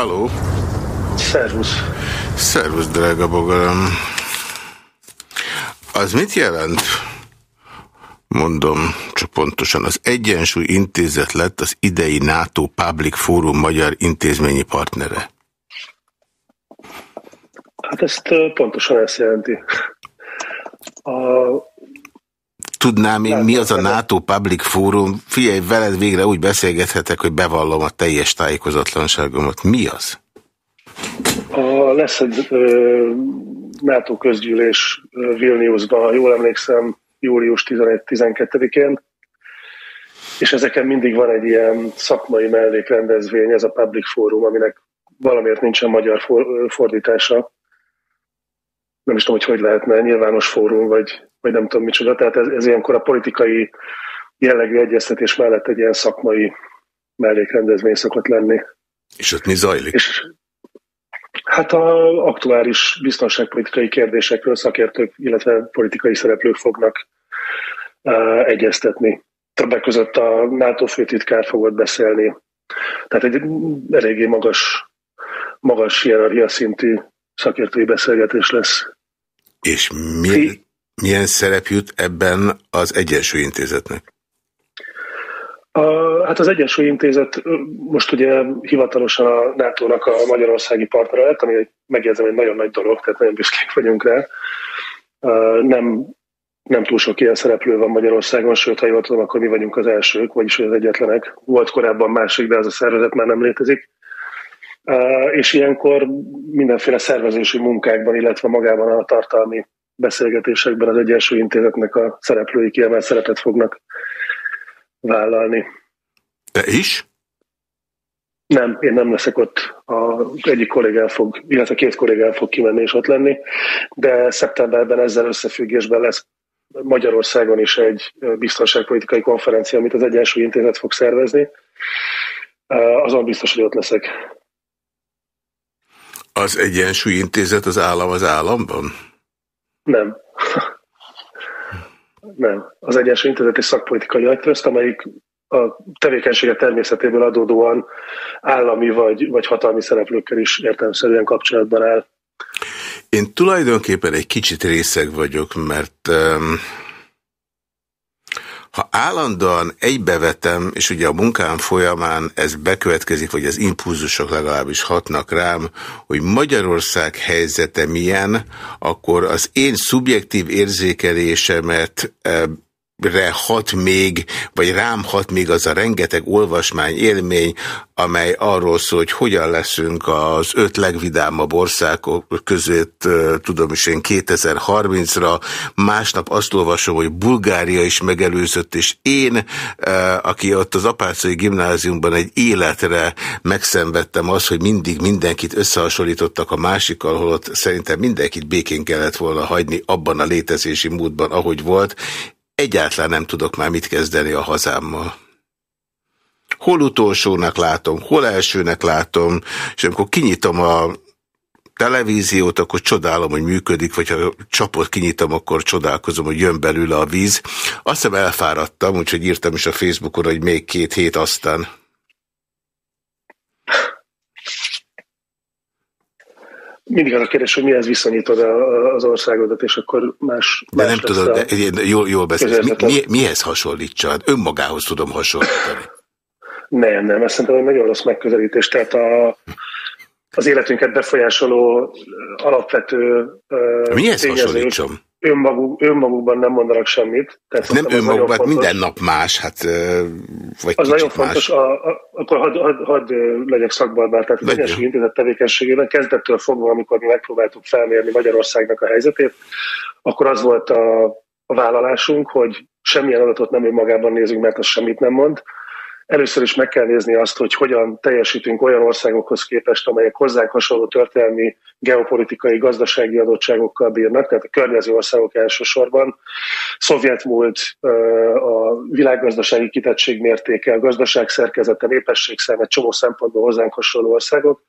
Halló! Szervusz! Szervusz, drága bogaram! Az mit jelent? Mondom, csak pontosan. Az Egyensúly Intézet lett az idei NATO Public Forum magyar intézményi partnere. Hát ezt pontosan ezt jelenti. A... Tudnám én, mi az a NATO Public Forum? Figyelj, veled végre úgy beszélgethetek, hogy bevallom a teljes tájékozatlanságomat. Mi az? A, lesz egy ö, NATO közgyűlés Vilniusban, ha jól emlékszem, július 11-12-én, és ezeken mindig van egy ilyen szakmai mellékrendezvény, ez a Public Forum, aminek valamiért nincsen magyar fordítása. Nem is tudom, hogy hogy lehetne, nyilvános fórum, vagy, vagy nem tudom micsoda. Tehát ez, ez ilyenkor a politikai jellegű egyeztetés mellett egy ilyen szakmai mellékrendezvény szokott lenni. És ott mi zajlik? És, hát a aktuális biztonságpolitikai kérdésekről szakértők, illetve politikai szereplők fognak uh, egyeztetni. Többek között a NATO főtitkár fogott beszélni. Tehát egy eléggé magas magas hierarchia szintű szakértői beszélgetés lesz. És milyen, milyen szerep jut ebben az Egyensúly Intézetnek? A, hát az Egyensúly Intézet most ugye hivatalosan a NATO-nak a magyarországi partnere lett, ami megjegyzem egy nagyon nagy dolog, tehát nagyon büszkék vagyunk rá. Nem, nem túl sok ilyen szereplő van Magyarországon, sőt, ha jól tudom, akkor mi vagyunk az elsők, vagyis az egyetlenek. Volt korábban másik, de ez a szervezet már nem létezik és ilyenkor mindenféle szervezési munkákban, illetve magában a tartalmi beszélgetésekben az Egyensúly Intézetnek a szereplői kiemelt szerepet fognak vállalni. Te is? Nem, én nem leszek ott. A egyik kollégám fog, illetve két kollégám fog kimenni és ott lenni, de szeptemberben ezzel összefüggésben lesz Magyarországon is egy biztonságpolitikai konferencia, amit az Egyensúly Intézet fog szervezni. Azon biztos, hogy ott leszek. Az Egyensúly Intézet az állam az államban? Nem. Nem. Az Egyensúly Intézet egy szakpolitikai agytrözt, amelyik a tevékenysége természetéből adódóan állami vagy, vagy hatalmi szereplőkkel is értelmszerűen kapcsolatban áll. Én tulajdonképpen egy kicsit részeg vagyok, mert um, ha állandóan egybevetem, és ugye a munkám folyamán ez bekövetkezik, vagy az impulzusok legalábbis hatnak rám, hogy Magyarország helyzete milyen, akkor az én szubjektív érzékelésemet eh, re hat még, vagy rám hat még az a rengeteg olvasmány élmény, amely arról szól, hogy hogyan leszünk az öt legvidámabb országok között, tudom is én 2030-ra, másnap azt olvasom, hogy Bulgária is megelőzött, és én, aki ott az Apácai Gimnáziumban egy életre megszenvedtem az, hogy mindig mindenkit összehasonlítottak a másikkal, holott szerintem mindenkit békén kellett volna hagyni abban a létezési módban, ahogy volt, egyáltalán nem tudok már mit kezdeni a hazámmal. Hol utolsónak látom, hol elsőnek látom, és amikor kinyitom a televíziót, akkor csodálom, hogy működik, vagy ha csapot kinyitom, akkor csodálkozom, hogy jön belőle a víz. Azt hiszem elfáradtam, úgyhogy írtam is a Facebookon, hogy még két hét aztán. Mindig az a kérdés, hogy mihez viszonyítod az országodat, és akkor más... De más nem tudod, de jól, jól beszélsz. Mi, mi, mihez hasonlítsad? Önmagához tudom hasonlítani. Nem, nem, ezt szerintem egy nagyon rossz megközelítés. Tehát a, az életünket befolyásoló alapvető Mihez hasonlítsam? Önmaguk, önmagukban nem mondanak semmit. Tehát nem önmagukban, hát minden nap más, hát vagy Az nagyon fontos, a, a, akkor hadd had, had legyek szakbarbár, tehát az Egyesült Intézet tevékenységében kezdettől fogva, amikor mi megpróbáltuk felmérni Magyarországnak a helyzetét, akkor az volt a, a vállalásunk, hogy semmilyen adatot nem önmagában nézünk, mert az semmit nem mond, Először is meg kell nézni azt, hogy hogyan teljesítünk olyan országokhoz képest, amelyek hozzánk hasonló történelmi, geopolitikai, gazdasági adottságokkal bírnak, tehát a környező országok elsősorban. Szovjet múlt, a világgazdasági kitettség mértéke, a gazdaság szerkezete, népességszám, egy csomó szempontból hozzánk hasonló országok.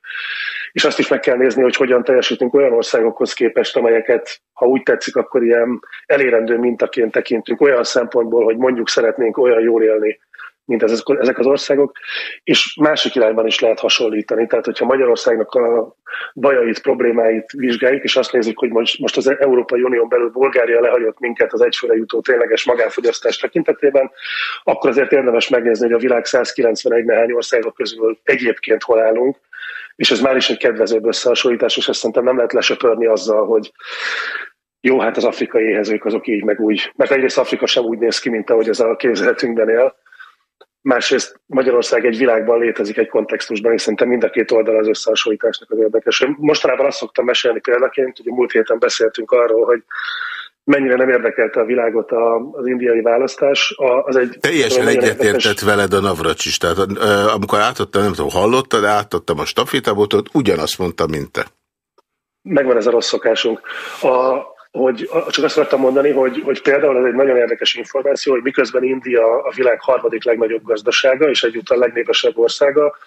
És azt is meg kell nézni, hogy hogyan teljesítünk olyan országokhoz képest, amelyeket, ha úgy tetszik, akkor ilyen elérendő mintaként tekintünk olyan szempontból, hogy mondjuk szeretnénk olyan jól élni, mint ezek, ezek az országok, és másik irányban is lehet hasonlítani. Tehát, hogyha Magyarországnak a bajait, problémáit vizsgáljuk, és azt nézzük, hogy most, most az Európai Unión belül Bulgária lehagyott minket az egyfőre jutó tényleges magánfogyasztás tekintetében, akkor azért érdemes megnézni, hogy a világ 191 nehány országok közül egyébként hol állunk, és ez már is egy kedvezőbb összehasonlítás, és ezt szerintem nem lehet lesöpörni azzal, hogy jó, hát az afrikai éhezők azok így meg úgy, mert egyrészt Afrika sem úgy néz ki, mint ahogy ez a képzeletünkben él, másrészt Magyarország egy világban létezik egy kontextusban, és szerintem mind a két oldal az összehasonlításnak az érdekes. Mostanában azt szoktam mesélni példaként, hogy múlt héten beszéltünk arról, hogy mennyire nem érdekelte a világot az indiai választás. Az egy Teljesen egyetértett veled a Navracsis. Tehát amikor átadtam, nem tudom, hallottad, átadtam a stafétabotot, ugyanazt mondta, mint te. Megvan ez a rossz szokásunk. A, hogy csak azt akartam mondani, hogy, hogy például ez egy nagyon érdekes információ, hogy miközben India a világ harmadik legnagyobb gazdasága és egyúttal legnépesebb országa,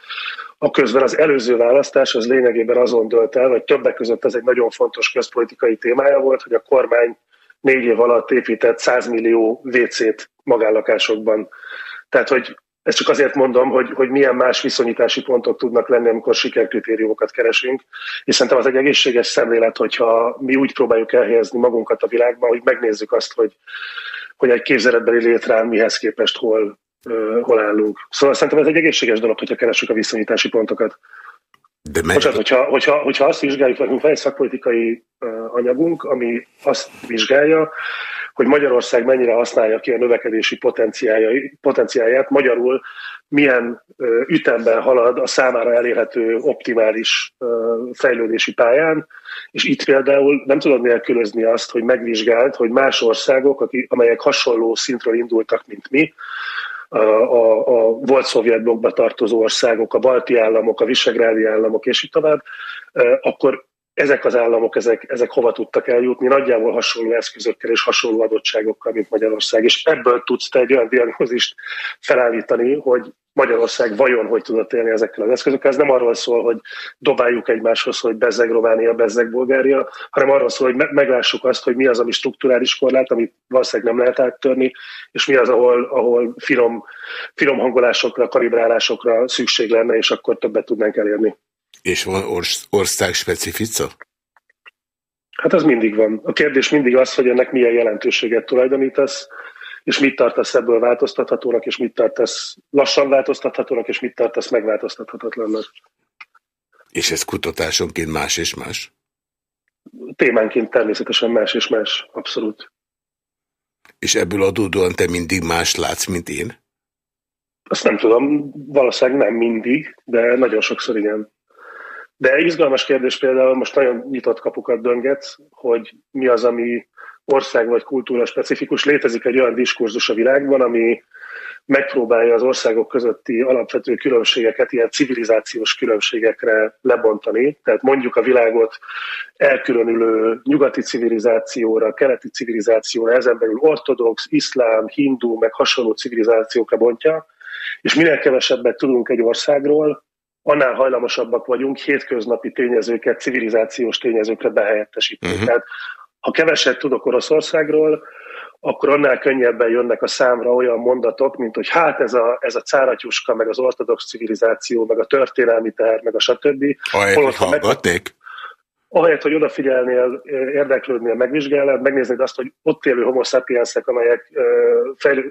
a közben az előző választás az lényegében azon dölt el, vagy többek között ez egy nagyon fontos közpolitikai témája volt, hogy a kormány négy év alatt épített 100 millió WC-t magállakásokban. Tehát, hogy ezt csak azért mondom, hogy, hogy milyen más viszonyítási pontok tudnak lenni, amikor sikerkritériumokat keresünk, és szerintem az egy egészséges szemlélet, hogyha mi úgy próbáljuk elhelyezni magunkat a világban, hogy megnézzük azt, hogy, hogy egy képzeletbeli létrán mihez képest hol, uh, hol állunk. Szóval szerintem ez egy egészséges dolog, hogyha keresünk a viszonyítási pontokat. De meg... Bocsánat, hogyha, hogyha, hogyha azt vizsgáljuk, hogy van egy szakpolitikai uh, anyagunk, ami azt vizsgálja, hogy Magyarország mennyire használja ki a növekedési potenciáját, magyarul milyen ütemben halad a számára elérhető optimális fejlődési pályán, és itt például nem tudod nélkülözni azt, hogy megvizsgált, hogy más országok, amelyek hasonló szintről indultak, mint mi, a, a, volt szovjet blokkba tartozó országok, a balti államok, a visegrádi államok, és így tovább, akkor ezek az államok, ezek, ezek hova tudtak eljutni, nagyjából hasonló eszközökkel és hasonló adottságokkal, mint Magyarország. És ebből tudsz te egy olyan diagnózist felállítani, hogy Magyarország vajon hogy tudott élni ezekkel az eszközökkel. Ez nem arról szól, hogy dobáljuk egymáshoz, hogy bezzeg Románia, bezzeg Bulgária, hanem arról szól, hogy meglássuk azt, hogy mi az, ami strukturális korlát, amit valószínűleg nem lehet áttörni, és mi az, ahol, ahol finom, finom hangolásokra, kalibrálásokra szükség lenne, és akkor többet tudnánk elérni. És van orsz ország specifica? Hát az mindig van. A kérdés mindig az, hogy ennek milyen jelentőséget tulajdonítasz, és mit tartasz ebből változtathatónak, és mit tartasz lassan változtathatónak, és mit tartasz megváltoztathatatlannak. És ez kutatásonként más és más? Témánként természetesen más és más, abszolút. És ebből adódóan te mindig más látsz, mint én? Azt nem tudom, valószínűleg nem mindig, de nagyon sokszor igen. De izgalmas kérdés például, most nagyon nyitott kapukat dönget, hogy mi az, ami ország vagy kultúra specifikus. Létezik egy olyan diskurzus a világban, ami megpróbálja az országok közötti alapvető különbségeket ilyen civilizációs különbségekre lebontani. Tehát mondjuk a világot elkülönülő nyugati civilizációra, keleti civilizációra, ezen belül ortodox, iszlám, hindu, meg hasonló civilizációkra bontja, és minél kevesebbet tudunk egy országról, annál hajlamosabbak vagyunk hétköznapi tényezőket civilizációs tényezőkre behelyettesíteni. Uh-huh. Tehát ha keveset tudok Oroszországról, akkor annál könnyebben jönnek a számra olyan mondatok, mint hogy hát ez a, ez a cáratyuska, meg az ortodox civilizáció, meg a történelmi teher, meg a stb. Ahelyett, hogy hallgatnék? Ahelyett, hogy odafigyelnél, érdeklődnél, megvizsgálnád, megnéznéd azt, hogy ott élő homo sapiensek, amelyek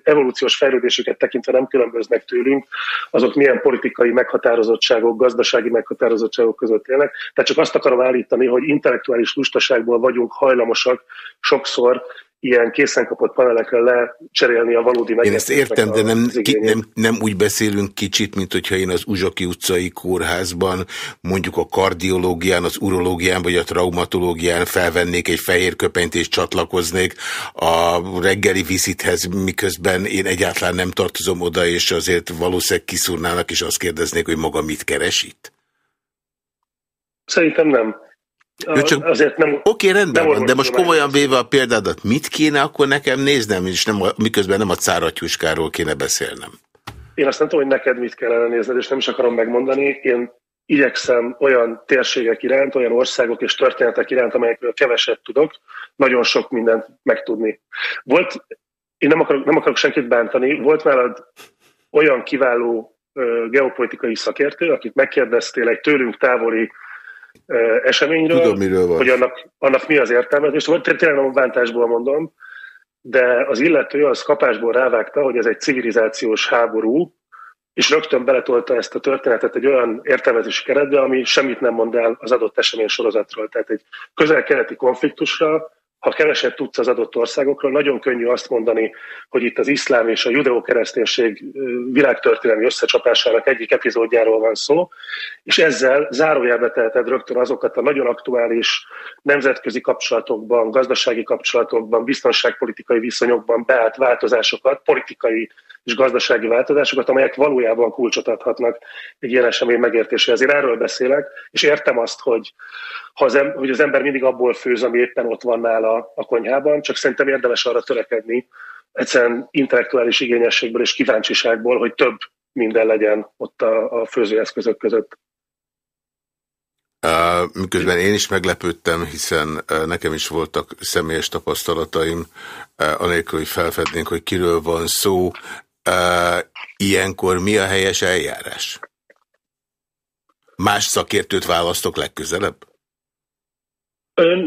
evolúciós fejlődésüket tekintve nem különböznek tőlünk, azok milyen politikai meghatározottságok, gazdasági meghatározottságok között élnek. Tehát csak azt akarom állítani, hogy intellektuális lustaságból vagyunk hajlamosak sokszor ilyen készen kapott panelekre lecserélni a valódi Én ezt értem, de nem, ki, nem, nem úgy beszélünk kicsit, mint hogyha én az Uzsaki utcai kórházban mondjuk a kardiológián, az urológián vagy a traumatológián felvennék egy fehér köpenyt és csatlakoznék a reggeli vizithez, miközben én egyáltalán nem tartozom oda, és azért valószínűleg kiszúrnának, és azt kérdeznék, hogy maga mit keres itt? Szerintem nem. Ő csak, azért nem, oké, rendben van, de most komolyan véve a példádat, mit kéne akkor nekem néznem, és nem, miközben nem a cáratyuskáról kéne beszélnem? Én azt nem tudom, hogy neked mit kellene nézned, és nem is akarom megmondani. Én igyekszem olyan térségek iránt, olyan országok és történetek iránt, amelyekről keveset tudok, nagyon sok mindent megtudni. Volt, én nem akarok, nem akarok senkit bántani, volt nálad olyan kiváló geopolitikai szakértő, akit megkérdeztél egy tőlünk távoli eseményről, Tudom, miről van. hogy annak, annak mi az értelme, és tényleg nem bántásból mondom, de az illető az kapásból rávágta, hogy ez egy civilizációs háború, és rögtön beletolta ezt a történetet egy olyan értelmezési keretbe, ami semmit nem mond el az adott esemény sorozatról. Tehát egy közel-keleti konfliktusra ha keveset tudsz az adott országokról, nagyon könnyű azt mondani, hogy itt az iszlám és a judeó-kereszténység világtörténelmi összecsapásának egyik epizódjáról van szó, és ezzel zárójelbe teheted rögtön azokat a nagyon aktuális nemzetközi kapcsolatokban, gazdasági kapcsolatokban, biztonságpolitikai viszonyokban beállt változásokat, politikai és gazdasági változásokat, amelyek valójában kulcsot adhatnak egy ilyen esemény megértéséhez. Én erről beszélek, és értem azt, hogy, ha az, em- hogy az ember mindig abból főz, ami éppen ott van nála a konyhában, csak szerintem érdemes arra törekedni, egyszerűen intellektuális igényességből és kíváncsiságból, hogy több minden legyen ott a, a főzőeszközök között. Miközben én is meglepődtem, hiszen nekem is voltak személyes tapasztalataim, anélkül, hogy felfednénk, hogy kiről van szó. Ilyenkor mi a helyes eljárás? Más szakértőt választok legközelebb? Ön,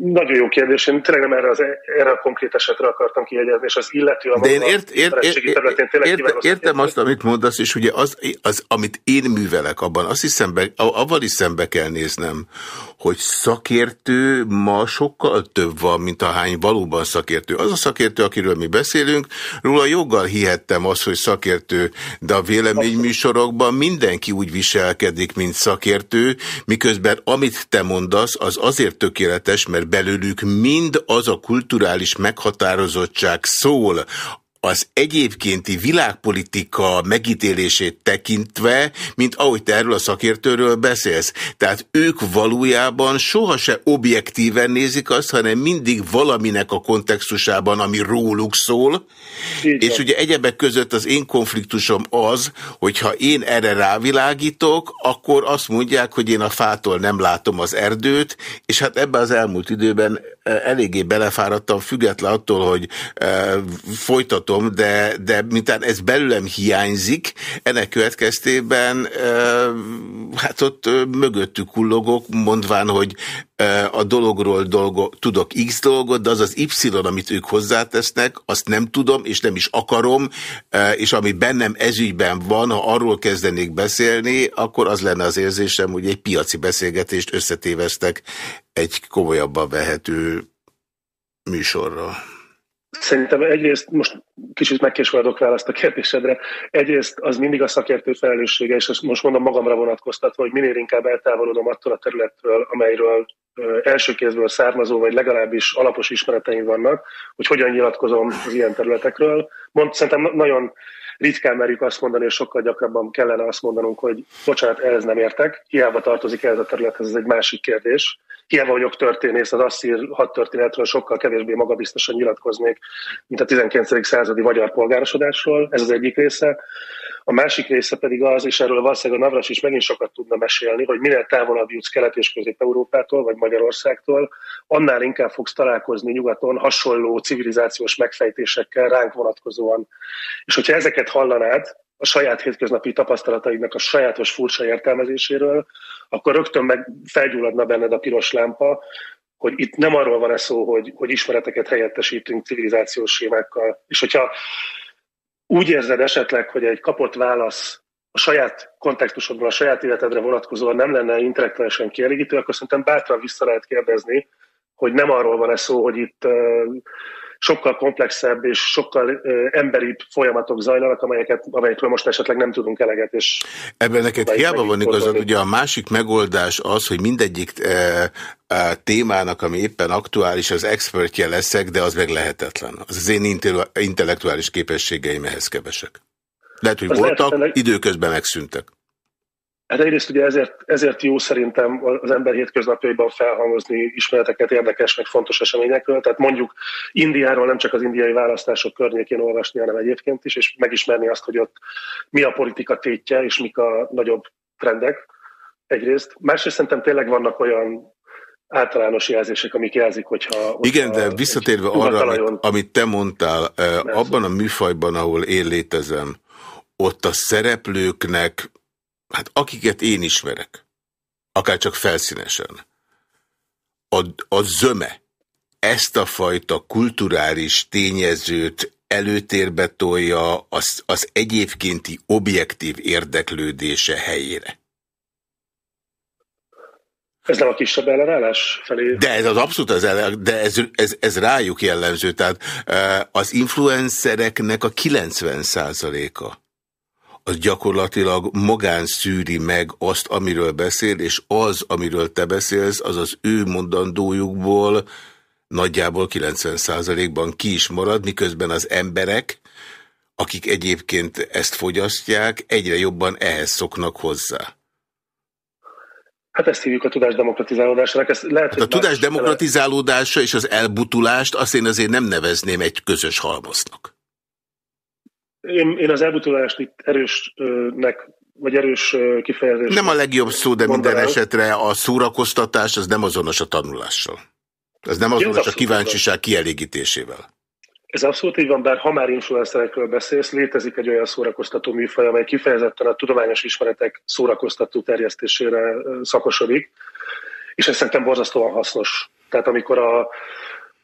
nagyon jó kérdés. Én tényleg nem erre, az, erre a konkrét esetre akartam kiegyezni, és az illető a De én ért, ért, ért, ért, ért, értem azt, amit mondasz, és ugye az, az, amit én művelek abban, azt hiszem, be, avval is szembe kell néznem, hogy szakértő ma sokkal több van, mint ahány valóban szakértő. Az a szakértő, akiről mi beszélünk, róla joggal hihettem azt, hogy szakértő, de a véleményműsorokban mindenki úgy viselkedik, mint szakértő, miközben amit te mondasz, az azért tökéletes, mert belőlük mind az a kulturális meghatározottság szól, az egyébkénti világpolitika megítélését tekintve, mint ahogy te erről a szakértőről beszélsz. Tehát ők valójában sohasem objektíven nézik azt, hanem mindig valaminek a kontextusában, ami róluk szól. Így és ugye egyebek között az én konfliktusom az, hogyha én erre rávilágítok, akkor azt mondják, hogy én a fától nem látom az erdőt, és hát ebben az elmúlt időben eléggé belefáradtam, független attól, hogy e, folytatom de, de mintán ez belőlem hiányzik, ennek következtében hát ott mögöttük kullogok, mondván, hogy a dologról dolgo, tudok X dolgot, de az az Y, amit ők hozzátesznek, azt nem tudom, és nem is akarom, és ami bennem ezügyben van, ha arról kezdenék beszélni, akkor az lenne az érzésem, hogy egy piaci beszélgetést összetéveztek egy komolyabban vehető műsorra. Szerintem egyrészt, most kicsit megkésve adok választ a kérdésedre, egyrészt az mindig a szakértő felelőssége, és most mondom magamra vonatkoztatva, hogy minél inkább eltávolodom attól a területről, amelyről első kézből származó, vagy legalábbis alapos ismereteim vannak, hogy hogyan nyilatkozom az ilyen területekről. Mond, szerintem nagyon ritkán merjük azt mondani, és sokkal gyakrabban kellene azt mondanunk, hogy bocsánat, ehhez nem értek, hiába tartozik ehhez a területhez, ez egy másik kérdés hiába vagyok történész, az asszír hadtörténetről sokkal kevésbé magabiztosan nyilatkoznék, mint a 19. századi magyar polgárosodásról, ez az egyik része. A másik része pedig az, és erről valószínűleg a Navras is megint sokat tudna mesélni, hogy minél távolabb jutsz Kelet- és Közép-Európától, vagy Magyarországtól, annál inkább fogsz találkozni nyugaton hasonló civilizációs megfejtésekkel ránk vonatkozóan. És hogyha ezeket hallanád, a saját hétköznapi tapasztalataidnak a sajátos furcsa értelmezéséről, akkor rögtön meg felgyulladna benned a piros lámpa, hogy itt nem arról van szó, hogy, hogy ismereteket helyettesítünk civilizációs sémákkal. És hogyha úgy érzed esetleg, hogy egy kapott válasz a saját kontextusodban, a saját életedre vonatkozóan nem lenne intellektuálisan kielégítő, akkor szerintem bátran vissza lehet kérdezni, hogy nem arról van ez szó, hogy itt sokkal komplexebb és sokkal emberibb folyamatok zajlanak, amelyeket, amelyekről most esetleg nem tudunk eleget. És Ebben neked hiába van igazad, ugye a másik megoldás az, hogy mindegyik e, e, témának, ami éppen aktuális, az expertje leszek, de az meg lehetetlen. Az az én intellektuális képességeim ehhez kevesek. Lehet, hogy az voltak, lehetetlen... időközben megszűntek. Hát egyrészt ugye ezért, ezért jó szerintem az ember hétköznapjaiban felhangozni ismereteket, érdekes, meg fontos eseményekről. Tehát mondjuk Indiáról nem csak az indiai választások környékén olvasni, hanem egyébként is, és megismerni azt, hogy ott mi a politika tétje, és mik a nagyobb trendek egyrészt. Másrészt szerintem tényleg vannak olyan általános jelzések, amik jelzik, hogyha... Igen, de visszatérve arra, amit, amit te mondtál, eh, abban a műfajban, ahol én létezem, ott a szereplőknek, hát akiket én ismerek, akár csak felszínesen, a, a zöme ezt a fajta kulturális tényezőt előtérbe tolja az, az egyébkénti objektív érdeklődése helyére. Ez nem a kisebb ellenállás felé? De ez az abszolút az ellen, de ez, ez, ez rájuk jellemző. Tehát az influencereknek a 90%-a az gyakorlatilag magán szűri meg azt, amiről beszél, és az, amiről te beszélsz, az az ő mondandójukból nagyjából 90%-ban ki is marad, miközben az emberek, akik egyébként ezt fogyasztják, egyre jobban ehhez szoknak hozzá. Hát ezt hívjuk a tudás demokratizálódásának. Ez lehet, hát a tudás demokratizálódása és az elbutulást azt én azért nem nevezném egy közös halmoznak. Én, én az elbutulást itt erősnek, vagy erős kifejezés. Nem a legjobb szó, de minden esetre a szórakoztatás az nem azonos a tanulással. Ez nem azonos a kíváncsiság kielégítésével. Ez abszolút így van, bár ha már influencerekről beszélsz, létezik egy olyan szórakoztató műfaj, amely kifejezetten a tudományos ismeretek szórakoztató terjesztésére szakosodik, és ez szerintem borzasztóan hasznos. Tehát amikor a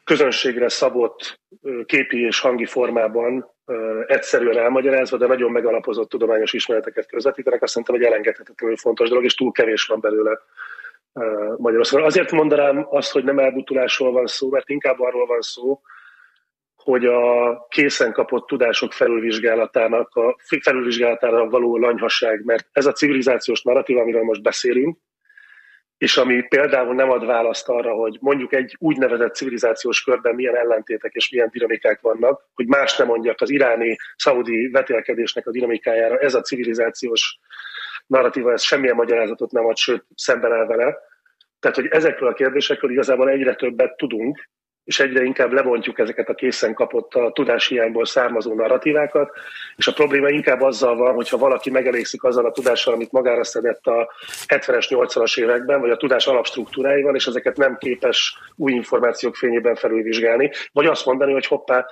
közönségre szabott képi és hangi formában egyszerűen elmagyarázva, de nagyon megalapozott tudományos ismereteket közvetítenek, azt szerintem egy elengedhetetlenül fontos dolog, és túl kevés van belőle Magyarországon. Azért mondanám azt, hogy nem elbutulásról van szó, mert inkább arról van szó, hogy a készen kapott tudások felülvizsgálatának, a felülvizsgálatára való lanyhasság, mert ez a civilizációs narratív, amiről most beszélünk, és ami például nem ad választ arra, hogy mondjuk egy úgynevezett civilizációs körben milyen ellentétek és milyen dinamikák vannak, hogy más nem mondjak az iráni, szaudi vetélkedésnek a dinamikájára, ez a civilizációs narratíva, ez semmilyen magyarázatot nem ad, sőt, szemben áll vele. Tehát, hogy ezekről a kérdésekről igazából egyre többet tudunk, és egyre inkább levontjuk ezeket a készen kapott a tudáshiányból származó narratívákat, és a probléma inkább azzal van, hogyha valaki megelégszik azzal a tudással, amit magára szedett a 70-es, 80-as években, vagy a tudás alapstruktúráival, és ezeket nem képes új információk fényében felülvizsgálni, vagy azt mondani, hogy hoppá,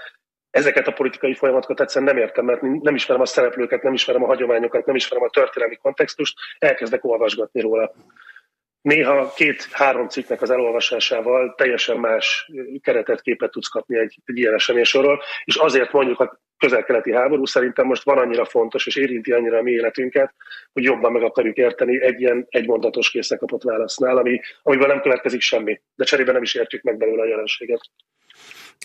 ezeket a politikai folyamatokat egyszerűen nem értem, mert nem ismerem a szereplőket, nem ismerem a hagyományokat, nem ismerem a történelmi kontextust, elkezdek olvasgatni róla néha két-három cikknek az elolvasásával teljesen más keretet, képet tudsz kapni egy, egy ilyen eseménysorról, és azért mondjuk a közel-keleti háború szerintem most van annyira fontos, és érinti annyira a mi életünket, hogy jobban meg akarjuk érteni egy ilyen egymondatos készre kapott válasznál, ami, amiből nem következik semmi, de cserébe nem is értjük meg belőle a jelenséget.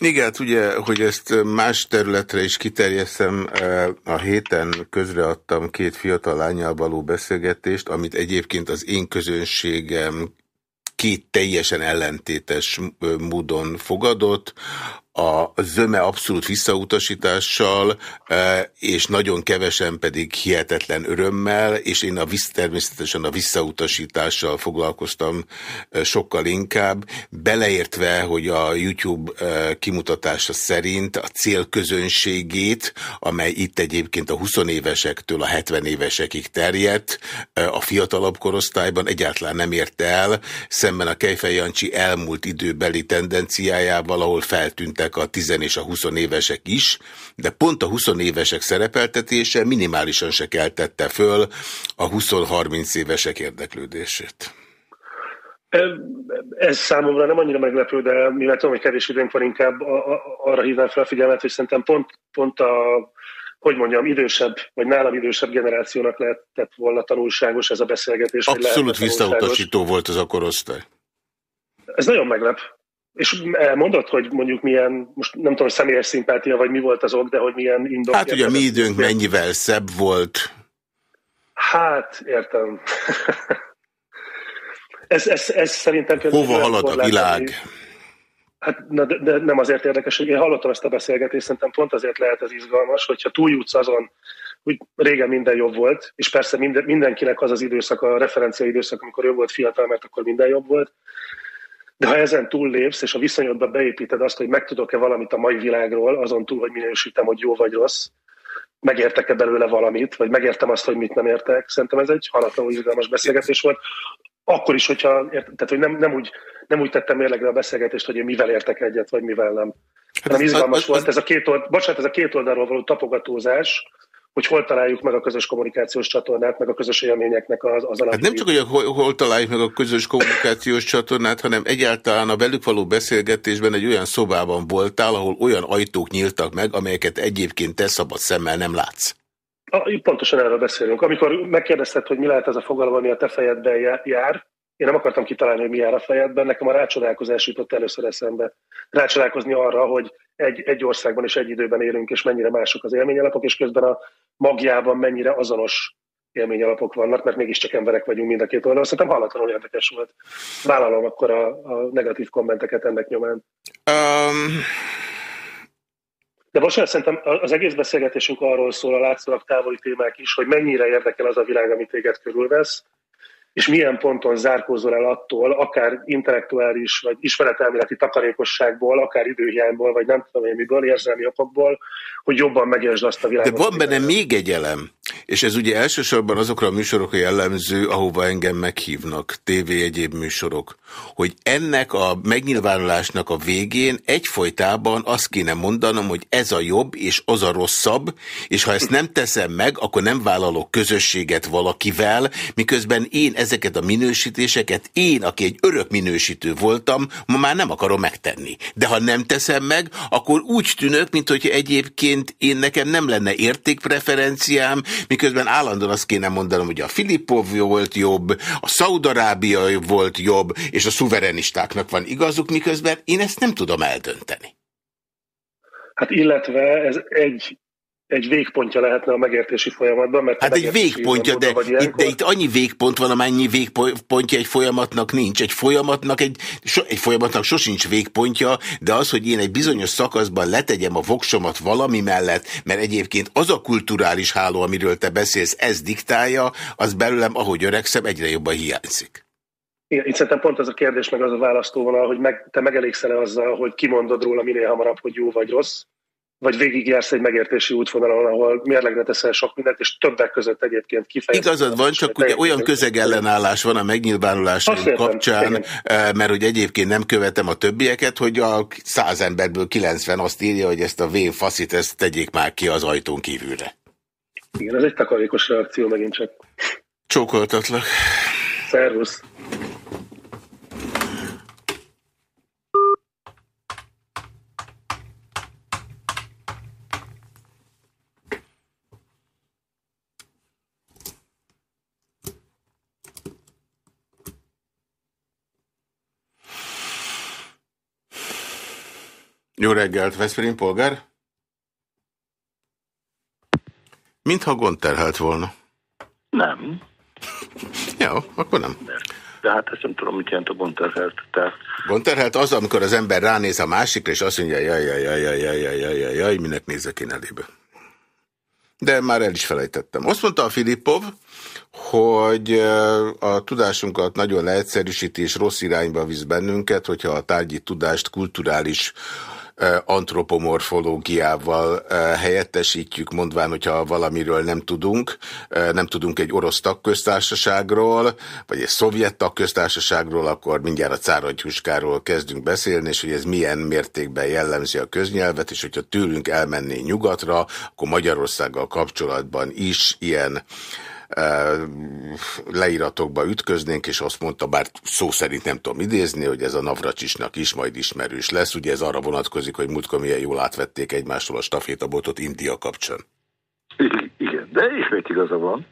Igen, hát ugye, hogy ezt más területre is kiterjesztem, eh, a héten közreadtam két fiatal lányjal való beszélgetést, amit egyébként az én közönségem két teljesen ellentétes módon fogadott a zöme abszolút visszautasítással, e, és nagyon kevesen pedig hihetetlen örömmel, és én a visz, természetesen a visszautasítással foglalkoztam e, sokkal inkább, beleértve, hogy a YouTube e, kimutatása szerint a célközönségét, amely itt egyébként a 20 évesektől a 70 évesekig terjedt, a fiatalabb korosztályban egyáltalán nem érte el, szemben a Kejfej Jancsi elmúlt időbeli tendenciájával, ahol feltűntek szerepeltek a 10 és a 20 évesek is, de pont a 20 évesek szerepeltetése minimálisan se keltette föl a 20-30 évesek érdeklődését. Ez számomra nem annyira meglepő, de mivel tudom, hogy kevés időnk van, inkább arra hívnám fel a figyelmet, hogy szerintem pont, pont a, hogy mondjam, idősebb, vagy nálam idősebb generációnak lehetett volna tanulságos ez a beszélgetés. Abszolút visszautasító volt az a korosztály. Ez nagyon meglep. És elmondott, hogy mondjuk milyen, most nem tudom, személyes szimpátia, vagy mi volt az ok, de hogy milyen indok. Hát ugye mi időnk mennyivel szebb volt. Hát, értem. ez, ez, ez szerintem... Hova halad a világ? Hát na, de, de nem azért érdekes, hogy én hallottam ezt a beszélgetést, szerintem pont azért lehet ez izgalmas, hogyha túljutsz azon, hogy régen minden jobb volt, és persze minden, mindenkinek az az időszak, a referencia időszak, amikor jobb volt fiatal, mert akkor minden jobb volt, de ha ezen túllépsz, és a viszonyodba beépíted azt, hogy megtudok-e valamit a mai világról, azon túl, hogy minősítem, hogy jó vagy rossz, megértek-e belőle valamit, vagy megértem azt, hogy mit nem értek. Szerintem ez egy halatlanul izgalmas beszélgetés volt. Akkor is, hogyha, tehát, hogy nem, nem, úgy, nem úgy tettem mérlegre a beszélgetést, hogy én mivel értek egyet, vagy mivel nem. Hát hanem izgalmas az, az, volt ez a két oldal, bocsánat, ez a két oldalról való tapogatózás, hogy hol találjuk meg a közös kommunikációs csatornát, meg a közös élményeknek az, az alapját. Hát nem csak, hogy hol, hol találjuk meg a közös kommunikációs csatornát, hanem egyáltalán a velük való beszélgetésben egy olyan szobában voltál, ahol olyan ajtók nyíltak meg, amelyeket egyébként te szabad szemmel nem látsz. Pontosan erről beszélünk. Amikor megkérdezted, hogy mi lehet ez a fogalom, ami a te fejedben jár, én nem akartam kitalálni, hogy mi jár a fejedben, nekem a rácsodálkozás jutott először eszembe. Rácsodálkozni arra, hogy egy, egy országban és egy időben élünk, és mennyire mások az élményalapok, és közben a magjában mennyire azonos élményalapok vannak, mert mégiscsak emberek vagyunk mind a két oldalon. Szerintem hallatlanul érdekes volt. Vállalom akkor a, a negatív kommenteket ennek nyomán. Um... De most szerintem az egész beszélgetésünk arról szól, a látszólag távoli témák is, hogy mennyire érdekel az a világ, amit téged körülvesz, és milyen ponton zárkózol el attól, akár intellektuális vagy ismeretelméleti takarékosságból, akár időhiányból, vagy nem tudom én miből, érzelmi okokból, hogy jobban megértsd azt a világot. De van benne még egy elem, és ez ugye elsősorban azokra a műsorokra jellemző, ahova engem meghívnak, TV egyéb műsorok, hogy ennek a megnyilvánulásnak a végén egyfolytában azt kéne mondanom, hogy ez a jobb és az a rosszabb, és ha ezt nem teszem meg, akkor nem vállalok közösséget valakivel, miközben én ezeket a minősítéseket, én, aki egy örök minősítő voltam, ma már nem akarom megtenni. De ha nem teszem meg, akkor úgy tűnök, mint hogy egyébként én nekem nem lenne értékpreferenciám, miközben állandóan azt kéne mondanom, hogy a Filippov volt jobb, a Szaudarábia volt jobb, és a szuverenistáknak van igazuk, miközben én ezt nem tudom eldönteni. Hát illetve ez egy egy végpontja lehetne a megértési folyamatban. Mert hát egy végpontja, de, itt, de itt annyi végpont van, amennyi végpontja egy folyamatnak nincs. Egy folyamatnak, egy, so, egy folyamatnak sosincs végpontja, de az, hogy én egy bizonyos szakaszban letegyem a voksomat valami mellett, mert egyébként az a kulturális háló, amiről te beszélsz, ez diktálja, az belőlem, ahogy öregszem, egyre jobban hiányzik. Igen, itt szerintem pont az a kérdés, meg az a választóvonal, hogy meg, te megelégszel -e azzal, hogy kimondod róla minél hamarabb, hogy jó vagy rossz, vagy végigjársz egy megértési útvonalon, ahol mérlegre teszel sok mindent, és többek között egyébként kifejezetten. Igazad van, csak ugye olyan közegellenállás van a megnyilvánulások kapcsán, igen. Eh, mert hogy egyébként nem követem a többieket, hogy a száz emberből 90 azt írja, hogy ezt a V faszit, ezt tegyék már ki az ajtón kívülre. Igen, ez egy takarékos reakció megint csak. Csókoltatlak. Szervusz. Jó reggelt, Veszprém polgár? Mintha gond terhelt volna. Nem. Jó, akkor nem. De, de hát ezt nem tudom, mit jelent a gondterhelt. Te... Gondterhelt az, amikor az ember ránéz a másikra, és azt mondja, jaj, jaj, jaj, jaj, jaj, jaj, jaj, jaj, jaj minek nézek én elébe. De már el is felejtettem. Azt mondta a Filippov, hogy a tudásunkat nagyon leegyszerűsíti és rossz irányba visz bennünket, hogyha a tárgyi tudást kulturális antropomorfológiával helyettesítjük, mondván, hogyha valamiről nem tudunk, nem tudunk egy orosz tagköztársaságról, vagy egy szovjet tagköztársaságról, akkor mindjárt a cáragyhuskáról kezdünk beszélni, és hogy ez milyen mértékben jellemzi a köznyelvet, és hogyha tőlünk elmenné nyugatra, akkor Magyarországgal kapcsolatban is ilyen leíratokba ütköznénk, és azt mondta, bár szó szerint nem tudom idézni, hogy ez a Navracsisnak is majd ismerős lesz. Ugye ez arra vonatkozik, hogy múltkor milyen jól átvették egymástól a stafétabotot India kapcsán. Igen, de ismét igaza van.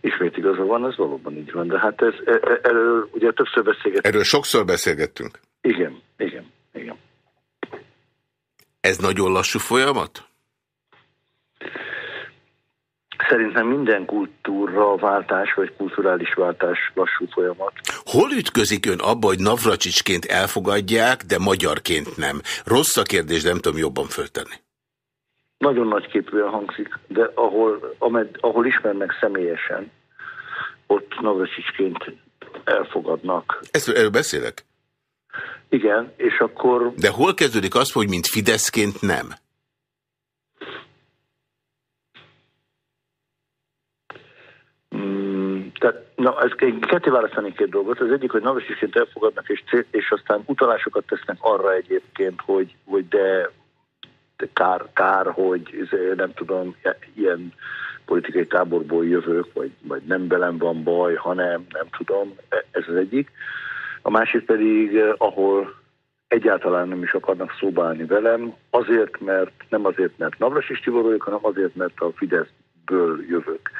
Ismét igaza van, ez valóban így van. De hát ez, e, e, erről ugye többször beszélgettünk. Erről sokszor beszélgettünk? Igen, igen, igen. Ez nagyon lassú folyamat? Szerintem minden kultúra váltás, vagy kulturális váltás lassú folyamat. Hol ütközik ön abba, hogy Navracsicsként elfogadják, de magyarként nem? Rossz a kérdés, nem tudom jobban föltenni. Nagyon nagy képűen hangzik, de ahol, amed, ahol ismernek személyesen, ott Navracsicsként elfogadnak. Ezt, erről beszélek? Igen, és akkor... De hol kezdődik az, hogy mint Fideszként nem? Mm, tehát, na, ez ketté választani két dolgot. Az egyik, hogy Navasisként elfogadnak, és, és aztán utalásokat tesznek arra egyébként, hogy, hogy de, de kár, kár, hogy nem tudom, ilyen politikai táborból jövök, vagy, vagy nem velem van baj, hanem nem tudom, e, ez az egyik. A másik pedig, ahol egyáltalán nem is akarnak szóbálni velem, azért, mert nem azért, mert Navras Tibor vagyok, hanem azért, mert a Fideszből jövök.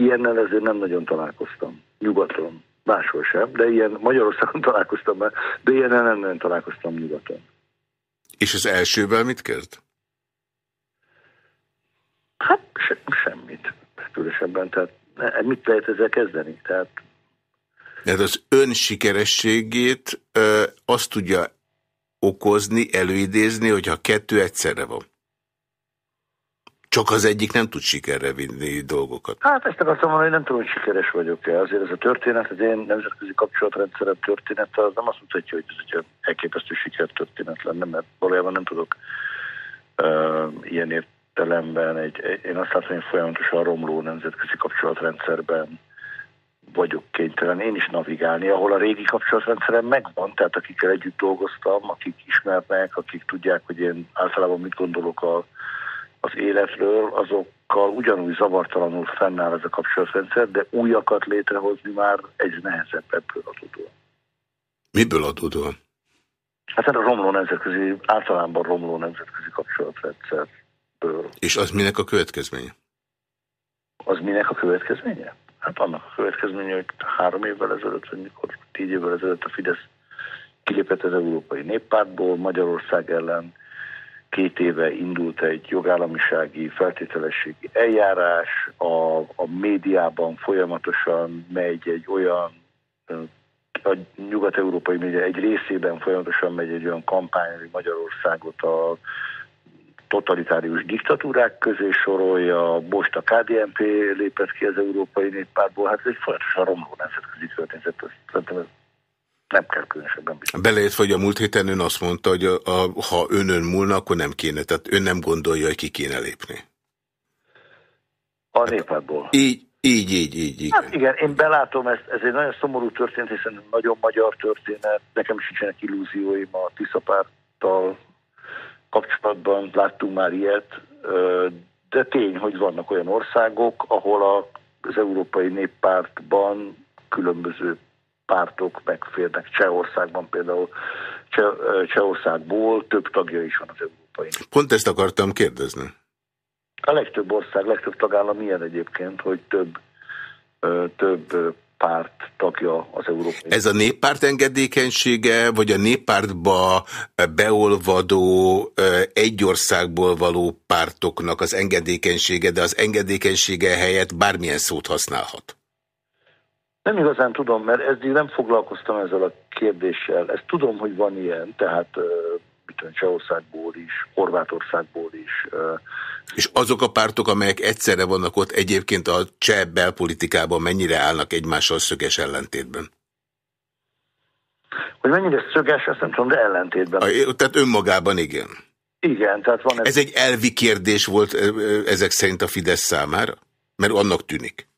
Ilyennel ezért nem nagyon találkoztam. Nyugaton, máshol sem, de ilyen Magyarországon találkoztam már, de ilyen nem nagyon találkoztam nyugaton. És az elsővel mit kezd? Hát se, semmit, különösebben. Tehát mit lehet ezzel kezdeni? Tehát de az ön sikerességét ö, azt tudja okozni, előidézni, hogyha kettő egyszerre van. Csak az egyik nem tud sikerre vinni dolgokat. Hát ezt akartam mondani, hogy nem tudom, hogy sikeres vagyok-e. Azért ez a történet, az én nemzetközi kapcsolatrendszerem története, az nem azt mutatja, hogy ez egy elképesztő sikertörténet lenne, mert valójában nem tudok uh, ilyen értelemben, egy, én azt látom, hogy folyamatosan romló nemzetközi kapcsolatrendszerben vagyok kénytelen én is navigálni, ahol a régi kapcsolatrendszerem megvan, tehát akikkel együtt dolgoztam, akik ismernek, akik tudják, hogy én általában mit gondolok a, az életről, azokkal ugyanúgy zavartalanul fennáll ez a kapcsolatrendszer, de újakat létrehozni már egy nehezebb ebből adódóan. Miből adódóan? Hát a romló nemzetközi, általában romló nemzetközi kapcsolatrendszer. És az minek a következménye? Az minek a következménye? Hát annak a következménye, hogy három évvel ezelőtt, vagy mikor tíz évvel ezelőtt a Fidesz kilépett az Európai Néppártból, Magyarország ellen két éve indult egy jogállamisági feltételességi eljárás, a, a médiában folyamatosan megy egy olyan, a nyugat-európai média egy részében folyamatosan megy egy olyan kampány, hogy Magyarországot a totalitárius diktatúrák közé sorolja, most a KDNP lépett ki az Európai Néppártból, hát ez egy folyamatosan romló nemzetközi történet, szerintem ez nem kell különösebben biztos. Belejött, hogy a múlt héten ön azt mondta, hogy a, a, ha önön múlna, akkor nem kéne, tehát ön nem gondolja, hogy ki kéne lépni. A néppártból. Így, így, így, így. Igen. Hát igen, én belátom ezt, ez egy nagyon szomorú történet, hiszen nagyon magyar történet, nekem is nincsenek illúzióim a Tiszapárttal kapcsolatban láttunk már ilyet, de tény, hogy vannak olyan országok, ahol az Európai Néppártban különböző pártok megférnek. Csehországban például, Cseh, Csehországból több tagja is van az Európai Pont ezt akartam kérdezni. A legtöbb ország, legtöbb tagállam ilyen egyébként, hogy több, több párt tagja az Európai Ez a néppárt engedékenysége, vagy a néppártba beolvadó egy országból való pártoknak az engedékenysége, de az engedékenysége helyett bármilyen szót használhat? Nem igazán tudom, mert ezzel nem foglalkoztam ezzel a kérdéssel. Ezt tudom, hogy van ilyen, tehát mit Csehországból is, Horvátországból is. És azok a pártok, amelyek egyszerre vannak ott egyébként a cseh belpolitikában mennyire állnak egymással szöges ellentétben? Hogy mennyire szöges, azt nem tudom, de ellentétben. A, tehát önmagában igen. Igen, tehát van ez... Ez egy elvi kérdés volt ezek szerint a Fidesz számára? Mert annak tűnik.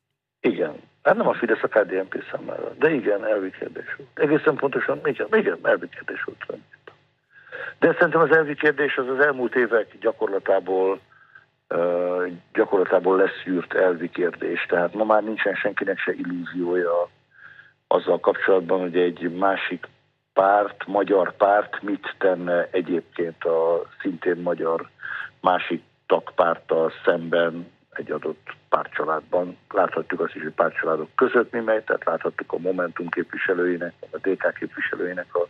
Igen. Hát nem a Fidesz, a KDNP számára. De igen, elvi kérdés volt. Egészen pontosan, igen, igen elvi kérdés volt. De szerintem az elvi kérdés az az elmúlt évek gyakorlatából gyakorlatából leszűrt elvi kérdés. Tehát ma már nincsen senkinek se illúziója azzal kapcsolatban, hogy egy másik párt, magyar párt mit tenne egyébként a szintén magyar másik tagpárttal szemben egy adott pártcsaládban. Láthatjuk azt is, hogy pártcsaládok között mi megy, tehát láthattuk a Momentum képviselőinek, a DK képviselőinek a,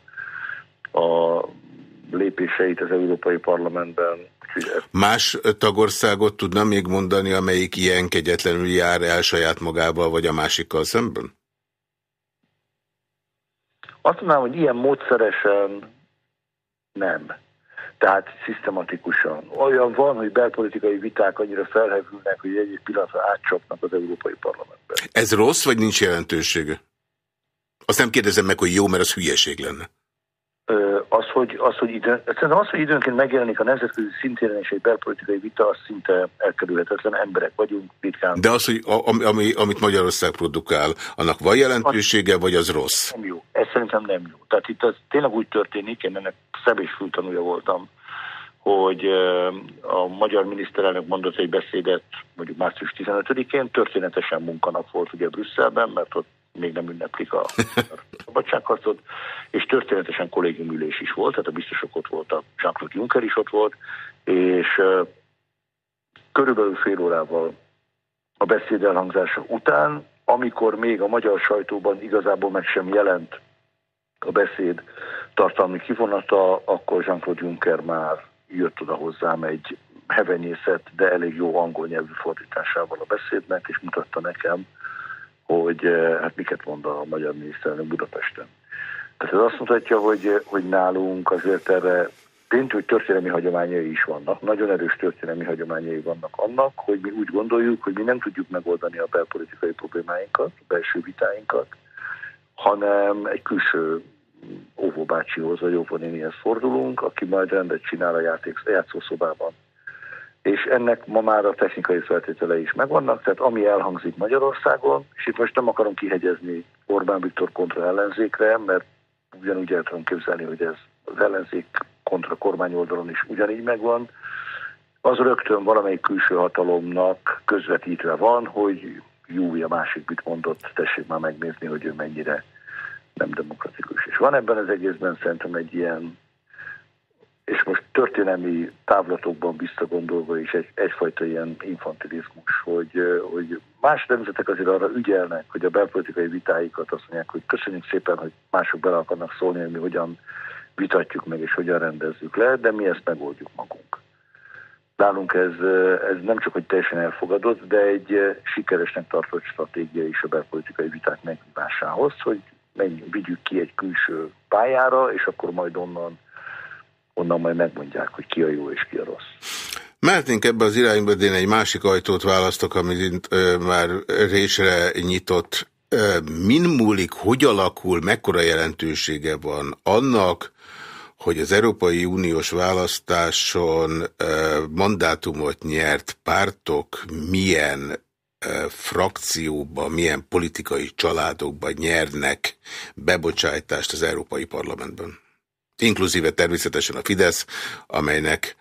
a lépéseit az Európai Parlamentben. Más tagországot tudna még mondani, amelyik ilyen kegyetlenül jár el saját magával, vagy a másikkal szemben? Azt mondanám, hogy ilyen módszeresen nem. Tehát szisztematikusan. Olyan van, hogy belpolitikai viták annyira felhevülnek, hogy egy pillanatra átcsapnak az Európai Parlamentben. Ez rossz, vagy nincs jelentősége? Azt nem kérdezem meg, hogy jó, mert az hülyeség lenne az, hogy, az, hogy, időn, az, hogy időnként megjelenik a nemzetközi szintéren és egy belpolitikai vita, az szinte elkerülhetetlen, emberek vagyunk, ritkán. De az, hogy ami, ami, amit Magyarország produkál, annak van jelentősége, vagy az rossz? Nem jó. Ez szerintem nem jó. Tehát itt az tényleg úgy történik, én ennek és fültanúja voltam hogy a magyar miniszterelnök mondott egy beszédet mondjuk március 15-én, történetesen munkanap volt ugye Brüsszelben, mert ott még nem ünneplik a szabadságharcot, és történetesen kollégiumülés is volt, tehát a biztosok ott voltak, Jean-Claude Juncker is ott volt, és körülbelül fél órával a beszéd elhangzása után, amikor még a magyar sajtóban igazából meg sem jelent a beszéd tartalmi kivonata, akkor Jean-Claude Juncker már jött oda hozzám egy hevenyészet, de elég jó angol nyelvű fordításával a beszédnek, és mutatta nekem, hogy hát miket mond a magyar miniszterelnök Budapesten. Tehát ez azt mutatja, hogy, hogy nálunk azért erre Tényt, hogy történelmi hagyományai is vannak, nagyon erős történelmi hagyományai vannak annak, hogy mi úgy gondoljuk, hogy mi nem tudjuk megoldani a belpolitikai problémáinkat, a belső vitáinkat, hanem egy külső óvóbácsihoz vagy óvónénihez fordulunk, aki majd rendet csinál a játék, játszószobában. És ennek ma már a technikai feltételei is megvannak, tehát ami elhangzik Magyarországon, és itt most nem akarom kihegyezni Orbán Viktor kontra ellenzékre, mert ugyanúgy el tudom képzelni, hogy ez az ellenzék kontra kormány oldalon is ugyanígy megvan, az rögtön valamelyik külső hatalomnak közvetítve van, hogy Júli a másik mit mondott, tessék már megnézni, hogy ő mennyire nem demokratikus. És van ebben az egészben szerintem egy ilyen, és most történelmi távlatokban visszagondolva is egy, egyfajta ilyen infantilizmus, hogy, hogy más nemzetek azért arra ügyelnek, hogy a belpolitikai vitáikat azt mondják, hogy köszönjük szépen, hogy mások bele akarnak szólni, hogy mi hogyan vitatjuk meg, és hogyan rendezzük le, de mi ezt megoldjuk magunk. Nálunk ez, ez nem csak, hogy teljesen elfogadott, de egy sikeresnek tartott stratégia is a belpolitikai viták megvívásához, hogy menjünk, vigyük ki egy külső pályára, és akkor majd onnan, onnan majd megmondják, hogy ki a jó és ki a rossz. Mehetnénk ebbe az irányba, de én egy másik ajtót választok, amit ö, már résre nyitott. Ö, min múlik, hogy alakul, mekkora jelentősége van annak, hogy az Európai Uniós választáson mandátumot nyert pártok milyen frakcióban, milyen politikai családokban nyernek bebocsájtást az Európai Parlamentben. Inkluzíve természetesen a Fidesz, amelynek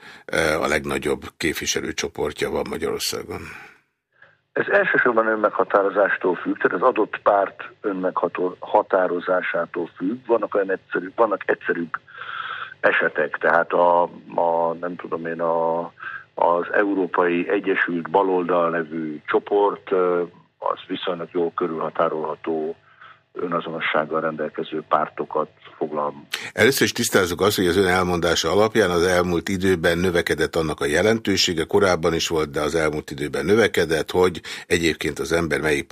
a legnagyobb képviselőcsoportja van Magyarországon. Ez elsősorban önmeghatározástól függ, tehát az adott párt önmeghatározásától függ. Vannak olyan egyszerű, vannak egyszerűbb esetek, tehát a, a nem tudom én, a, az Európai Egyesült Baloldal nevű csoport, az viszonylag jól körülhatárolható önazonossággal rendelkező pártokat foglal. Először is tisztázzuk azt, hogy az ön elmondása alapján az elmúlt időben növekedett annak a jelentősége, korábban is volt, de az elmúlt időben növekedett, hogy egyébként az ember melyik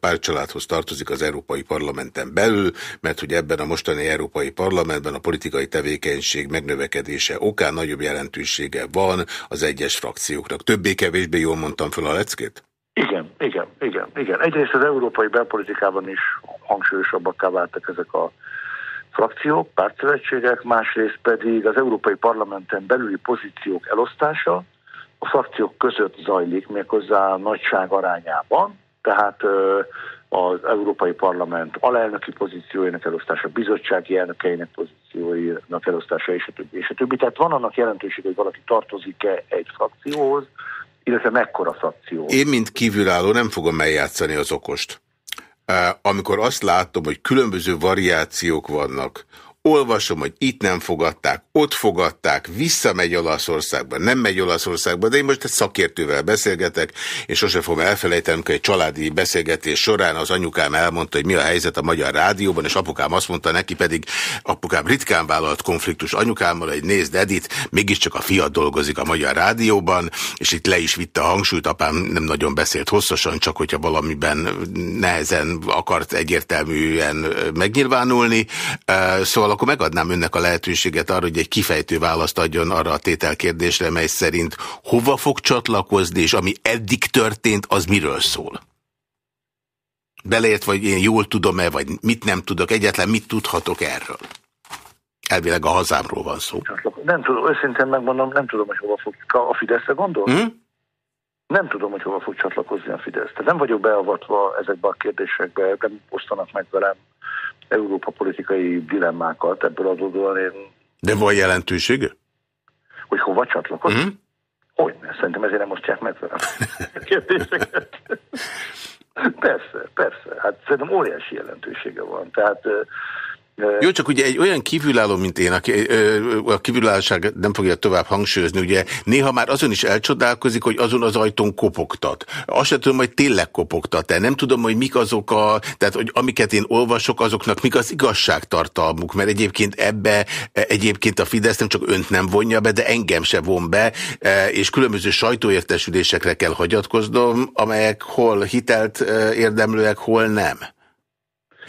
pártcsaládhoz tartozik az Európai Parlamenten belül, mert hogy ebben a mostani Európai Parlamentben a politikai tevékenység megnövekedése okán nagyobb jelentősége van az egyes frakcióknak. Többé-kevésbé jól mondtam fel a leckét? Igen, igen, igen, igen. Egyrészt az európai belpolitikában is hangsúlyosabbakká váltak ezek a frakciók, pártszövetségek, másrészt pedig az Európai Parlamenten belüli pozíciók elosztása a frakciók között zajlik méghozzá nagyság arányában, tehát az Európai Parlament alelnöki pozícióinak elosztása, bizottsági elnökeinek pozícióinak elosztása, és a többi, és a többi. Tehát van annak jelentőség, hogy valaki tartozik-e egy frakcióhoz, illetve mekkora frakció. Én, mint kívülálló nem fogom eljátszani az okost. Amikor azt látom, hogy különböző variációk vannak, olvasom, hogy itt nem fogadták, ott fogadták, visszamegy Olaszországba, nem megy Olaszországba, de én most egy szakértővel beszélgetek, és sose fogom elfelejteni, hogy egy családi beszélgetés során az anyukám elmondta, hogy mi a helyzet a Magyar Rádióban, és apukám azt mondta neki pedig, apukám ritkán vállalt konfliktus anyukámmal, hogy nézd Edit, mégiscsak a fiat dolgozik a Magyar Rádióban, és itt le is vitte a hangsúlyt, apám nem nagyon beszélt hosszasan, csak hogyha valamiben nehezen akart egyértelműen megnyilvánulni, szóval akkor megadnám önnek a lehetőséget arra, hogy egy kifejtő választ adjon arra a tételkérdésre, mely szerint hova fog csatlakozni, és ami eddig történt, az miről szól? Beleért, vagy én jól tudom-e, vagy mit nem tudok, egyetlen mit tudhatok erről? Elvileg a hazámról van szó. Nem tudom, őszintén megmondom, nem tudom, hogy hova fog a Fideszre gondol? Hmm? Nem tudom, hogy hova fog csatlakozni a Fidesz. Tehát nem vagyok beavatva ezekbe a kérdésekbe, nem osztanak meg velem Európa politikai dilemmákat ebből adódóan én... De van jelentősége? hogy hova csatlakozik. Mm-hmm. Hogy ne? Szerintem ezért nem osztják meg velem kérdéseket. persze, persze. Hát szerintem óriási jelentősége van. Tehát jó, csak ugye egy olyan kívülálló, mint én, aki a kívülállóság nem fogja tovább hangsúlyozni, ugye néha már azon is elcsodálkozik, hogy azon az ajtón kopogtat. Azt sem tudom, hogy tényleg kopogtat -e. Nem tudom, hogy mik azok a, tehát hogy amiket én olvasok, azoknak mik az igazságtartalmuk, mert egyébként ebbe egyébként a Fidesz nem csak önt nem vonja be, de engem se von be, és különböző sajtóértesülésekre kell hagyatkoznom, amelyek hol hitelt érdemlőek, hol nem.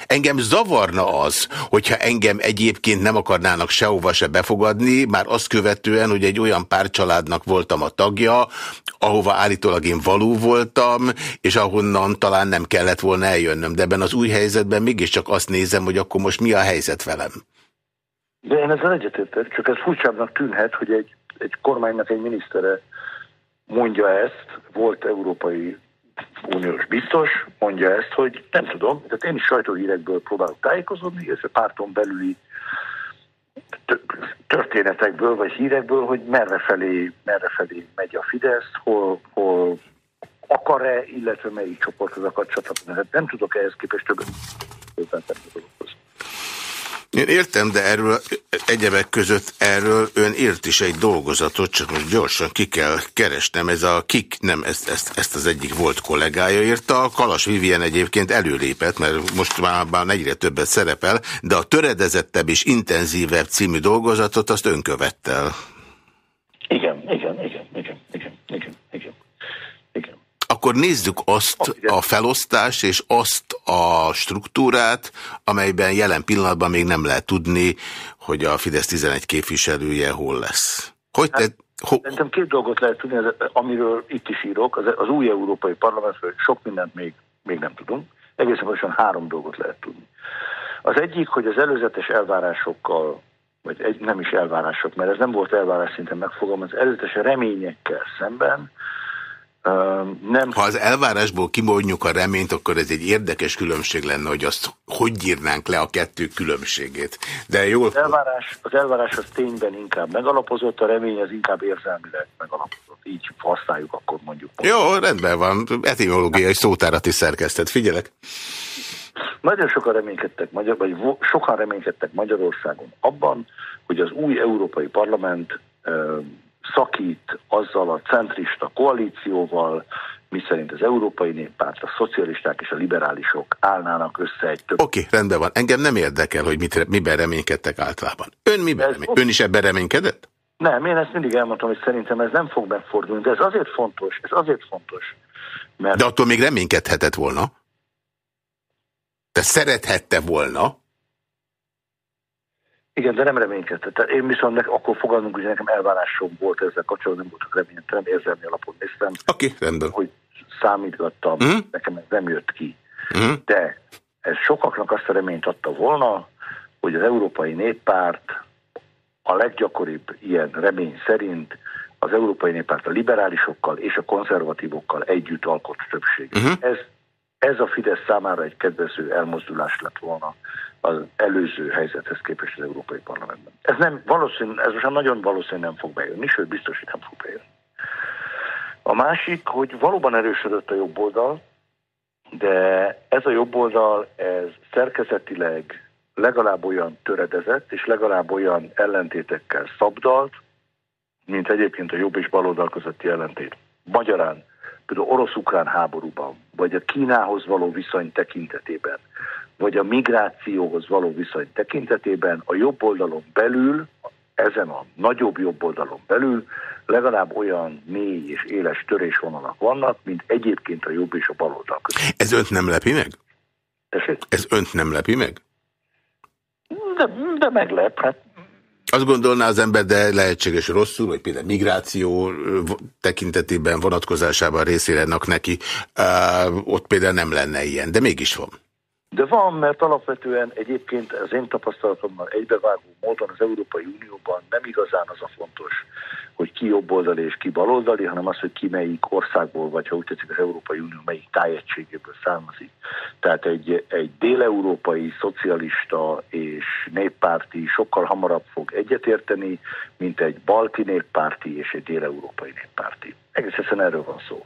Engem zavarna az, hogyha engem egyébként nem akarnának sehova se befogadni, már azt követően, hogy egy olyan párcsaládnak voltam a tagja, ahova állítólag én való voltam, és ahonnan talán nem kellett volna eljönnöm. De ebben az új helyzetben mégiscsak azt nézem, hogy akkor most mi a helyzet velem. De én ezzel egyetértek, csak ez furcsábbnak tűnhet, hogy egy, egy kormánynak egy minisztere mondja ezt, volt európai uniós biztos mondja ezt, hogy nem tudom, tehát én is sajtóhírekből próbálok tájékozódni, illetve párton belüli történetekből vagy hírekből, hogy merre felé, merre felé megy a Fidesz, hol, hol akar-e, illetve melyik csoporthoz akar csatlakozni. Hát nem tudok ehhez képest többet én értem, de erről egyebek között erről ön írt is egy dolgozatot, csak most gyorsan ki kell keresnem. Ez a kik, nem, ezt, ezt, ezt az egyik volt kollégája írta. Kalas Vivien egyébként előlépett, mert most már, már egyre többet szerepel, de a töredezettebb és intenzívebb című dolgozatot azt ön követte igen, igen, igen, Akkor nézzük azt a felosztást és azt a struktúrát, amelyben jelen pillanatban még nem lehet tudni, hogy a Fidesz 11 képviselője hol lesz. Hogy te, hát, ho... Szerintem két dolgot lehet tudni, amiről itt is írok. Az, az új Európai Parlamentről sok mindent még, még nem tudunk. Egészen pontosan három dolgot lehet tudni. Az egyik, hogy az előzetes elvárásokkal, vagy egy, nem is elvárások, mert ez nem volt elvárás szinten megfogalmaz, az előzetes reményekkel szemben nem. Ha az elvárásból kimondjuk a reményt, akkor ez egy érdekes különbség lenne, hogy azt hogy írnánk le a kettő különbségét. De jól... Az elvárás, az elvárás az tényben inkább megalapozott, a remény az inkább érzelmileg megalapozott. Így használjuk, akkor mondjuk. Jó, rendben van. Etimológiai szótárat is szerkesztett. Figyelek. Nagyon sokan reménykedtek, magyar, vagy sokan reménykedtek Magyarországon abban, hogy az új Európai Parlament szakít azzal a centrista koalícióval, miszerint az Európai Néppárt, a szocialisták és a liberálisok állnának össze egy több. Oké, okay, rendben van. Engem nem érdekel, hogy mit, miben reménykedtek általában. Ön miben remény? Ön is ebben reménykedett? Nem, én ezt mindig elmondtam, hogy szerintem ez nem fog megfordulni, de ez azért fontos, ez azért fontos, mert... De attól még reménykedhetett volna? De szerethette volna? Igen, de nem reménykedtem. Én viszont akkor fogalmunk, hogy nekem elvárásom volt ezzel kapcsolatban, nem voltak reménytem, érzelmi alapon néztem. Oké, okay, rendben. Hogy számítgattam, mm. nekem ez nem jött ki. Mm. De ez sokaknak azt a reményt adta volna, hogy az Európai Néppárt a leggyakoribb ilyen remény szerint az Európai Néppárt a liberálisokkal és a konzervatívokkal együtt alkot többséget. Mm. Ez, ez a Fidesz számára egy kedvező elmozdulás lett volna az előző helyzethez képest az Európai Parlamentben. Ez nem valószínű, ez most nagyon valószínű nem fog bejönni, sőt biztos, hogy nem fog bejönni. A másik, hogy valóban erősödött a jobb oldal, de ez a jobb oldal, ez szerkezetileg legalább olyan töredezett, és legalább olyan ellentétekkel szabdalt, mint egyébként a jobb és baloldal közötti ellentét. Magyarán, például orosz-ukrán háborúban, vagy a Kínához való viszony tekintetében, vagy a migrációhoz való viszony tekintetében a jobb oldalon belül, ezen a nagyobb jobb oldalon belül legalább olyan mély és éles törésvonalak vannak, mint egyébként a jobb és a bal oldal között. Ez önt nem lepi meg? Tessék? Ez önt nem lepi meg? De, de meglep, hát azt gondolná az ember, de lehetséges rosszul, vagy például migráció tekintetében vonatkozásában részére neki, uh, ott például nem lenne ilyen, de mégis van. De van, mert alapvetően egyébként az én tapasztalatommal egybevágó módon az Európai Unióban nem igazán az a fontos, hogy ki jobboldali és ki baloldali, hanem az, hogy ki melyik országból, vagy ha úgy tetszik az Európai Unió melyik tájegységéből származik. Tehát egy, egy déleurópai szocialista és néppárti sokkal hamarabb fog egyetérteni, mint egy balti néppárti és egy déleurópai néppárti. Egész egyszerűen erről van szó.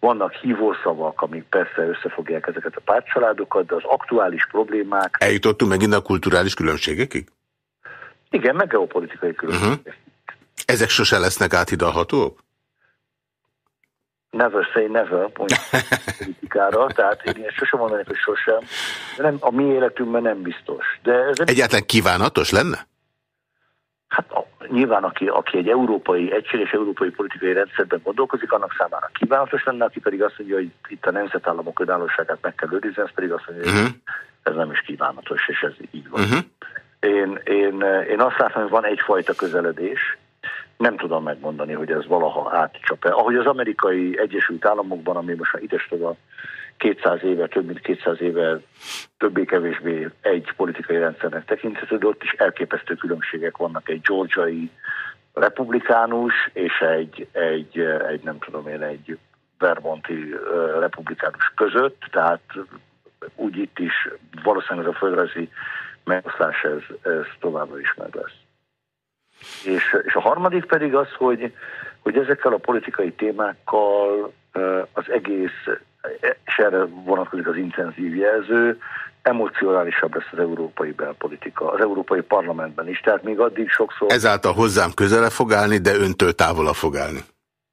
Vannak hívószavak, amik persze összefogják ezeket a pártcsaládokat, de az aktuális problémák... Eljutottunk megint a kulturális különbségekig? Igen, meg geopolitikai különbségek. Uh -huh. Ezek sose lesznek áthidalhatók? Never say never, politikára, tehát én ezt sosem mondanék, hogy sosem, de nem, a mi életünkben nem biztos. De ez Egyáltalán kívánatos lenne? Hát a, nyilván, aki, aki egy európai, egységes európai politikai rendszerben gondolkozik, annak számára kívánatos lenne, aki pedig azt mondja, hogy itt a nemzetállamok önállóságát meg kell őrizni, ez pedig azt mondja, hogy uh. -huh. ez nem is kívánatos, és ez így van. Uh. -huh. én, én, én azt látom, hogy van egyfajta közeledés, nem tudom megmondani, hogy ez valaha átcsap-e. Ahogy az amerikai Egyesült Államokban, ami most már a 200 éve, több mint 200 éve többé-kevésbé egy politikai rendszernek tekinthető, de ott is elképesztő különbségek vannak egy georgiai republikánus és egy, egy, egy nem tudom én, egy vermonti republikánus között, tehát úgy itt is valószínűleg ez a földrajzi megoszlás ez, ez továbbra is meg lesz. És, és a harmadik pedig az, hogy, hogy ezekkel a politikai témákkal az egész, és erre vonatkozik az intenzív jelző, emocionálisabb lesz az európai belpolitika, az európai parlamentben is. Tehát még addig sokszor... Ezáltal hozzám közele fog állni, de öntől távolabb fog állni.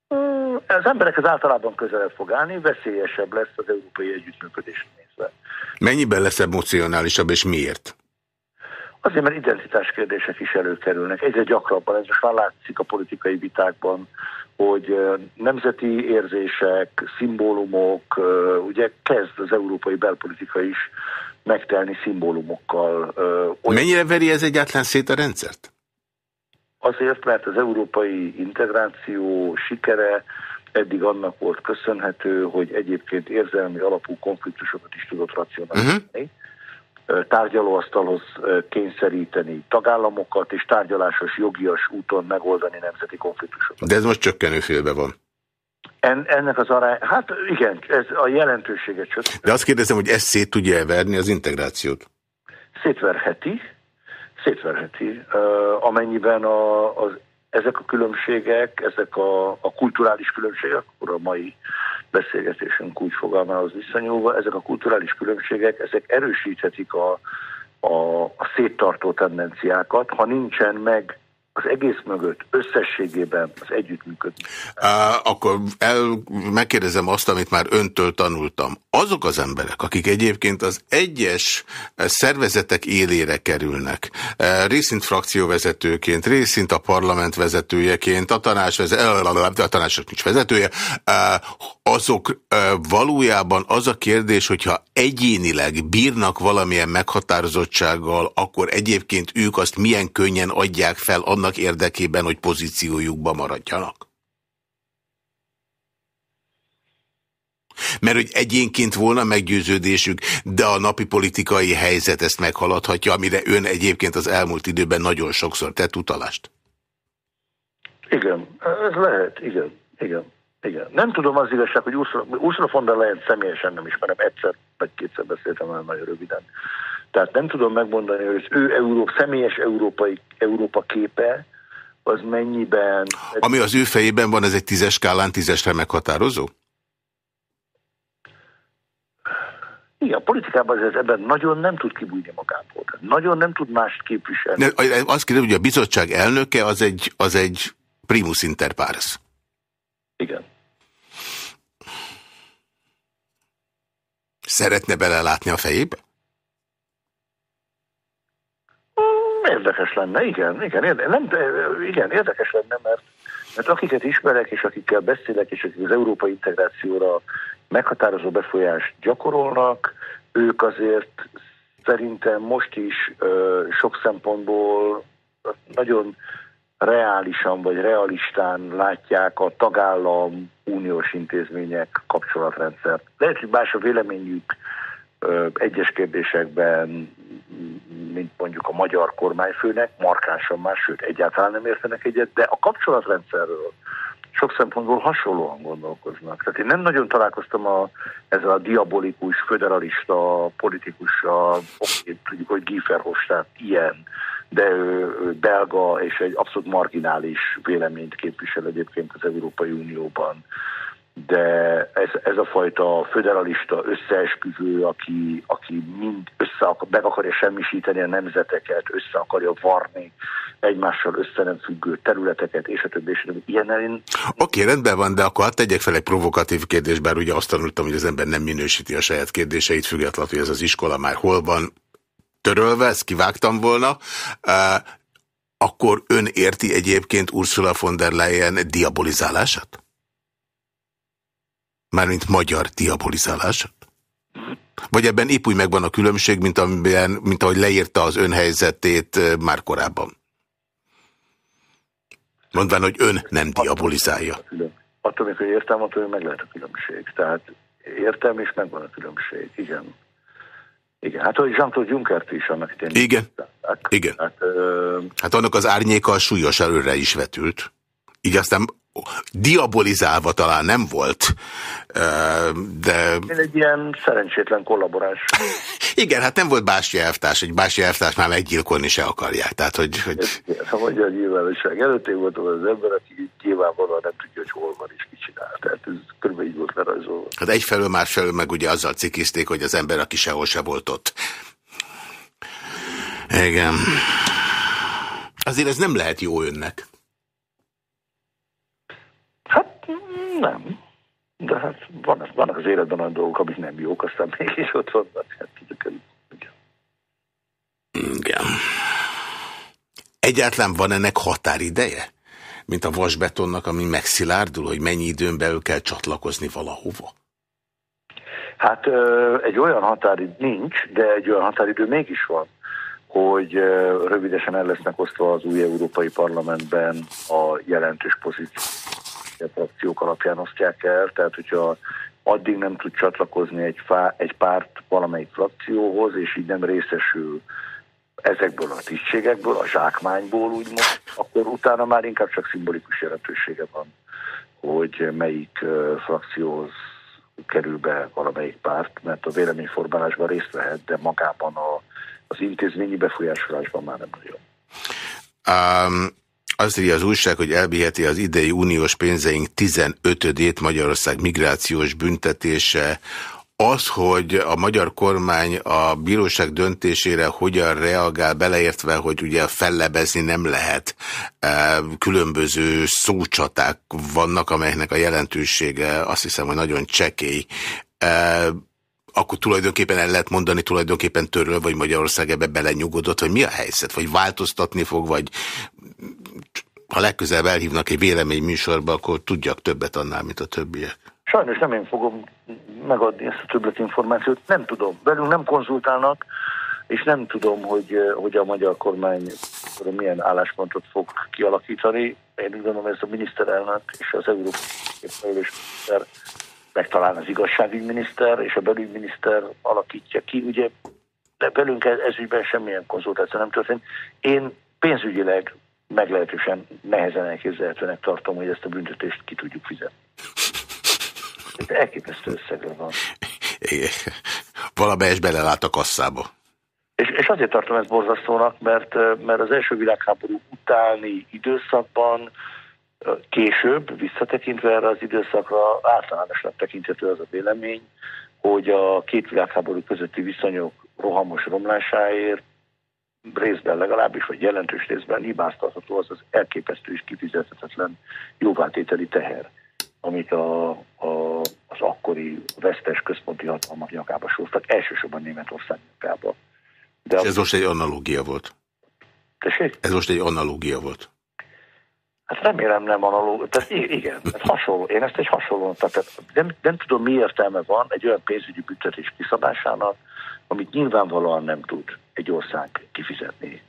Hmm, az emberekhez általában közelebb fog állni, veszélyesebb lesz az európai együttműködés nézve. Mennyiben lesz emocionálisabb, és miért? Azért, mert identitás kérdések is előkerülnek. Egyre gyakrabban, ez most már látszik a politikai vitákban, hogy nemzeti érzések, szimbólumok, ugye kezd az európai belpolitika is megtelni szimbólumokkal. Olyan... Mennyire veri ez egyáltalán szét a rendszert? Azért, mert az európai integráció sikere eddig annak volt köszönhető, hogy egyébként érzelmi alapú konfliktusokat is tudott racionalizálni. Uh -huh tárgyalóasztalhoz kényszeríteni tagállamokat, és tárgyalásos, jogias úton megoldani nemzeti konfliktusokat. De ez most csökkenő félbe van. En, ennek az arány, hát igen, ez a jelentőséget csökken. De azt kérdezem, hogy ezt szét tudja verni az integrációt? Szétverheti, szétverheti, amennyiben a, az, ezek a különbségek, ezek a, a kulturális különbségek, akkor a mai beszélgetésünk úgy fogalmához visszanyúlva, ezek a kulturális különbségek, ezek erősíthetik a, a, a széttartó tendenciákat, ha nincsen meg az egész mögött összességében az együttműködés. Akkor el, megkérdezem azt, amit már öntől tanultam. Azok az emberek, akik egyébként az egyes szervezetek élére kerülnek, részint frakcióvezetőként, részint a parlament vezetőjeként, a tanács, a tanácsok nincs vezetője, azok valójában az a kérdés, hogyha egyénileg bírnak valamilyen meghatározottsággal, akkor egyébként ők azt milyen könnyen adják fel annak annak érdekében, hogy pozíciójukba maradjanak? Mert hogy egyénként volna meggyőződésük, de a napi politikai helyzet ezt meghaladhatja, amire ön egyébként az elmúlt időben nagyon sokszor tett utalást. Igen, ez lehet, igen, igen, igen. Nem tudom az igazság, hogy Ursula von der Leyen személyesen nem ismerem, egyszer vagy kétszer beszéltem el nagyon röviden. Tehát nem tudom megmondani, hogy az ő Európa, személyes európai, Európa képe, az mennyiben... Ami az ő fejében van, ez egy tízes skálán tízesre meghatározó? Igen, a politikában ez ebben nagyon nem tud kibújni magából. Nagyon nem tud mást képviselni. De azt kérdem, hogy a bizottság elnöke az egy, az egy primus inter pares. Igen. Szeretne belelátni a fejébe? Érdekes lenne, igen, igen, érde, nem, igen, érdekes lenne, mert, mert akiket ismerek, és akikkel beszélek, és akik az európai integrációra meghatározó befolyást gyakorolnak, ők azért szerintem most is ö, sok szempontból nagyon reálisan vagy realistán látják a tagállam uniós intézmények kapcsolatrendszert. Lehet, hogy más a véleményük egyes kérdésekben, mint mondjuk a magyar kormányfőnek, markánsan más, sőt egyáltalán nem értenek egyet, de a kapcsolatrendszerről sok szempontból hasonlóan gondolkoznak. Tehát én nem nagyon találkoztam a, ezzel a diabolikus, föderalista politikussal, tudjuk, hogy Guy ilyen, de ő, ő belga és egy abszolút marginális véleményt képvisel egyébként az Európai Unióban de ez, ez a fajta föderalista összeesküvő, aki, aki mind össze meg akarja semmisíteni a nemzeteket, össze akarja varni egymással össze nem függő területeket, és a többi, és a többi. Ilyen én... Oké, rendben van, de akkor hadd tegyek fel egy provokatív kérdést, bár ugye azt tanultam, hogy az ember nem minősíti a saját kérdéseit, függetlenül, hogy ez az iskola már hol van törölve, ezt kivágtam volna. Uh, akkor ön érti egyébként Ursula von der Leyen diabolizálását? Mármint magyar diabolizálását? Vagy ebben épp úgy megvan a különbség, mint, amiben, mint ahogy leírta az önhelyzetét már korábban? Mondván, hogy ön nem diabolizálja. Attól hogy értem, attól hogy meg lehet a különbség. Tehát értem, és megvan a különbség. Igen. Igen, hát hogy Jean-Claude Junckert is annak idején. Igen, igen. Hát, ö... hát annak az árnyéka súlyos előre is vetült. Így aztán diabolizálva talán nem volt, de... Én egy ilyen szerencsétlen kollaborás. Igen, hát nem volt Bási elvtárs, egy Bási elvtárs már meggyilkolni se akarják, tehát hogy... hogy... Ha mondja a nyilvánosság előtt, én voltam az ember, aki nyilvánvalóan nem tudja, hogy hol van és ki csinál, tehát ez körülbelül így volt lerajzolva. Hát egyfelől, másfelől meg ugye azzal cikizték, hogy az ember, aki sehol se volt ott. Igen. Azért ez nem lehet jó önnek. Nem. De hát van, vannak az életben olyan dolgok, amik nem jók, aztán mégis ott vannak. Hát, igen. igen. Egyáltalán van ennek határideje? Mint a vasbetonnak, ami megszilárdul, hogy mennyi időn belül kell csatlakozni valahova? Hát egy olyan határidő nincs, de egy olyan határidő mégis van, hogy rövidesen el lesznek osztva az új Európai Parlamentben a jelentős pozíció frakciók alapján osztják el, tehát hogyha addig nem tud csatlakozni egy, fá, egy párt valamelyik frakcióhoz, és így nem részesül ezekből a tisztségekből, a zsákmányból úgymond, akkor utána már inkább csak szimbolikus jelentősége van, hogy melyik frakcióhoz kerül be valamelyik párt, mert a véleményformálásban részt vehet, de magában a, az intézményi befolyásolásban már nem nagyon. Um, azt írja az újság, hogy elbiheti az idei uniós pénzeink 15-ét Magyarország migrációs büntetése. Az, hogy a magyar kormány a bíróság döntésére hogyan reagál, beleértve, hogy ugye fellebezni nem lehet, e, különböző szócsaták vannak, amelyeknek a jelentősége azt hiszem, hogy nagyon csekély e, akkor tulajdonképpen el lehet mondani, tulajdonképpen töröl, vagy Magyarország ebbe belenyugodott, vagy mi a helyzet, vagy változtatni fog, vagy ha legközelebb elhívnak egy véleményműsorba, akkor tudjak többet annál, mint a többiek. Sajnos nem én fogom megadni ezt a többlet információt, nem tudom. Velünk nem konzultálnak, és nem tudom, hogy, hogy a magyar kormány milyen álláspontot fog kialakítani. Én úgy gondolom, ez a miniszterelnök és az európai képviselőminiszter, meg talán az igazságügyminiszter és a belügyminiszter alakítja ki. Ugye de velünk ez, ez ügyben semmilyen konzultáció nem történt. Én pénzügyileg meglehetősen nehezen elképzelhetőnek tartom, hogy ezt a büntetést ki tudjuk fizetni. Ez elképesztő összegre van. Valamelyes belelát a kasszába. És, és azért tartom ezt borzasztónak, mert, mert az első világháború utáni időszakban később, visszatekintve erre az időszakra általánosnak tekinthető az a vélemény, hogy a két világháború közötti viszonyok rohamos romlásáért részben legalábbis, vagy jelentős részben hibáztatható az az elképesztő és kifizethetetlen jóvátételi teher, amit a, a, az akkori vesztes központi hatalmak nyakába soroztak, elsősorban Németország nyakába. De és ez a... most egy analógia volt. Tessék? Ez most egy analógia volt. Hát remélem nem analóg, tehát igen, ez hasonló. Én ezt egy hasonló, tehát nem, nem tudom mi értelme van egy olyan pénzügyi büntetés kiszabásának, amit nyilvánvalóan nem tud egy ország kifizetni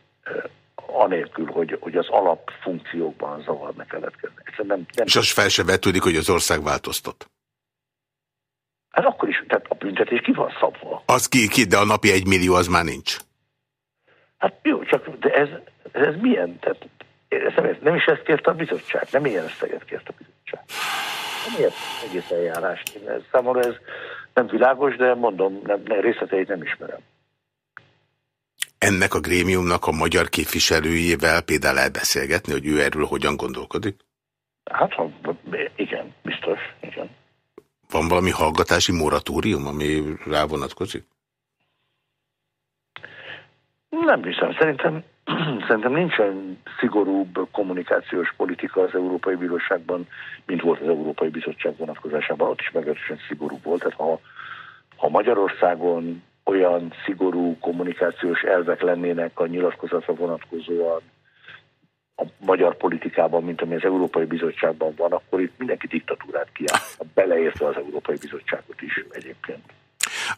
anélkül, hogy, hogy az alapfunkciókban zavar ne keletkezne. Nem, nem És az fel se vetődik, hogy az ország változtat? Hát akkor is, tehát a büntetés ki van szabva. Az ki, ki, de a napi egy millió az már nincs. Hát jó, csak de ez, ez milyen? Tehát nem is ezt kérte a bizottság, nem ilyen összeget kért a bizottság. Nem ilyen egész eljárást. Ez, számomra ez nem világos, de mondom, nem, nem, részleteit nem ismerem. Ennek a grémiumnak a magyar képviselőjével például elbeszélgetni, hogy ő erről hogyan gondolkodik? Hát, igen, biztos, igen. Van valami hallgatási moratórium, ami rá vonatkozik? Nem hiszem. Szerintem, szerintem nincsen szigorúbb kommunikációs politika az Európai Bíróságban, mint volt az Európai Bizottság vonatkozásában. Ott is meglehetősen szigorú volt. Tehát ha, ha Magyarországon olyan szigorú kommunikációs elvek lennének a nyilatkozatra vonatkozóan a magyar politikában, mint ami az Európai Bizottságban van, akkor itt mindenki diktatúrát kiáll, beleértve az Európai Bizottságot is egyébként.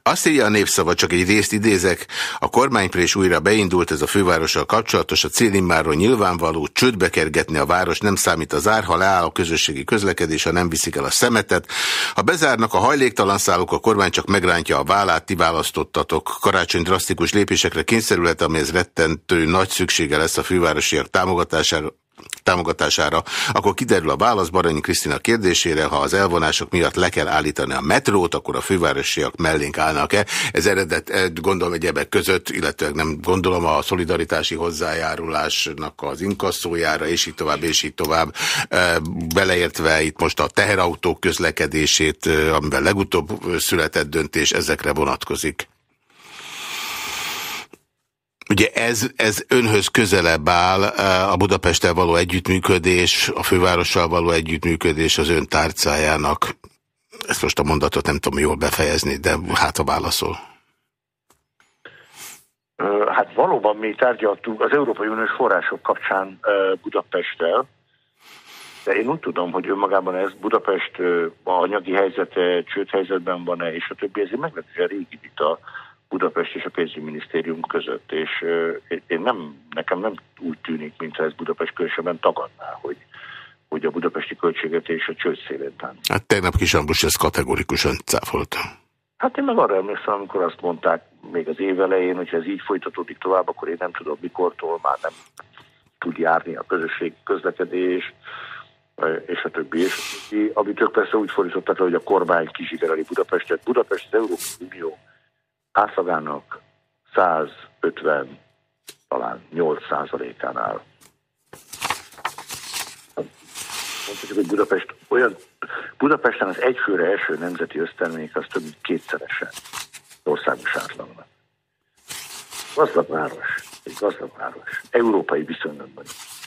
Azt írja a népszava, csak egy részt idézek, a kormányprés újra beindult, ez a fővárossal kapcsolatos, a célimmáról nyilvánvaló, csődbe kergetni a város nem számít az ár, ha leáll a közösségi közlekedés, ha nem viszik el a szemetet. Ha bezárnak a hajléktalan szállók, a kormány csak megrántja a vállát, ti választottatok. Karácsony drasztikus lépésekre kényszerülhet, amihez rettentő nagy szüksége lesz a fővárosiak támogatására, támogatására, akkor kiderül a válasz Baranyi Krisztina kérdésére, ha az elvonások miatt le kell állítani a metrót, akkor a fővárosiak mellénk állnak-e. Ez eredet, eh, gondolom egyebek között, illetve nem gondolom a szolidaritási hozzájárulásnak az inkasszójára, és így tovább, és így tovább, eh, beleértve itt most a teherautók közlekedését, eh, amiben legutóbb született döntés, ezekre vonatkozik. Ugye ez, ez önhöz közelebb áll a Budapesttel való együttműködés, a fővárossal való együttműködés az ön tárcájának. Ezt most a mondatot nem tudom jól befejezni, de hát a válaszol. Hát valóban mi tárgyaltunk az Európai Uniós források kapcsán Budapesttel, de én úgy tudom, hogy önmagában ez Budapest a anyagi helyzete, csődhelyzetben van-e, és a többi, ez egy meglehetősen régi vita Budapest és a pénzügyminisztérium között, és én nem, nekem nem úgy tűnik, mintha ez Budapest különösebben tagadná, hogy, hogy a budapesti költségvetés a csőd szélén tánc. Hát tegnap Kis Ambrus ezt kategorikusan cáfolta. Hát én meg arra emlékszem, amikor azt mondták még az év elején, hogyha ez így folytatódik tovább, akkor én nem tudom mikortól már nem tud járni a közösség közlekedés, és a többi. És amit ők persze úgy fordítottak, hogy a kormány kizsigereli Budapestet. Budapest az Európai Unió átlagának 150, talán 8 százalékánál. Mondhatjuk, hogy Budapest olyan, Budapesten az egyfőre első nemzeti össztermék az több mint kétszeresen országos átlagnak. Gazdag város, egy gazdag város, európai viszonylatban város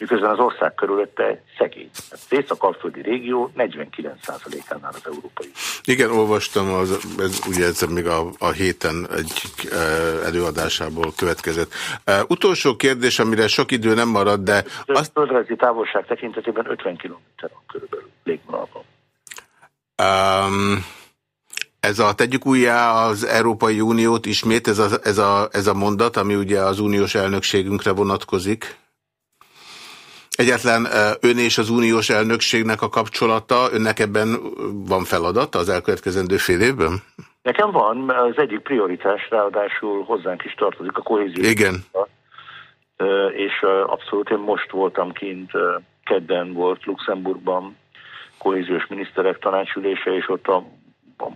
miközben az ország körülötte szegény. Az észak-alföldi régió 49%-ánál az európai. Igen, olvastam, az, ez ugye ez még a, a héten egy e, előadásából következett. E, utolsó kérdés, amire sok idő nem marad, de... A azt... földrajzi távolság tekintetében 50 km van körülbelül légvonalban. Um, ez a tegyük újjá az Európai Uniót ismét, ez a, ez, a, ez a mondat, ami ugye az uniós elnökségünkre vonatkozik? Egyetlen ön és az uniós elnökségnek a kapcsolata, önnek ebben van feladata az elkövetkezendő fél évben? Nekem van, az egyik prioritás ráadásul hozzánk is tartozik a kohézió. Igen. És abszolút én most voltam kint, kedden volt Luxemburgban kohéziós miniszterek tanácsülése, és ott a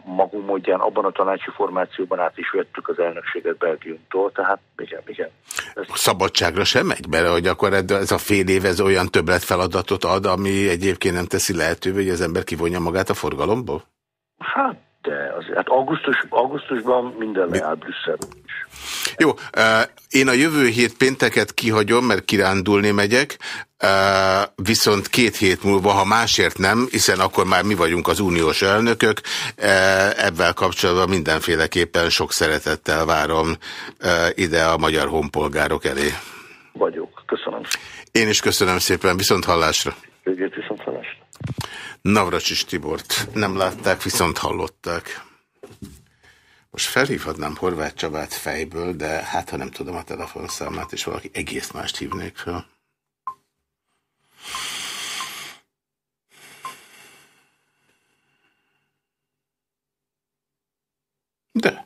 magunk módján abban a tanácsi formációban át is vettük az elnökséget Belgiumtól, tehát igen, igen. Ez... Szabadságra sem megy bele, hogy akkor ez a fél év ez olyan feladatot ad, ami egyébként nem teszi lehetővé, hogy az ember kivonja magát a forgalomból? Hát, de azért, hát augusztus, augusztusban minden leáll Brüsszelről is. Jó, én a jövő hét pénteket kihagyom, mert kirándulni megyek, viszont két hét múlva, ha másért nem, hiszen akkor már mi vagyunk az uniós elnökök, ebben kapcsolatban mindenféleképpen sok szeretettel várom ide a magyar honpolgárok elé. Vagyok, köszönöm. Én is köszönöm szépen, viszont hallásra. Viszont hallásra. Navracsis Tibort nem látták, viszont hallották. Most felhívhatnám Horváth Csabát fejből, de hát ha nem tudom a telefonszámát, és valaki egész mást hívnék fel. De.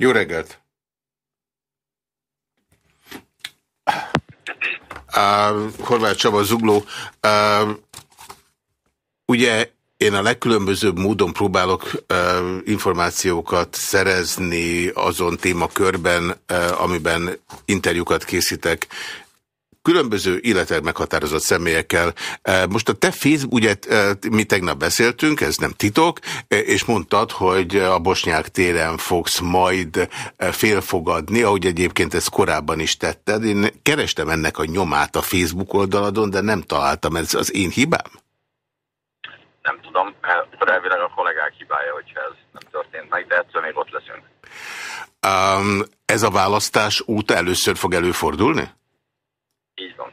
Jó reggelt! Horváth Csaba Zugló. Ugye én a legkülönbözőbb módon próbálok információkat szerezni azon témakörben, amiben interjúkat készítek különböző illetve meghatározott személyekkel. Most a te Facebook, ugye mi tegnap beszéltünk, ez nem titok, és mondtad, hogy a Bosnyák téren fogsz majd félfogadni, ahogy egyébként ezt korábban is tetted. Én kerestem ennek a nyomát a Facebook oldaladon, de nem találtam. Ez az én hibám? Nem tudom, elvileg a kollégák hibája, hogyha ez nem történt meg, de ettől még ott leszünk. Um, ez a választás óta először fog előfordulni? Így van.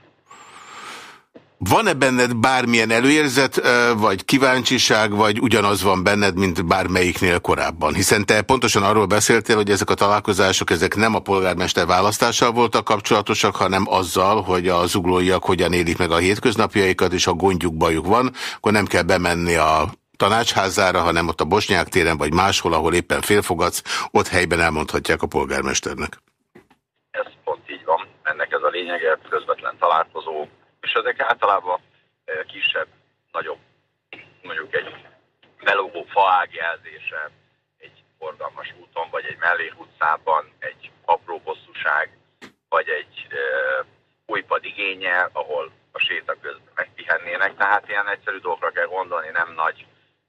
Van-e benned bármilyen előérzet, vagy kíváncsiság, vagy ugyanaz van benned, mint bármelyiknél korábban? Hiszen te pontosan arról beszéltél, hogy ezek a találkozások ezek nem a polgármester választással voltak kapcsolatosak, hanem azzal, hogy a zuglóiak hogyan élik meg a hétköznapjaikat, és ha gondjuk, bajuk van, akkor nem kell bemenni a tanácsházára, hanem ott a Bosnyák téren, vagy máshol, ahol éppen félfogadsz, ott helyben elmondhatják a polgármesternek ennek ez a lényege, közvetlen találkozó, és ezek általában e, kisebb, nagyobb, mondjuk egy melógó faág jelzése, egy forgalmas úton, vagy egy mellékutcában, egy apró bosszúság, vagy egy e, újpad igénye, ahol a séta közben megpihennének. Tehát ilyen egyszerű dolgokra kell gondolni, nem nagy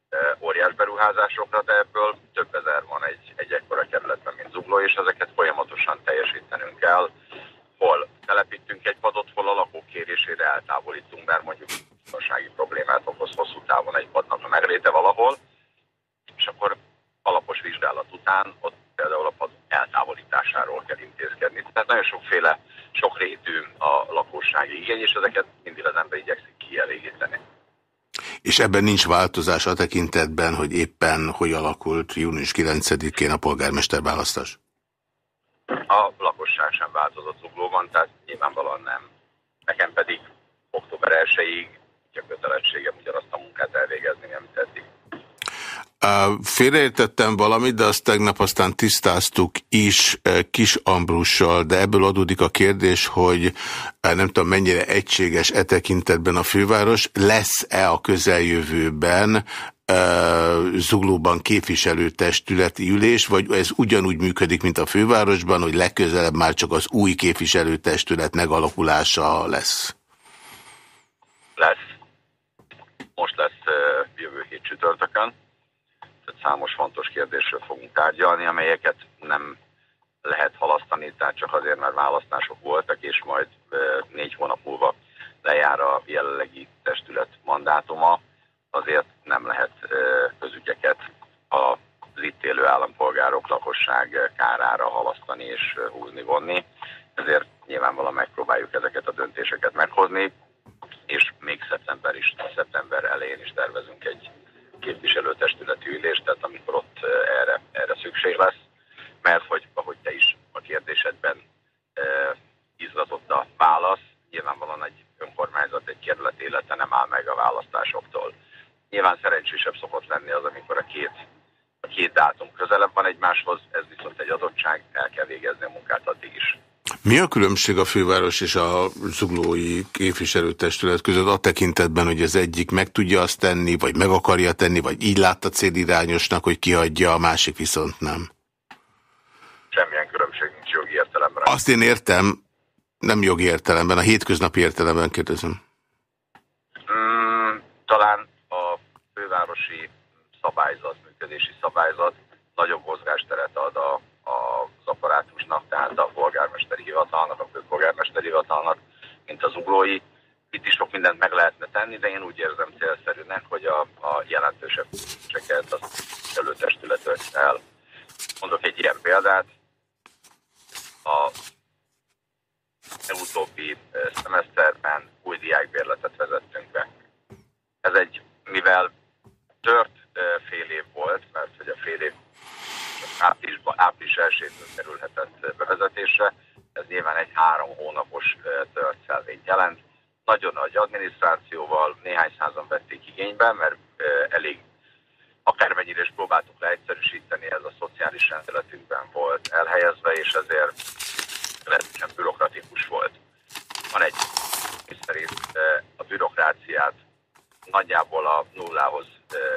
e, óriás beruházásokra, de ebből több ezer van egy, egy ekkora kerületben, mint Zugló, és ezeket folyamatosan teljesítenünk kell hol telepítünk egy padot, hol a lakók kérésére eltávolítunk, mert mondjuk biztonsági problémát okoz hosszú távon egy padnak a megléte valahol, és akkor alapos vizsgálat után ott például a pad eltávolításáról kell intézkedni. Tehát nagyon sokféle, sokrétű a lakossági igény, és ezeket mindig az ember igyekszik kielégíteni. És ebben nincs változás a tekintetben, hogy éppen hogy alakult június 9-én a polgármester választás? A lakosság sem változott zuglóban, tehát nyilvánvalóan nem. Nekem pedig október 1-ig a kötelességem ugyanazt a munkát elvégezni, amit eddig. Félreértettem valamit, de azt tegnap aztán tisztáztuk is Kis Ambrussal, de ebből adódik a kérdés, hogy nem tudom mennyire egységes e tekintetben a főváros, lesz-e a közeljövőben Zuglóban képviselőtestületi ülés, vagy ez ugyanúgy működik, mint a fővárosban, hogy legközelebb már csak az új képviselőtestület megalakulása lesz? Lesz. Most lesz jövő hét csütörtökön. Tehát számos fontos kérdésről fogunk tárgyalni, amelyeket nem lehet halasztani, tehát csak azért, mert választások voltak, és majd négy hónap múlva lejár a jelenlegi testület mandátuma azért nem lehet közügyeket az itt élő állampolgárok lakosság kárára halasztani és húzni, vonni. Ezért nyilvánvalóan megpróbáljuk ezeket a döntéseket meghozni, és még szeptember is, szeptember elején is tervezünk egy képviselőtestületi ülést, tehát amikor ott erre, erre szükség lesz, mert hogy ahogy te is a kérdésedben e, izgatott a válasz, nyilvánvalóan egy önkormányzat, egy kerület élete nem áll meg a választásoktól. Nyilván szerencsésebb szokott lenni az, amikor a két, a két dátum közelebb van egymáshoz, ez viszont egy adottság, el kell végezni a munkát addig is. Mi a különbség a főváros és a zuglói képviselőtestület között a tekintetben, hogy az egyik meg tudja azt tenni, vagy meg akarja tenni, vagy így látta célirányosnak, hogy kiadja, a másik viszont nem? Semmilyen különbség nincs jogi értelemben. Azt én értem, nem jogi értelemben, a hétköznapi értelemben kérdezem. Mm, talán fővárosi szabályzat, működési szabályzat nagyobb mozgásteret ad a, a, az apparátusnak, tehát a polgármesteri hivatalnak, a főpolgármesteri hivatalnak, mint az uglói. Itt is sok mindent meg lehetne tenni, de én úgy érzem célszerűnek, hogy a, a jelentősebb cseket az előtestületek el. Mondok egy ilyen példát. A utóbbi eh, szemeszterben új diákbérletet vezettünk be. Ez egy, mivel tört fél év volt, mert hogy a fél év áprilisban, április elsőtől kerülhetett bevezetésre, ez nyilván egy három hónapos tört szelvényt jelent. Nagyon nagy adminisztrációval, néhány százan vették igénybe, mert elég akármennyire is próbáltuk leegyszerűsíteni, ez a szociális rendeletünkben volt elhelyezve, és ezért rendesen bürokratikus volt. Van egy, szerint a bürokráciát nagyjából a nullához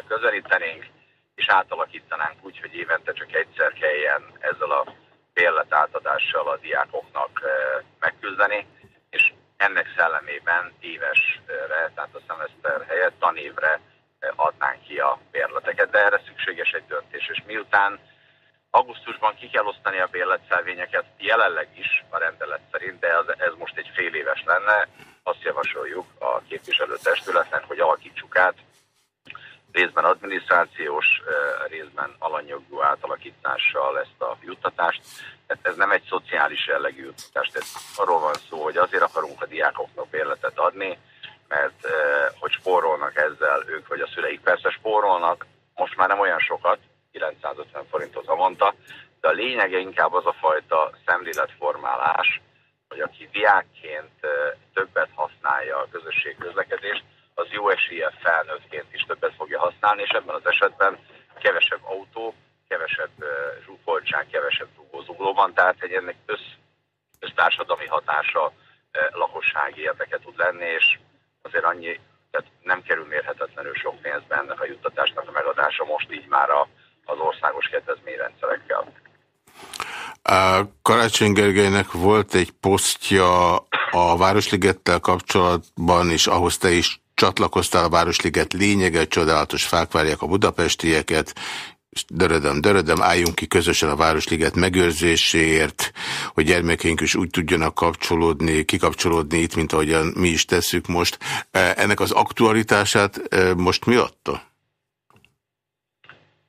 közelítenénk, és átalakítanánk úgy, hogy évente csak egyszer kelljen ezzel a bérlet átadással a diákoknak megküzdeni, és ennek szellemében évesre, tehát a szemeszter helyett tanévre adnánk ki a bérleteket, de erre szükséges egy döntés. És miután augusztusban ki kell osztani a bérletszelvényeket, jelenleg is a rendelet szerint, de ez most egy fél éves lenne, azt javasoljuk a képviselőtestületnek, hogy alakítsuk át részben adminisztrációs, részben alanyjogú átalakítással ezt a juttatást. Tehát ez nem egy szociális jellegű juttatás, tehát arról van szó, hogy azért akarunk a diákoknak bérletet adni, mert hogy spórolnak ezzel ők vagy a szüleik. Persze spórolnak, most már nem olyan sokat, 950 forintot havonta, de a lényege inkább az a fajta szemléletformálás, hogy aki diákként többet használja a közösség közlekedést, az jó esélye felnőttként is többet fogja használni, és ebben az esetben kevesebb autó, kevesebb zsúfoltság, kevesebb dugózugló van, tehát egy ennek össz, össztársadalmi hatása lakossági érdeke tud lenni, és azért annyi, tehát nem kerül mérhetetlenül sok pénzbe ennek a juttatásnak a megadása most így már a, az országos kedvezményrendszerekkel. Karácsony Gergelynek volt egy posztja a Városligettel kapcsolatban, és ahhoz te is csatlakoztál a Városliget lényege, csodálatos fák várják a budapestieket, dörödöm, dörödöm, álljunk ki közösen a Városliget megőrzéséért, hogy gyermekeink is úgy tudjanak kapcsolódni, kikapcsolódni itt, mint ahogyan mi is tesszük most. E, ennek az aktualitását e, most mi adta?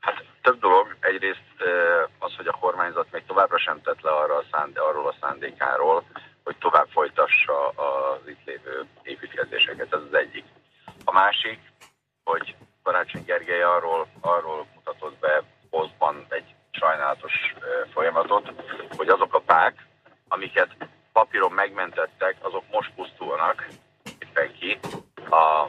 Hát több dolog. Egyrészt e, az, hogy a kormányzat még továbbra sem tett le arra a szándé, arról a szándékáról, hogy tovább folytassa az itt lévő építkezéseket. Ez az egyik. A másik, hogy Karácsony Gergely arról, arról mutatott be posztban egy sajnálatos folyamatot, hogy azok a pák, amiket papíron megmentettek, azok most pusztulnak éppen ki a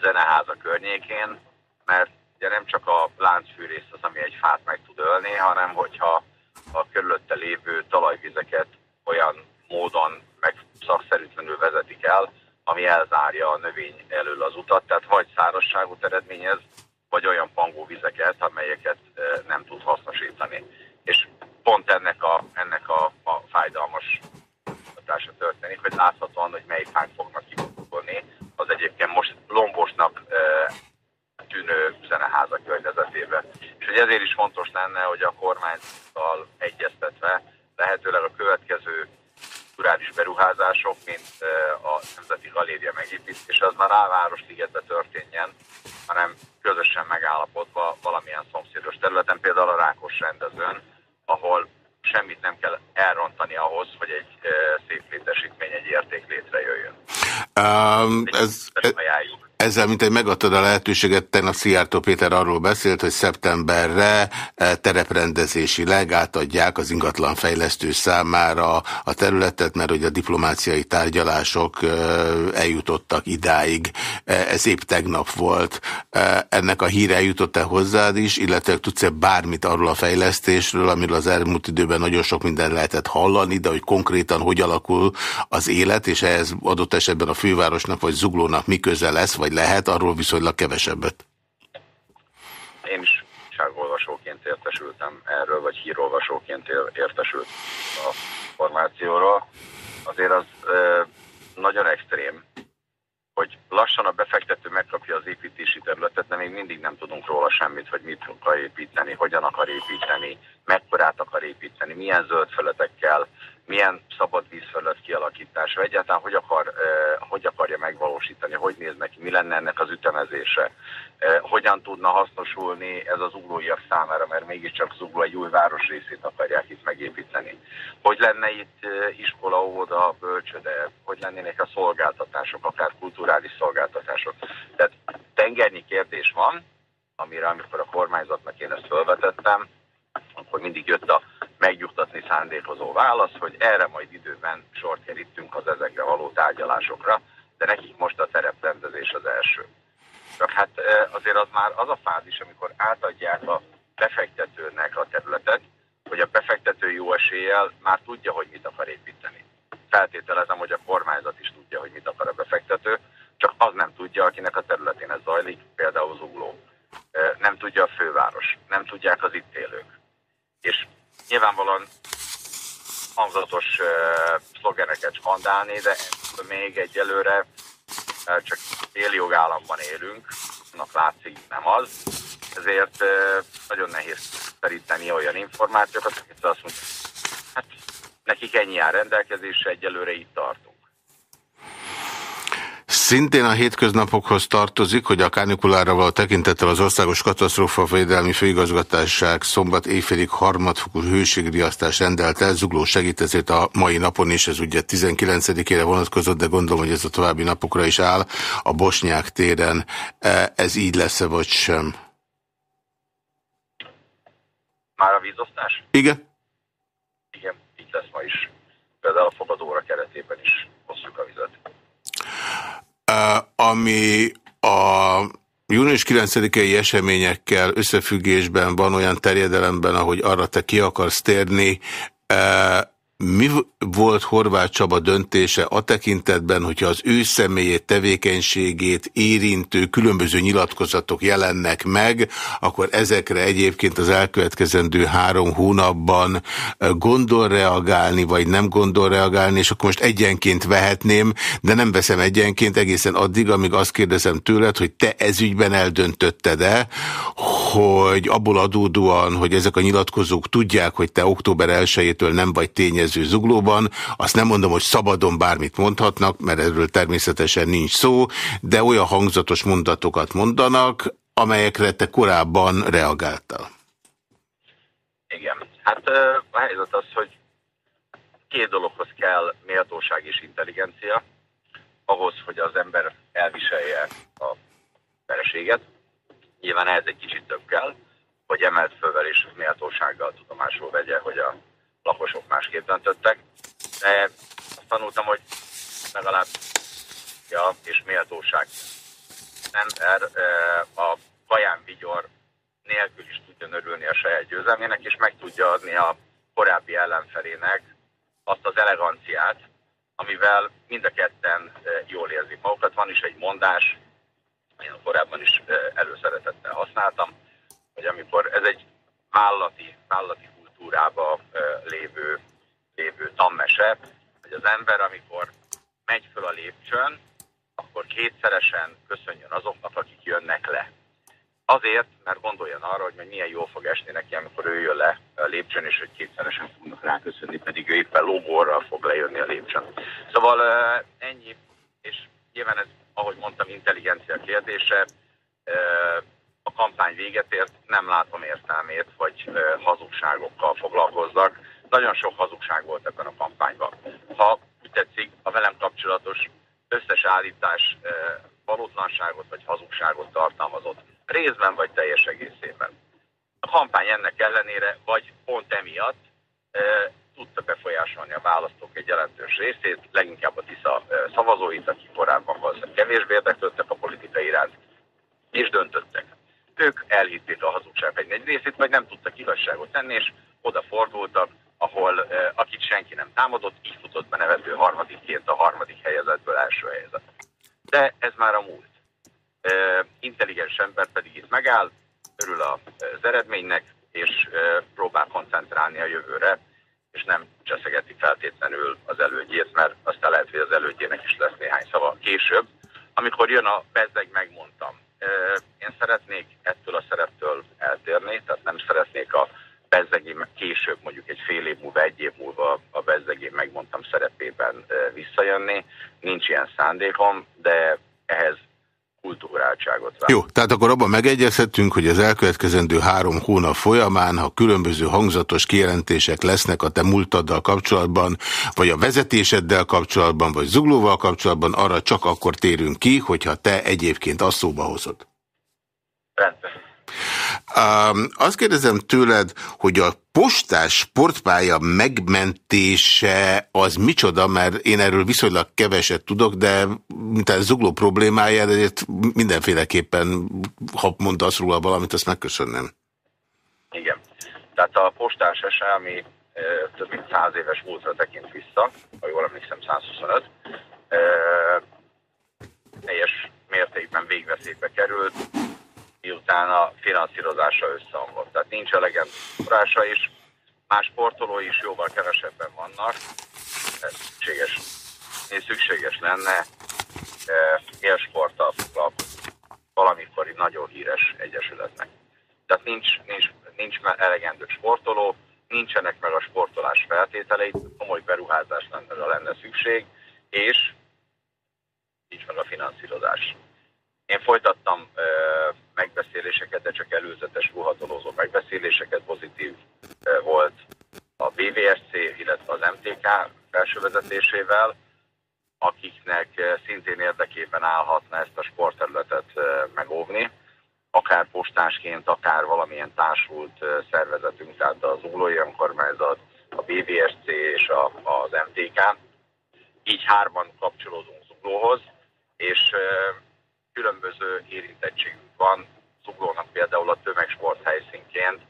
zeneháza környékén, mert ugye nem csak a láncfűrész az, ami egy fát meg tud ölni, hanem hogyha a körülötte lévő talajvizeket olyan módon meg szakszerűtlenül vezetik el, ami elzárja a növény elől az utat, tehát vagy szárazságot eredményez, vagy olyan pangóvizeket, amelyeket nem tud hasznosítani. És pont ennek a, ennek a, a fájdalmas hatása történik, hogy láthatóan, hogy mely fák fognak kipukolni, az egyébként most lombosnak tűnő zeneháza környezetébe. És hogy ezért is fontos lenne, hogy a kormányzattal egyeztetve lehetőleg a következő strukturális beruházások, mint a Nemzeti Galéria megépítése, az már Városligetbe történjen, hanem közösen megállapodva valamilyen szomszédos területen, például a Rákos rendezőn, ahol semmit nem kell elrontani ahhoz, hogy egy szép létesítmény, egy érték létrejöjjön. Um, ez, ez, ezzel, mint egy megadtad a lehetőséget, tegnap Szijjártó Péter arról beszélt, hogy szeptemberre e, tereprendezésileg átadják az ingatlanfejlesztő számára a területet, mert hogy a diplomáciai tárgyalások e, eljutottak idáig. E, ez épp tegnap volt. Ennek a híre eljutott-e hozzád is, illetve tudsz-e bármit arról a fejlesztésről, amiről az elmúlt időben nagyon sok minden lehetett hallani, de hogy konkrétan hogy alakul az élet, és ehhez adott esetben a fővárosnak vagy Zuglónak mi köze lesz, vagy lehet, arról viszonylag kevesebbet. Én is újságolvasóként értesültem erről, vagy hírolvasóként értesült a formációról. Azért az ö, nagyon extrém, hogy lassan a befektető megkapja az építési területet, de még mindig nem tudunk róla semmit, hogy mit akar építeni, hogyan akar építeni, mekkorát akar építeni, milyen zöld feletekkel, milyen szabad vízfelület kialakítása, egyáltalán hogy, akar, hogy akarja megvalósítani, hogy néz neki, mi lenne ennek az ütemezése, hogyan tudna hasznosulni ez az uglóiak számára, mert mégiscsak az ugló egy új városrészét akarják itt megépíteni. Hogy lenne itt iskola, óvoda, bölcsöde, hogy lennének a szolgáltatások, akár kulturális szolgáltatások. Tehát tengernyi kérdés van, amire amikor a kormányzatnak én ezt felvetettem, akkor mindig jött a megnyugtatni szándékozó válasz, hogy erre majd időben sort kerítünk az ezekre való tárgyalásokra, de nekik most a tereprendezés az első. Csak hát azért az már az a fázis, amikor átadják a befektetőnek a területet, hogy a befektető jó eséllyel már tudja, hogy mit akar építeni. Feltételezem, hogy a kormányzat is tudja, hogy mit akar a befektető, csak az nem tudja, akinek a területén ez zajlik, például Zugló. Nem tudja a főváros, nem tudják az itt élők. És nyilvánvalóan hangzatos szlogeneket skandálni, de még egyelőre csak éli jogállamban élünk, annak látszik nem az, ezért nagyon nehéz szeríteni olyan információkat, akik azt mondják, hát nekik ennyi áll rendelkezésre, egyelőre itt tartunk. Szintén a hétköznapokhoz tartozik, hogy a kánikulára való tekintettel az Országos Katasztrófa Védelmi Főigazgatásság szombat éjfélig harmadfokú hőségriasztás rendelt el. Zugló segít ezért a mai napon is, ez ugye 19-ére vonatkozott, de gondolom, hogy ez a további napokra is áll. A Bosnyák téren e, ez így lesz-e vagy sem? Már a vízosztás? Igen. Igen, így lesz ma is. Például a fogadóra keretében is hozzuk a vizet ami a június 9-i eseményekkel összefüggésben van olyan terjedelemben, ahogy arra te ki akarsz térni, mi volt Horváth Csaba döntése a tekintetben, hogyha az ő személyét, tevékenységét érintő különböző nyilatkozatok jelennek meg, akkor ezekre egyébként az elkövetkezendő három hónapban gondol reagálni, vagy nem gondol reagálni, és akkor most egyenként vehetném, de nem veszem egyenként egészen addig, amíg azt kérdezem tőled, hogy te ezügyben eldöntötted-e, hogy abból adódóan, hogy ezek a nyilatkozók tudják, hogy te október 1-től nem vagy tényező, létező zuglóban. Azt nem mondom, hogy szabadon bármit mondhatnak, mert erről természetesen nincs szó, de olyan hangzatos mondatokat mondanak, amelyekre te korábban reagáltál. Igen. Hát a helyzet az, hogy két dologhoz kell méltóság és intelligencia, ahhoz, hogy az ember elviselje a vereséget. Nyilván ehhez egy kicsit több kell, hogy emelt fölvel és méltósággal tudomásul vegye, hogy a lakosok másképp döntöttek, de azt tanultam, hogy legalább ja, és méltóság. Nem, ember a Kaján Vigyor nélkül is tudja örülni a saját győzelmének, és meg tudja adni a korábbi ellenfelének azt az eleganciát, amivel mind a ketten jól érzik magukat. Van is egy mondás, én korábban is előszeretettel használtam, hogy amikor ez egy vállalati, vállalati kultúrába lévő, lévő tammese, hogy az ember, amikor megy föl a lépcsőn, akkor kétszeresen köszönjön azoknak, akik jönnek le. Azért, mert gondoljon arra, hogy milyen jól fog esni neki, amikor ő jön le a lépcsőn, és hogy kétszeresen fognak ráköszönni, pedig ő éppen lógóra fog lejönni a lépcsőn. Szóval ennyi, és nyilván ez, ahogy mondtam, intelligencia kérdése, a kampány véget ért, nem látom értelmét, hogy hazugságokkal foglalkozzak. Nagyon sok hazugság volt ebben a kampányban. Ha úgy tetszik, a velem kapcsolatos összes állítás valótlanságot vagy hazugságot tartalmazott, részben vagy teljes egészében. A kampány ennek ellenére, vagy pont emiatt tudta befolyásolni a választók egy jelentős részét, leginkább a TISZA szavazóit, akik korábban valószínűleg kevésbé érdeklődtek a politika iránt, és döntöttek ők elhitték a hazugság egy részét, vagy nem tudtak igazságot tenni, és odafordultak, ahol akit senki nem támadott, így futott be nevező harmadikként a harmadik helyezetből első helyezet. De ez már a múlt. Intelligens ember pedig itt megáll, örül az eredménynek, és próbál koncentrálni a jövőre, és nem cseszegeti feltétlenül az elődjét, mert aztán lehet, hogy az elődjének is lesz néhány szava később. Amikor jön a bezzeg, megmondtam, én szeretnék ettől a szereptől eltérni, tehát nem szeretnék a bezzegi később, mondjuk egy fél év múlva, egy év múlva a bezzegi megmondtam szerepében visszajönni. Nincs ilyen szándékom, de ehhez kultúráltságot vár. Jó, tehát akkor abban megegyezhetünk, hogy az elkövetkezendő három hónap folyamán, ha különböző hangzatos kijelentések lesznek a te múltaddal kapcsolatban, vagy a vezetéseddel kapcsolatban, vagy zuglóval kapcsolatban, arra csak akkor térünk ki, hogyha te egyébként azt szóba hozod. Rendben. Um, azt kérdezem tőled, hogy a postás sportpálya megmentése az micsoda, mert én erről viszonylag keveset tudok, de mint a zugló problémája, ezért mindenféleképpen, ha mondasz róla valamit, azt megköszönném. Tehát a postás ese, ami több mint száz éves múltra tekint vissza, ha jól emlékszem 125, teljes mértékben végveszélybe került, miután a finanszírozása összeomlott. Tehát nincs elegem forrása is, más sportolói is jóval kevesebben vannak, ez szükséges, szükséges lenne élsporttal foglalkozni valamikori nagyon híres egyesületnek. Tehát nincs, nincs, nincs elegendő sportoló, nincsenek meg a sportolás feltételei, komoly beruházás lenne, lenne szükség, és nincs meg a finanszírozás. Én folytattam ö, megbeszéléseket, de csak előzetes ruhatolózó megbeszéléseket, pozitív ö, volt a BVSC, illetve az MTK felső vezetésével, akiknek szintén érdekében állhatna ezt a sportterületet megóvni, akár postásként, akár valamilyen társult szervezetünk, tehát az Uglói Önkormányzat, a BVSC és a, az MTK. Így hárman kapcsolódunk Zuglóhoz, és különböző érintettségünk van. Zuglónak például a tömegsport helyszínként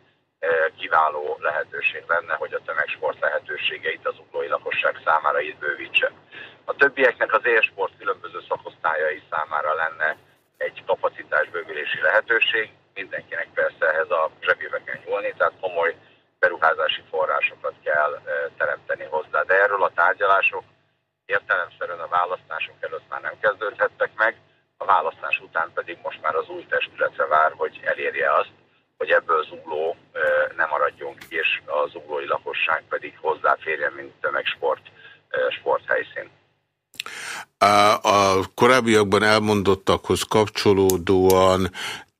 kiváló lehetőség lenne, hogy a tömegsport lehetőségeit az uglói lakosság számára itt bővítse. A többieknek az élsport különböző szakosztályai számára lenne egy kapacitásbővülési lehetőség, mindenkinek persze ehhez a zsebébe kell nyúlni, tehát komoly beruházási forrásokat kell teremteni hozzá. De erről a tárgyalások értelemszerűen a választások előtt már nem kezdődhettek meg, a választás után pedig most már az új testületre vár, hogy elérje azt, hogy ebből zugló nem maradjon ki, és a zuglói lakosság pedig hozzáférjen, mint tömegsport sporthelyszín. A korábbiakban elmondottakhoz kapcsolódóan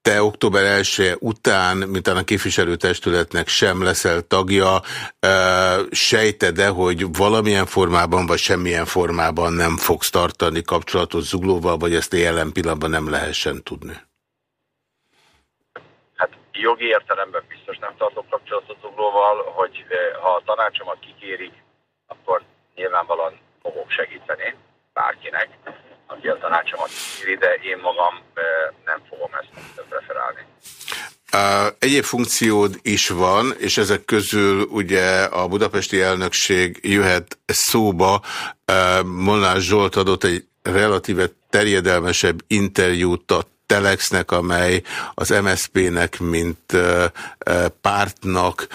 te október 1 után, mint a képviselőtestületnek sem leszel tagja, sejted-e, hogy valamilyen formában, vagy semmilyen formában nem fogsz tartani kapcsolatot zuglóval, vagy ezt jelen pillanatban nem lehessen tudni? Hát jogi értelemben biztos nem tartok kapcsolatot zuglóval, hogy ha a tanácsomat kikérik, akkor nyilvánvalóan fogok segíteni bárkinek, aki a tanácsomat kéri, de én magam nem fogom ezt preferálni. Egyéb funkciód is van, és ezek közül ugye a budapesti elnökség jöhet szóba. Molnár Zsolt adott egy relatíve terjedelmesebb interjút a Telexnek, amely az MSZP-nek, mint pártnak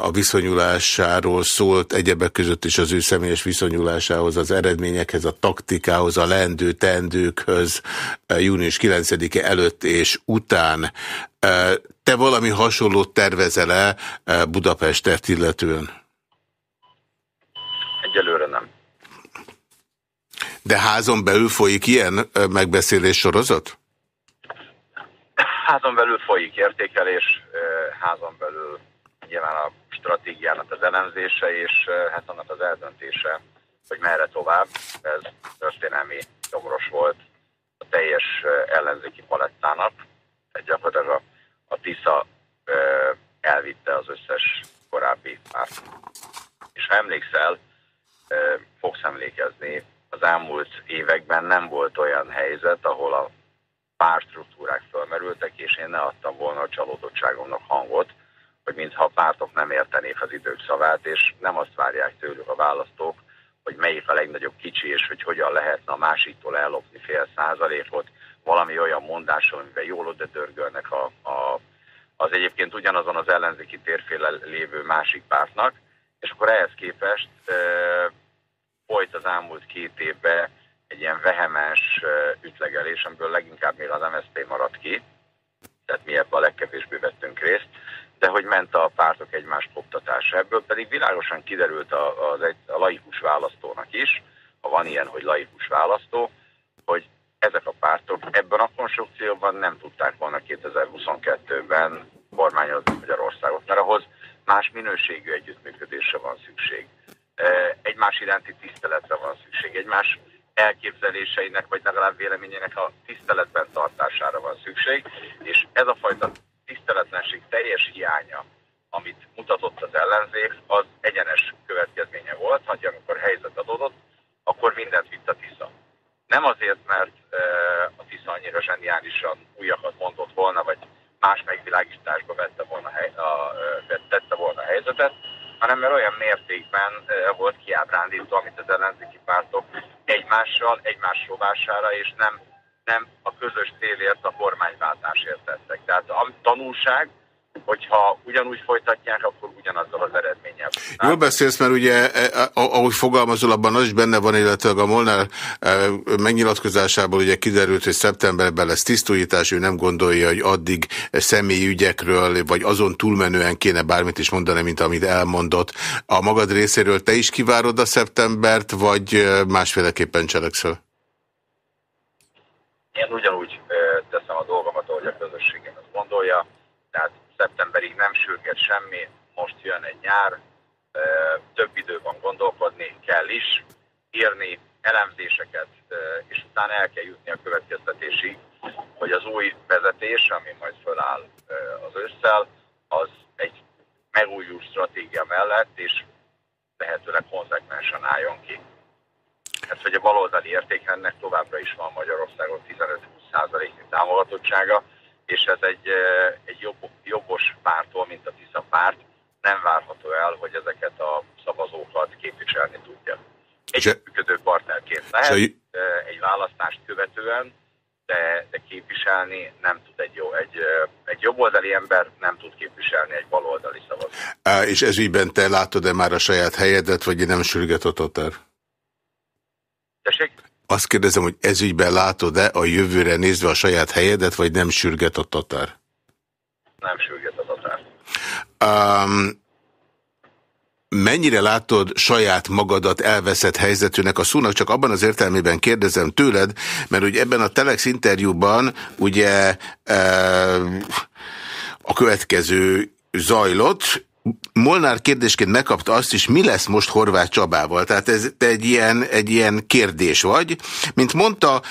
a viszonyulásáról szólt, egyebek között is az ő személyes viszonyulásához, az eredményekhez, a taktikához, a leendő teendőkhöz június 9-e előtt és után. Te valami hasonlót tervezel-e Budapestet illetően? Egyelőre nem. De házon belül folyik ilyen megbeszélés sorozat? Házon belül folyik értékelés, házon belül nyilván a stratégiának az elemzése, és hát annak az eldöntése, hogy merre tovább. Ez történelmi jogos volt a teljes ellenzéki palettának. egy gyakorlatilag a, a TISZA elvitte az összes korábbi párt. És ha emlékszel, fogsz emlékezni, az elmúlt években nem volt olyan helyzet, ahol a pártstruktúrák fölmerültek, és én ne adtam volna a csalódottságomnak hangot, hogy mintha a pártok nem értenék az idők szavát, és nem azt várják tőlük a választók, hogy melyik a legnagyobb kicsi, és hogy hogyan lehetne a másiktól ellopni fél százalékot, valami olyan mondással, amiben jól oda dörgölnek a, a, az egyébként ugyanazon az ellenzéki térféle lévő másik pártnak, és akkor ehhez képest e, folyt az elmúlt két évben egy ilyen vehemens ütlegelés, amiből leginkább még az MSZP maradt ki, tehát mi ebben a legkevésbé vettünk részt, de hogy ment a pártok egymás koptatása. Ebből pedig világosan kiderült a, a, a laikus választónak is, ha van ilyen, hogy laikus választó, hogy ezek a pártok ebben a konstrukcióban nem tudták volna 2022-ben kormányozni Magyarországot, mert ahhoz más minőségű együttműködésre van szükség. Egymás iránti tiszteletre van szükség, egymás elképzeléseinek, vagy legalább véleményének a tiszteletben tartására van szükség, és ez a fajta tiszteletlenség teljes hiánya, amit mutatott az ellenzék, az egyenes következménye volt, hogy amikor helyzet adódott, akkor mindent vitt a TISZA. Nem azért, mert a TISZA annyira zseniálisan újakat mondott volna, vagy más megvilágításba vette volna hely, a, tette volna volt kiábrándító, amit az ellenzéki pártok egymással, egymás rovására, és nem, nem a közös célért, a kormányváltásért tettek. Tehát a tanulság, hogyha ugyanúgy folytatják, akkor ugyanazzal az eredménnyel. Jól beszélsz, mert ugye, e, ahogy fogalmazol, abban az is benne van, illetve a Molnár e, megnyilatkozásából ugye kiderült, hogy szeptemberben lesz tisztújítás, ő nem gondolja, hogy addig személyi ügyekről, vagy azon túlmenően kéne bármit is mondani, mint amit elmondott. A magad részéről te is kivárod a szeptembert, vagy e, másféleképpen cselekszel? Én ugyanúgy teszem a dolgomat, ahogy a közösségem ezt gondolja. Szeptemberig nem sürget semmi, most jön egy nyár, több idő van gondolkodni, kell is írni elemzéseket, és utána el kell jutni a következtetésig, hogy az új vezetés, ami majd föláll az ősszel, az egy megújuló stratégia mellett, és lehetőleg konzekvensen álljon ki. Ez, hogy a baloldali értékrendnek továbbra is van Magyarországon 15-20%-nyi támogatottsága, és ez egy, egy jobb, jobbos pártól, mint a Tisza párt, nem várható el, hogy ezeket a szavazókat képviselni tudja. Egy Se... működő partnerként lehet, egy választást követően, de, de képviselni nem tud egy, jó, egy, egy jobboldali ember nem tud képviselni egy baloldali szavazót. És ez ügyben te látod-e már a saját helyedet, vagy nem sürget a totár? Tessék? Azt kérdezem, hogy ezügyben látod-e a jövőre nézve a saját helyedet, vagy nem sürget a tatár? Nem sürget a tatár. Um, mennyire látod saját magadat elveszett helyzetűnek a szónak, csak abban az értelmében kérdezem tőled, mert ugye ebben a Telex interjúban ugye e, a következő zajlott, Molnár kérdésként megkapta azt is, mi lesz most Horváth Csabával. Tehát ez egy ilyen, egy ilyen kérdés vagy. Mint mondta,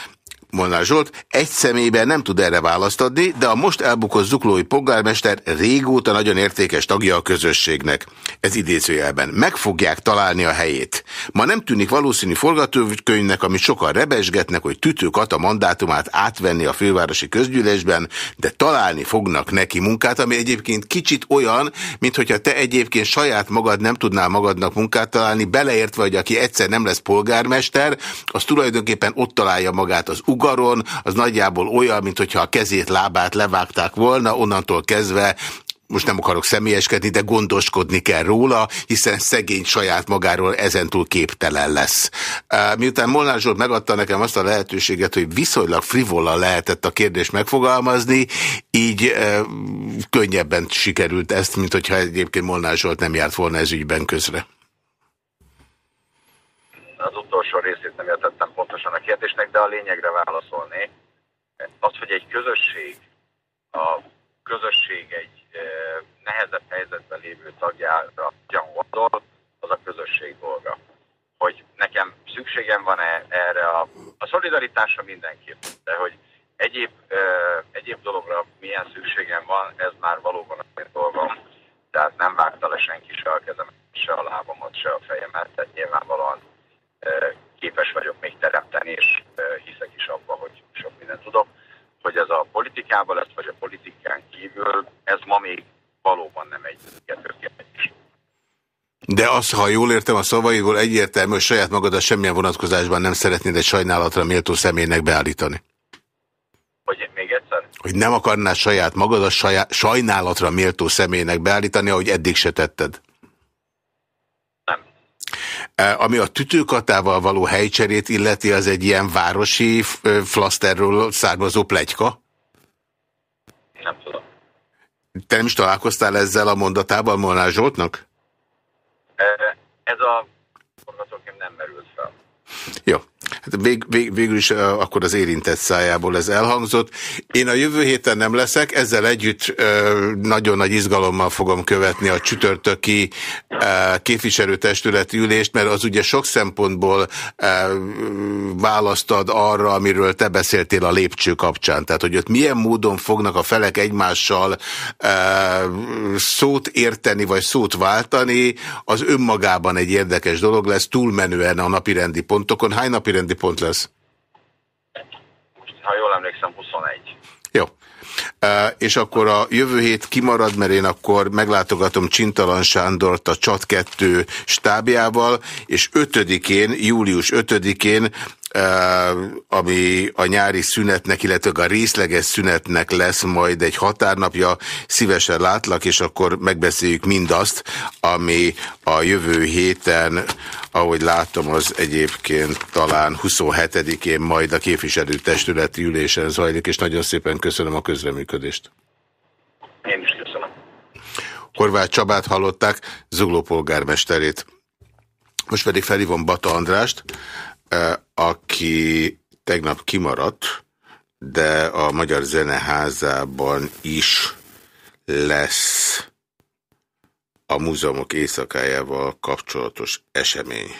Molnár Zsolt egy személyben nem tud erre választ adni, de a most elbukott zuklói polgármester régóta nagyon értékes tagja a közösségnek. Ez idézőjelben. Meg fogják találni a helyét. Ma nem tűnik valószínű forgatókönyvnek, amit sokan rebesgetnek, hogy Tütő Kata mandátumát átvenni a fővárosi közgyűlésben, de találni fognak neki munkát, ami egyébként kicsit olyan, mint hogyha te egyébként saját magad nem tudnál magadnak munkát találni, beleértve, hogy aki egyszer nem lesz polgármester, az tulajdonképpen ott találja magát az ugaron, az nagyjából olyan, mint hogyha a kezét, lábát levágták volna, onnantól kezdve most nem akarok személyeskedni, de gondoskodni kell róla, hiszen szegény saját magáról ezentúl képtelen lesz. Miután Molnár Zsolt megadta nekem azt a lehetőséget, hogy viszonylag frivolla lehetett a kérdést megfogalmazni, így könnyebben sikerült ezt, mint hogyha egyébként Molnár Zsolt nem járt volna ez ügyben közre. Az utolsó részét nem értettem pontosan a kérdésnek, de a lényegre válaszolnék. Az, hogy egy közösség, a közösség egy nehezebb helyzetben lévő tagjára hogyan gondol, az a közösség dolga. Hogy nekem szükségem van-e erre a, a szolidaritásra mindenképp, de hogy egyéb, egyéb dologra milyen szükségem van, ez már valóban a dolgom, tehát nem vágta le senki se a kezemet, se a lábamat, se a fejemet, tehát nyilvánvalóan képes vagyok még teremteni, és hiszek is abba, hogy sok mindent tudok hogy ez a politikában lesz, vagy a politikán kívül, ez ma még valóban nem egy kérdés. De az, ha jól értem a szavaiból, egyértelmű, hogy saját magadat semmilyen vonatkozásban nem szeretnéd egy sajnálatra méltó személynek beállítani. Hogy még egyszer? Hogy nem akarnád saját magadat saját, sajnálatra méltó személynek beállítani, ahogy eddig se tetted. Ami a tütőkatával való helycserét illeti, az egy ilyen városi flaszterről származó plegyka? Nem tudom. Te nem is találkoztál ezzel a mondatával Molnár Zsoltnak? Ez a forgatókönyv nem merült fel. Jó. Hát vég, vég, végül is akkor az érintett szájából ez elhangzott. Én a jövő héten nem leszek, ezzel együtt nagyon nagy izgalommal fogom követni a csütörtöki képviselőtestületi ülést, mert az ugye sok szempontból választad arra, amiről te beszéltél a lépcső kapcsán. Tehát, hogy ott milyen módon fognak a felek egymással szót érteni, vagy szót váltani, az önmagában egy érdekes dolog lesz, túlmenően a napirendi pontokon. Hány napirendi pont lesz? Ha jól emlékszem, 21. Jó. és akkor a jövő hét kimarad, mert én akkor meglátogatom Csintalan Sándort a Csat 2 stábjával, és 5-én, július 5-én ami a nyári szünetnek, illetve a részleges szünetnek lesz majd egy határnapja. Szívesen látlak, és akkor megbeszéljük mindazt, ami a jövő héten, ahogy látom, az egyébként talán 27-én majd a képviselőtestületi ülésen zajlik, és nagyon szépen köszönöm a közreműködést. Én is köszönöm. Horváth Csabát hallották, Zugló polgármesterét. Most pedig felhívom Bata Andrást, aki tegnap kimaradt, de a Magyar Zeneházában is lesz a múzeumok éjszakájával kapcsolatos esemény.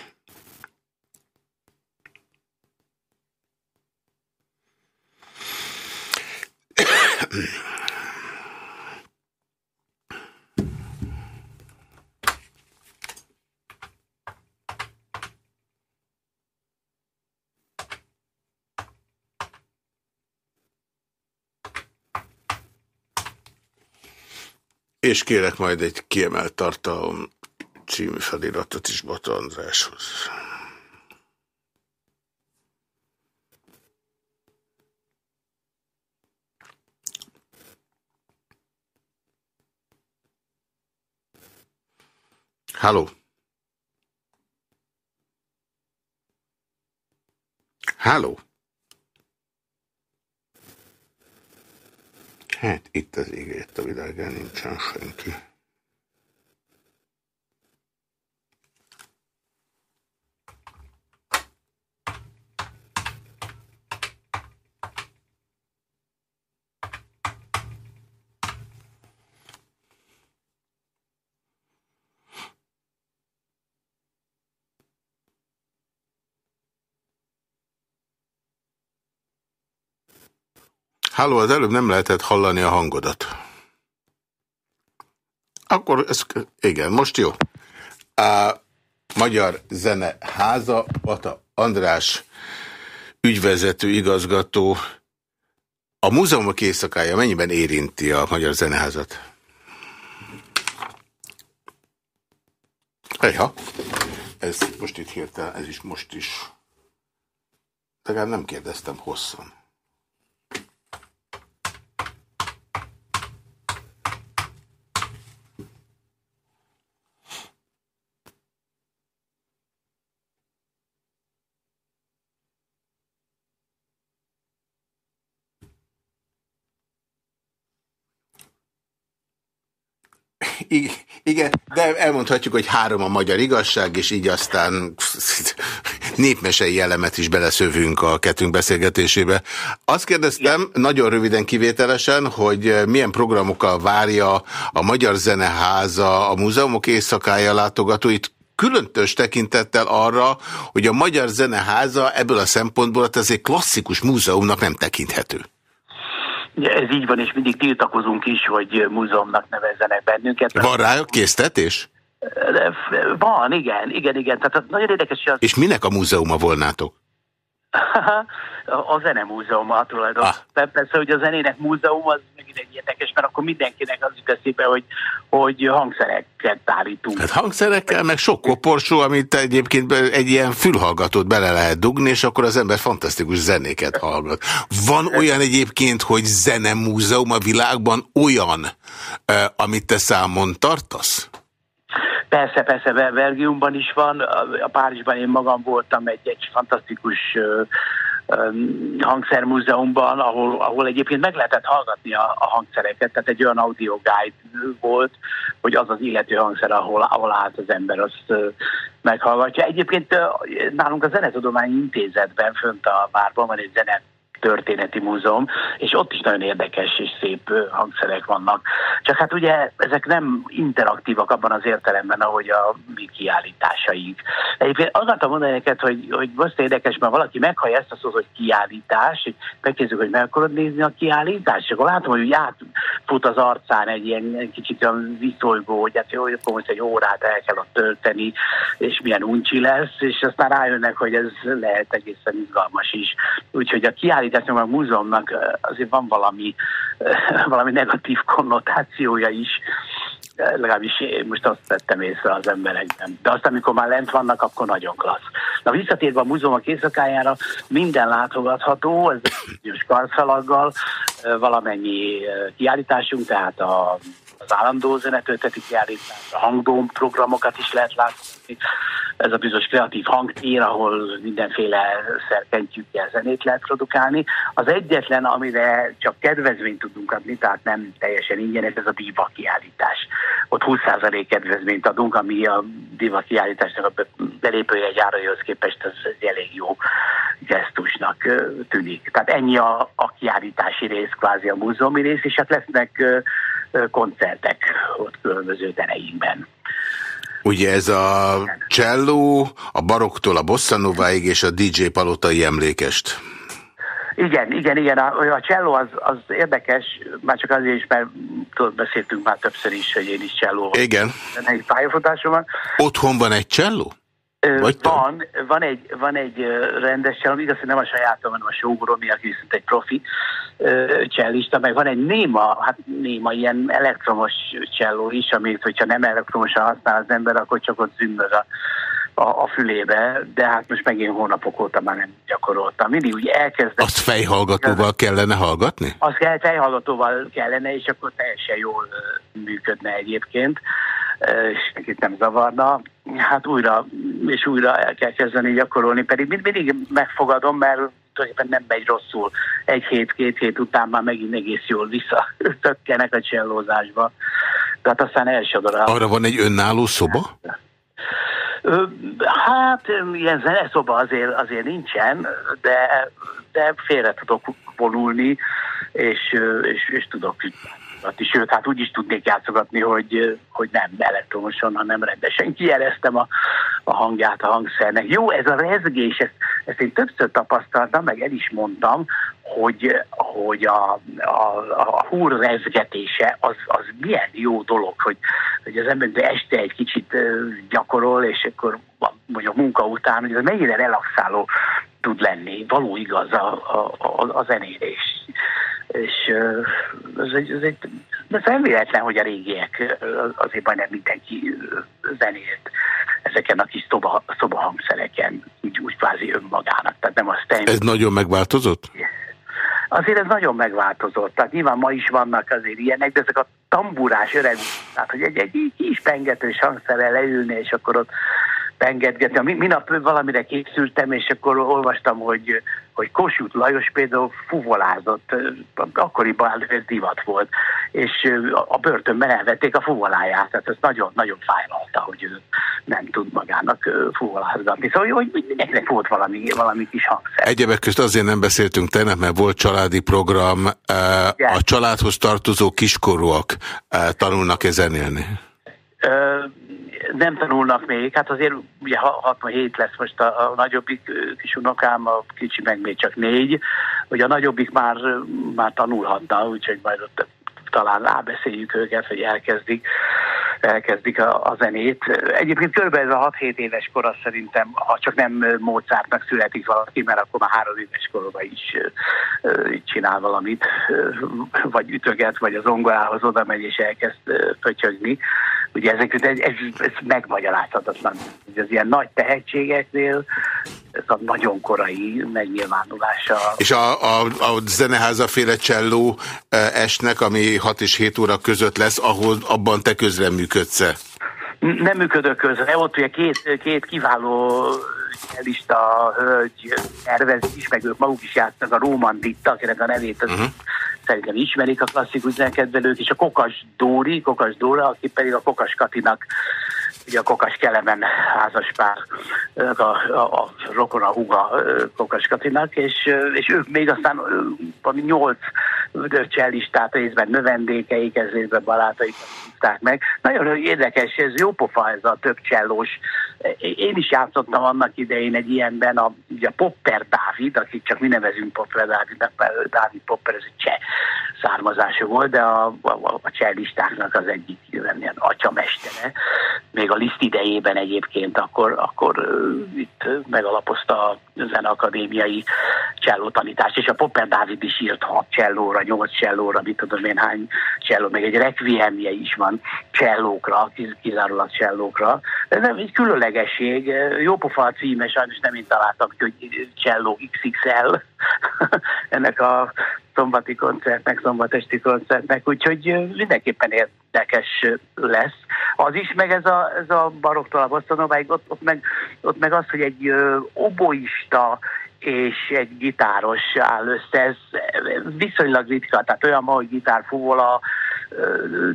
És kérek majd egy kiemelt tartalom című feliratot is Bata Andráshoz. Halló! Halló! Hát itt az ígért a világán nincsen senki. Háló, az előbb nem lehetett hallani a hangodat. Akkor, ez, igen, most jó. A Magyar Zene Háza, Pata András, ügyvezető, igazgató. A múzeumok éjszakája mennyiben érinti a Magyar Zeneházat? Ejha, ez most itt hirtelen, ez is most is. Legalább nem kérdeztem hosszan. Igen, de elmondhatjuk, hogy három a magyar igazság, és így aztán népmesei elemet is beleszövünk a kettőnk beszélgetésébe. Azt kérdeztem, nagyon röviden kivételesen, hogy milyen programokkal várja a Magyar Zeneháza a múzeumok éjszakája látogatóit, különtös tekintettel arra, hogy a Magyar Zeneháza ebből a szempontból hát ez egy klasszikus múzeumnak nem tekinthető. Ez így van, és mindig tiltakozunk is, hogy múzeumnak nevezzenek bennünket. Van rá késztetés? Van, igen, igen, igen. Tehát nagyon érdekes, az... És minek a múzeuma volnátok? A zenemúzeuma tulajdonképpen. Ah. Persze, hogy a zenének múzeum az megint egy érdekes, mert akkor mindenkinek az jut eszébe, hogy, hogy hangszereket állítunk. Hát hangszerekkel, meg sok koporsó, amit egyébként egy ilyen fülhallgatót bele lehet dugni, és akkor az ember fantasztikus zenéket hallgat. Van olyan egyébként, hogy zenemúzeum a világban olyan, amit te számon tartasz? Persze, persze, Belgiumban is van, a Párizsban én magam voltam egy, egy fantasztikus hangszermúzeumban, ahol, ahol egyébként meg lehetett hallgatni a, a hangszereket, tehát egy olyan audio guide volt, hogy az az illető hangszer, ahol, ahol állt az ember, azt meghallgatja. Egyébként nálunk a Zenetudományi Intézetben, fönt a várban van egy zene történeti múzeum, és ott is nagyon érdekes és szép hangszerek vannak. Csak hát ugye ezek nem interaktívak abban az értelemben, ahogy a mi kiállításaink. Egyébként akartam mondani neked, hogy, hogy most érdekes, mert valaki meghallja ezt a szót, hogy kiállítás, és megkezdjük, hogy meg akarod nézni a kiállítást, és akkor látom, hogy úgy átfut az arcán egy ilyen kicsit olyan viszolygó, hogy hát jó, akkor most egy órát el kell ott tölteni, és milyen uncsi lesz, és aztán rájönnek, hogy ez lehet egészen izgalmas is. Úgyhogy a kiállításnak, a múzeumnak azért van valami, valami negatív konnotációja is, legalábbis én most azt tettem észre az emberekben. De azt, amikor már lent vannak, akkor nagyon klassz. Na visszatérve a múzeumok éjszakájára, minden látogatható, ez egy karszalaggal, valamennyi kiállításunk, tehát a az állandó zenetölteti kiállítás, a hangdóm programokat is lehet látni, ez a bizonyos kreatív hangtér, ahol mindenféle szerkentjükkel zenét lehet produkálni. Az egyetlen, amire csak kedvezményt tudunk adni, tehát nem teljesen ingyen, ez a diva kiállítás. Ott 20% kedvezményt adunk, ami a diva kiállításnak a belépője gyáraihoz képest az egy elég jó gesztusnak tűnik. Tehát ennyi a, a kiállítási rész, kvázi a múzeumi rész, és hát lesznek koncertek ott különböző tereinben. Ugye ez a cselló, a baroktól a bosszanováig és a DJ palotai emlékest. Igen, igen, igen. A, a cselló az, az érdekes, már csak azért is, mert tudod, beszéltünk már többször is, hogy én is cselló Igen. Egy pályafutásom van. Otthon van egy cselló? Vagy van, van egy, van egy rendes cselló, igaz, hogy nem a sajátom, hanem a sógoromi, aki viszont egy profi csellista, meg van egy néma, hát néma ilyen elektromos cselló is, amit, hogyha nem elektromosan használ az ember, akkor csak ott zümmög a, a, a fülébe, de hát most megint hónapok óta már nem gyakoroltam. Mindig úgy elkezdem. Azt fejhallgatóval kellene hallgatni? Azt kell, fejhallgatóval kellene, és akkor teljesen jól működne egyébként és senkit nem zavarna. Hát újra és újra el kell kezdeni gyakorolni, pedig mindig megfogadom, mert tulajdonképpen nem megy rosszul. Egy hét, két hét után már megint egész jól visszatökkenek a csellózásba. Tehát aztán elsodor. Arra van egy önálló szoba? Hát ilyen zeneszoba azért, azért nincsen, de, de félre tudok vonulni, és, és, és tudok játszogatni, sőt, hát úgy is tudnék játszogatni, hogy, hogy nem elektromosan, hanem rendesen kijeleztem a, a hangját a hangszernek. Jó, ez a rezgés, ezt, ezt én többször tapasztaltam, meg el is mondtam, hogy, hogy a, a, a húr rezgetése az, az milyen jó dolog, hogy, hogy az ember este egy kicsit gyakorol, és akkor mondjuk munka után, hogy ez mennyire relaxáló tud lenni, való igaz a, a, a, a zenélés és ez egy, ez egy de felvéletlen, hogy a régiek azért majdnem mindenki zenélt ezeken a kis szoba, szoba hangszereken, úgy, úgy kvázi önmagának. Tehát nem azt Ez nagyon megváltozott? Azért ez nagyon megváltozott. Tehát nyilván ma is vannak azért ilyenek, de ezek a tamburás öreg, tehát hogy egy, egy kis pengetős hangszerrel leülni, és akkor ott pengetgetni. Minap valamire készültem, és akkor olvastam, hogy, hogy Kossuth Lajos például fuvolázott, akkoriban divat volt, és a börtönben elvették a fuvoláját, tehát ez nagyon-nagyon fájlalta, hogy ő nem tud magának fuvolázgatni. Szóval, hogy mindenkinek volt valami, valami kis hangszer. Egyebek közt azért nem beszéltünk tegnap, mert volt családi program, a családhoz tartozó kiskorúak tanulnak-e zenélni? Nem tanulnak még, hát azért ugye 67 lesz most a, a nagyobbik kis unokám, a kicsi meg még csak négy, hogy a nagyobbik már, már tanulhatna, úgyhogy majd ott talán rábeszéljük őket, hogy elkezdik, elkezdik a, a zenét. Egyébként kb. ez a 6-7 éves kor szerintem, ha csak nem Mozartnak születik valaki, mert akkor már három éves korban is csinál valamit, vagy ütöget, vagy az ongorához oda megy és elkezd pötyögni. Ugye ezek, ez, ez, ez megmagyarázhatatlan. Ez ilyen nagy tehetségeknél ez a nagyon korai megnyilvánulása. És a, a, a zeneházaféle cselló esnek, ami 6 és 7 óra között lesz, ahol abban te közreműködsz -e? Nem működök közre. Ott ugye két, két kiváló lista hölgy tervez is, meg ők maguk is játsznak a Róman Ditta, akinek a nevét az uh mhm. -huh. szerintem ismerik a klasszikus zenekedvelők, és a Kokas Dóri, Kokas Dóra, aki pedig a Kokas Katinak ugye a Kokas Kelemen házaspár, a, a, a rokona huga Kokas Katinak, és, és ők még aztán valami nyolc csellistát részben növendékeik, ez részben barátaik hívták meg. Nagyon érdekes, ez jó pofa ez a több csellós én is játszottam annak idején egy ilyenben, a, ugye Popper Dávid, akit csak mi nevezünk Popper Dávidnak, mert Dávid Popper ez egy cseh származású volt, de a, a, a cseh listáknak az egyik ilyen atyamestere. Még a liszt idejében egyébként akkor, akkor itt megalapozta a zeneakadémiai csellótanítást, és a Popper Dávid is írt hat csellóra, nyolc csellóra, mit tudom én hány cselló, meg egy requiemje is van csellókra, kizárólag csellókra. Ez egy különlegesség, jópofa a címe, sajnos nem én találtam ki, hogy cselló XXL ennek a szombati koncertnek, szombatesti koncertnek, úgyhogy mindenképpen érdekes lesz. Az is, meg ez a, ez a baroktól a ott, ott, meg, ott meg az, hogy egy oboista és egy gitáros áll össze, ez viszonylag ritka, tehát olyan ma, hogy gitár, fuvola,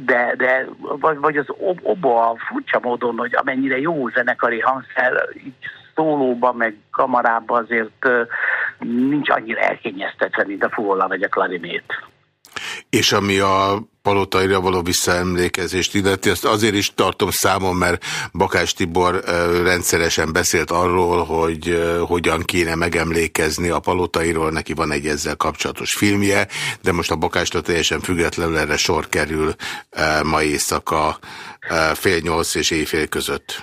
de, de vagy, vagy az oboa furcsa módon, hogy amennyire jó zenekari hangszer, így szólóban, meg kamarában azért nincs annyira elkényeztetve, mint a fuvola vagy a klarinét. És ami a palotaira való visszaemlékezést illeti, ezt azért is tartom számon, mert Bakás Tibor rendszeresen beszélt arról, hogy hogyan kéne megemlékezni a palotairól, neki van egy ezzel kapcsolatos filmje, de most a Bakástól teljesen függetlenül erre sor kerül ma éjszaka fél nyolc és éjfél között.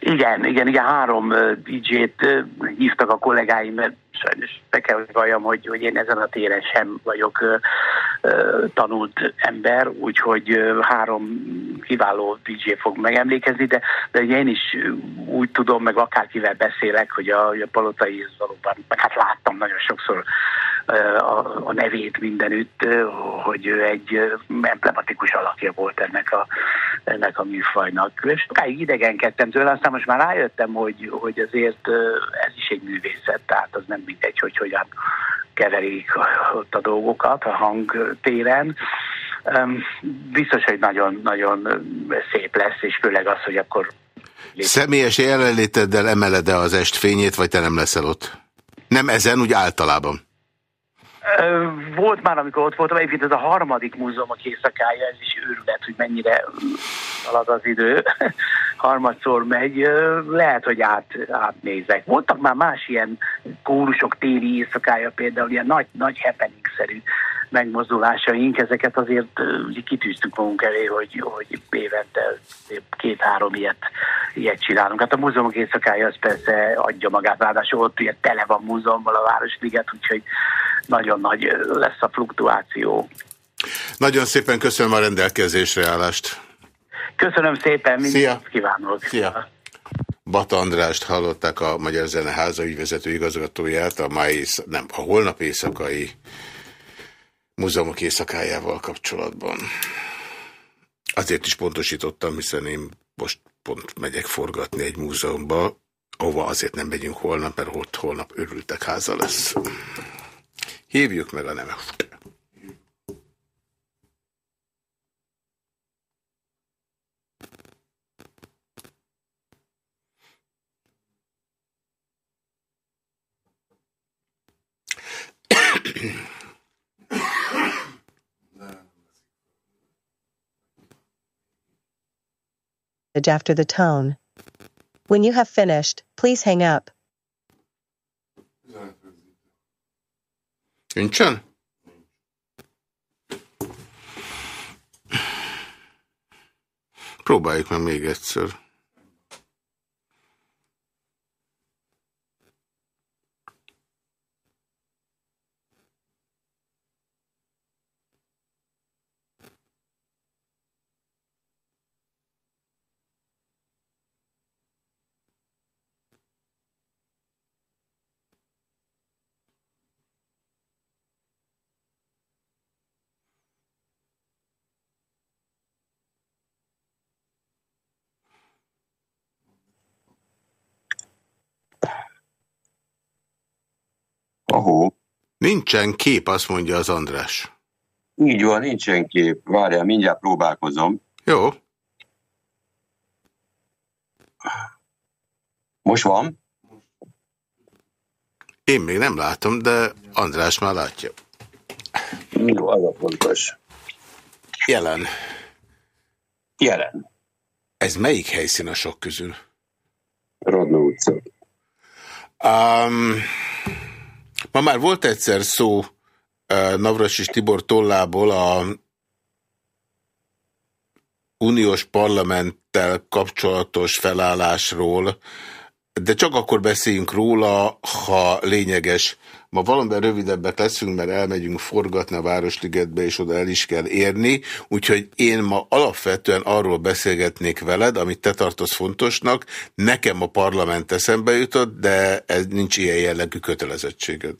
Igen, igen, igen, három DJ-t hívtak a kollégáim, mert sajnos be kell, hogy valljam, hogy, hogy én ezen a téren sem vagyok ö, ö, tanult ember, úgyhogy ö, három kiváló DJ fog megemlékezni, de, de én is úgy tudom, meg akárkivel beszélek, hogy a, a palotai valóban, meg hát láttam nagyon sokszor a, a nevét mindenütt, hogy ő egy emblematikus alakja volt ennek a, ennek a műfajnak. És sokáig idegenkedtem tőle, aztán most már rájöttem, hogy, hogy azért ez is egy művészet, tehát az nem mindegy, hogy hogyan keverik ott a dolgokat a hangtéren. Biztos, hogy nagyon-nagyon szép lesz, és főleg az, hogy akkor... Személyes jelenléteddel emeled-e az estfényét, vagy te nem leszel ott? Nem ezen, úgy általában. Volt már, amikor ott voltam, egyébként ez a harmadik múzeumok éjszakája, ez is őrület, hogy mennyire halad az idő, harmadszor megy, lehet, hogy át, átnézek. Voltak már más ilyen kórusok téli éjszakája, például ilyen nagy, nagy happening-szerű megmozdulásaink, ezeket azért kitűztük magunk elé, hogy, hogy évente két-három ilyet, ilyet csinálunk. Hát a múzeumok éjszakája az persze adja magát, ráadásul ott ugye tele van múzeummal a Városliget, úgyhogy nagyon nagy lesz a fluktuáció. Nagyon szépen köszönöm a rendelkezésre állást. Köszönöm szépen, mindent kívánok. Szia. Bata Andrást hallották a Magyar Zeneháza ügyvezető igazgatóját a, mai, nem, a holnap éjszakai múzeumok éjszakájával kapcsolatban. Azért is pontosítottam, hiszen én most pont megyek forgatni egy múzeumba, ahova azért nem megyünk holnap, mert ott holnap örültek háza lesz. Hívjuk meg a nemet. after the tone. When you have finished, please hang up. Nincsen? Próbáljuk meg még egyszer. Nincsen kép, azt mondja az András. Így van, nincsen kép. Várjál, mindjárt próbálkozom. Jó. Most van? Én még nem látom, de András már látja. Jó, az a fontos. Jelen. Jelen. Ez melyik helyszín a sok közül? Radnó utca. Um, ma már volt egyszer szó Navras és Tibor tollából a uniós parlamenttel kapcsolatos felállásról, de csak akkor beszéljünk róla, ha lényeges. Ma valamiben rövidebbek leszünk, mert elmegyünk forgatni a Városligetbe, és oda el is kell érni, úgyhogy én ma alapvetően arról beszélgetnék veled, amit te tartasz fontosnak. Nekem a parlament eszembe jutott, de ez nincs ilyen jellegű kötelezettséged.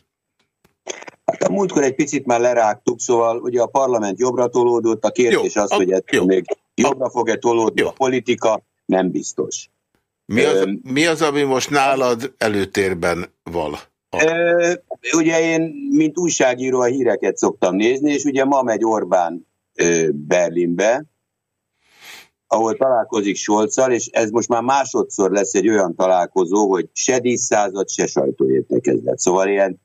Hát a múltkor egy picit már lerágtuk, szóval ugye a parlament jobbra tolódott, a kérdés jó, az, a, hogy ettől még jobbra fog-e tolódni jó. a politika, nem biztos. Mi az, mi az, ami most nálad előtérben van? Ö, ugye én, mint újságíró a híreket szoktam nézni, és ugye ma megy Orbán ö, Berlinbe, ahol találkozik Solccal, és ez most már másodszor lesz egy olyan találkozó, hogy se díszszázad, se sajtóértekezlet. Szóval ilyen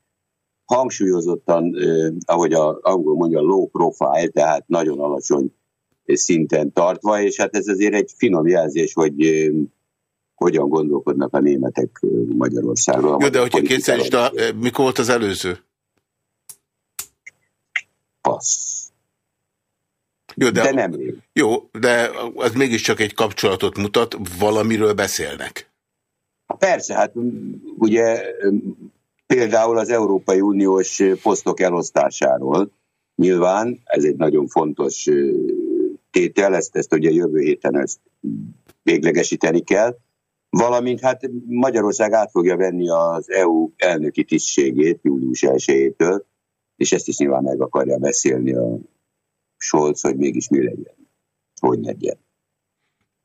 hangsúlyozottan, ahogy a angol mondja, low profile, tehát nagyon alacsony szinten tartva, és hát ez azért egy finom jelzés, hogy hogyan gondolkodnak a németek Magyarországról. Jó, de hogyha kétszer is, de mikor volt az előző? Passz. Jó, de, de nem. Jó, de az mégiscsak egy kapcsolatot mutat, valamiről beszélnek. Persze, hát ugye például az Európai Uniós posztok elosztásáról, nyilván ez egy nagyon fontos tétel, ezt, ezt ugye jövő héten ezt véglegesíteni kell, valamint hát Magyarország át fogja venni az EU elnöki tisztségét július 1-től, és ezt is nyilván meg akarja beszélni a Scholz, hogy mégis mi legyen, hogy legyen.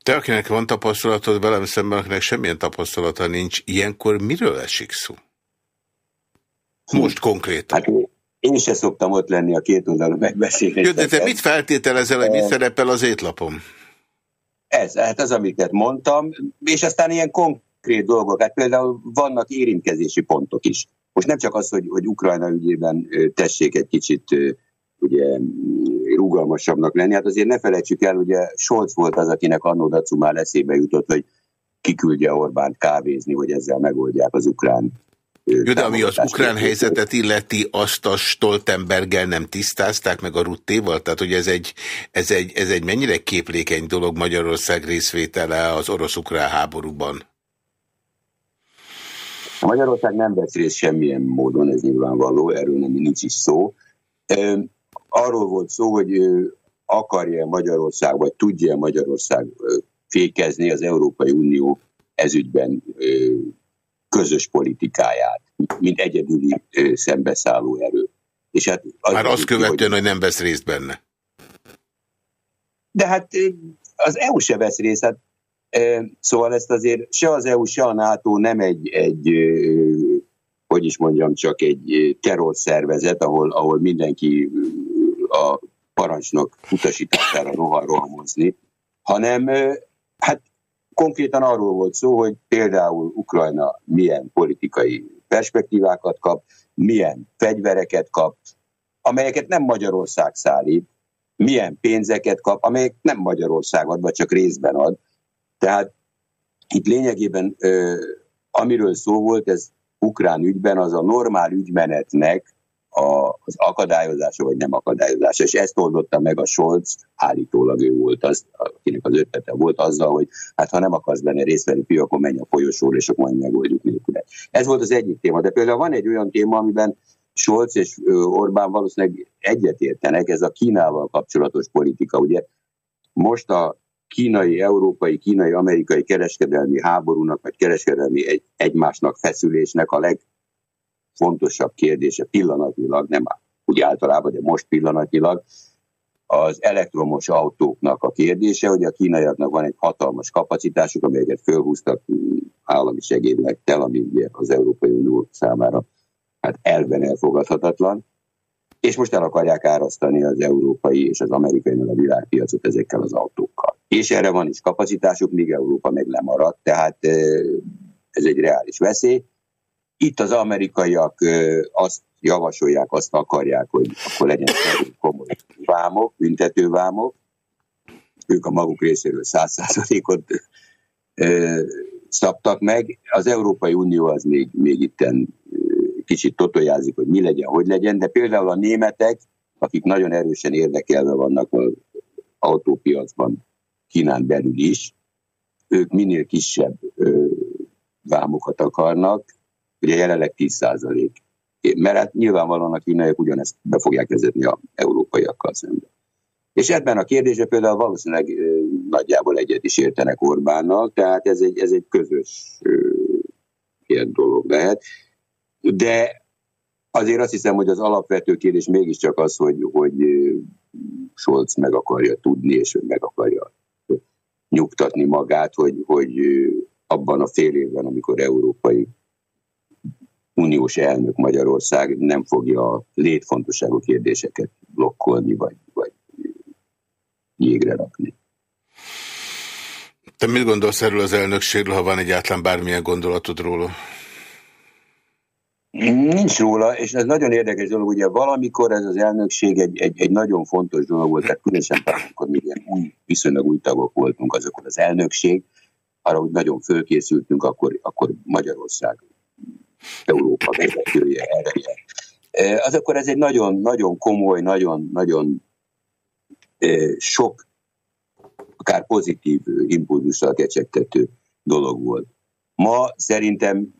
Te, akinek van tapasztalatod velem szemben, akinek semmilyen tapasztalata nincs, ilyenkor miről esik szó? Most konkrétan. Hát én se szoktam ott lenni a két oldalon megbeszélni. De te mit feltételezel, hogy mi szerepel az étlapom? Ez, hát az, amiket mondtam, és aztán ilyen konkrét dolgok, hát például vannak érintkezési pontok is. Most nem csak az, hogy, hogy Ukrajna ügyében tessék egy kicsit ugye rugalmasabbnak lenni, hát azért ne felejtsük el, ugye Scholz volt az, akinek annó Dacumál eszébe jutott, hogy kiküldje Orbánt kávézni, hogy ezzel megoldják az ukrán jó, de ami az ukrán helyzetet illeti, azt a Stoltenberggel nem tisztázták, meg a Ruttéval? Tehát, hogy ez egy, ez, egy, ez egy mennyire képlékeny dolog Magyarország részvétele az orosz-ukrán háborúban? Magyarország nem vesz részt semmilyen módon, ez nyilvánvaló, erről nem nincs is szó. Arról volt szó, hogy akarja Magyarország, vagy tudja Magyarország fékezni az Európai Unió ezügyben közös politikáját, mint egyedüli szembeszálló erő. És hát az Már azt követően, hogy... hogy nem vesz részt benne. De hát az EU se vesz részt, hát, szóval ezt azért se az EU, se a NATO nem egy, egy hogy is mondjam, csak egy terrorszervezet, ahol, ahol mindenki a parancsnok utasítására rohan rohamozni, hanem hát Konkrétan arról volt szó, hogy például Ukrajna milyen politikai perspektívákat kap, milyen fegyvereket kap, amelyeket nem Magyarország szállít, milyen pénzeket kap, amelyek nem Magyarország ad, vagy csak részben ad. Tehát itt lényegében, amiről szó volt, ez ukrán ügyben az a normál ügymenetnek a, az akadályozása vagy nem akadályozása, és ezt oldotta meg a Scholz, állítólag ő volt az, akinek az ötlete volt azzal, hogy hát ha nem akarsz benne részt venni, pia, akkor menj a folyosóra, és akkor majd megoldjuk nélküle. Ez volt az egyik téma, de például van egy olyan téma, amiben Scholz és Orbán valószínűleg egyetértenek, ez a Kínával kapcsolatos politika. Ugye most a kínai, európai, kínai, amerikai kereskedelmi háborúnak, vagy kereskedelmi egy, egymásnak feszülésnek a leg fontosabb kérdése pillanatnyilag, nem úgy általában, de most pillanatnyilag, az elektromos autóknak a kérdése, hogy a kínaiaknak van egy hatalmas kapacitásuk, amelyeket fölhúztak állami segédnek, tel, ami ugye az Európai Unió számára hát elben elfogadhatatlan, és most el akarják árasztani az európai és az amerikai a világpiacot ezekkel az autókkal. És erre van is kapacitásuk, míg Európa meg lemaradt, tehát ez egy reális veszély. Itt az amerikaiak azt javasolják, azt akarják, hogy akkor legyen komoly vámok, büntetővámok. Ők a maguk részéről száz százalékot szabtak meg. Az Európai Unió az még, még itten kicsit totojázik, hogy mi legyen, hogy legyen, de például a németek, akik nagyon erősen érdekelve vannak az autópiacban Kínán belül is, ők minél kisebb ö, vámokat akarnak, ugye jelenleg 10 százalék. Mert hát nyilvánvalóan a kínaiak ugyanezt be fogják vezetni a európaiakkal szemben. És ebben a kérdésben például valószínűleg nagyjából egyet is értenek Orbánnak, tehát ez egy, ez egy közös ilyen dolog lehet. De azért azt hiszem, hogy az alapvető kérdés mégiscsak az, hogy, hogy Scholz meg akarja tudni, és meg akarja nyugtatni magát, hogy, hogy abban a fél évben, amikor európai uniós elnök Magyarország nem fogja a létfontosságú kérdéseket blokkolni, vagy, vagy jégre rakni. Te mit gondolsz erről az elnökségről, ha van egyáltalán bármilyen gondolatod róla? Nincs róla, és ez nagyon érdekes dolog, ugye valamikor ez az elnökség egy, egy, egy nagyon fontos dolog volt, tehát különösen amikor még ilyen új, viszonylag új tagok voltunk, azokon az elnökség, arra, hogy nagyon fölkészültünk, akkor, akkor Magyarország Európa vezetője, ereje. Az akkor ez egy nagyon, nagyon komoly, nagyon, nagyon sok, akár pozitív impulzussal kecsegtető dolog volt. Ma szerintem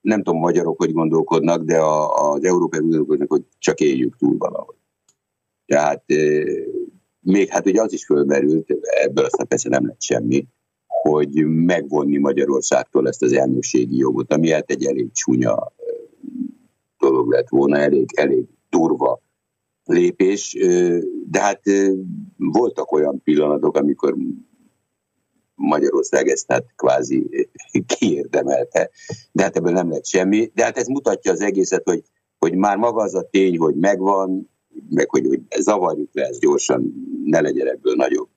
nem tudom, magyarok hogy gondolkodnak, de a, az európai gondolkodnak, hogy csak éljük túl valahogy. Tehát még hát ugye az is fölmerült, ebből aztán persze nem lett semmi, hogy megvonni Magyarországtól ezt az elnökségi jogot, ami hát egy elég csúnya dolog lett volna, elég, elég durva lépés, de hát voltak olyan pillanatok, amikor Magyarország ezt hát kvázi kiérdemelte, de hát ebből nem lett semmi. De hát ez mutatja az egészet, hogy, hogy már maga az a tény, hogy megvan, meg hogy, hogy zavarjuk le ezt gyorsan, ne legyen ebből nagyobb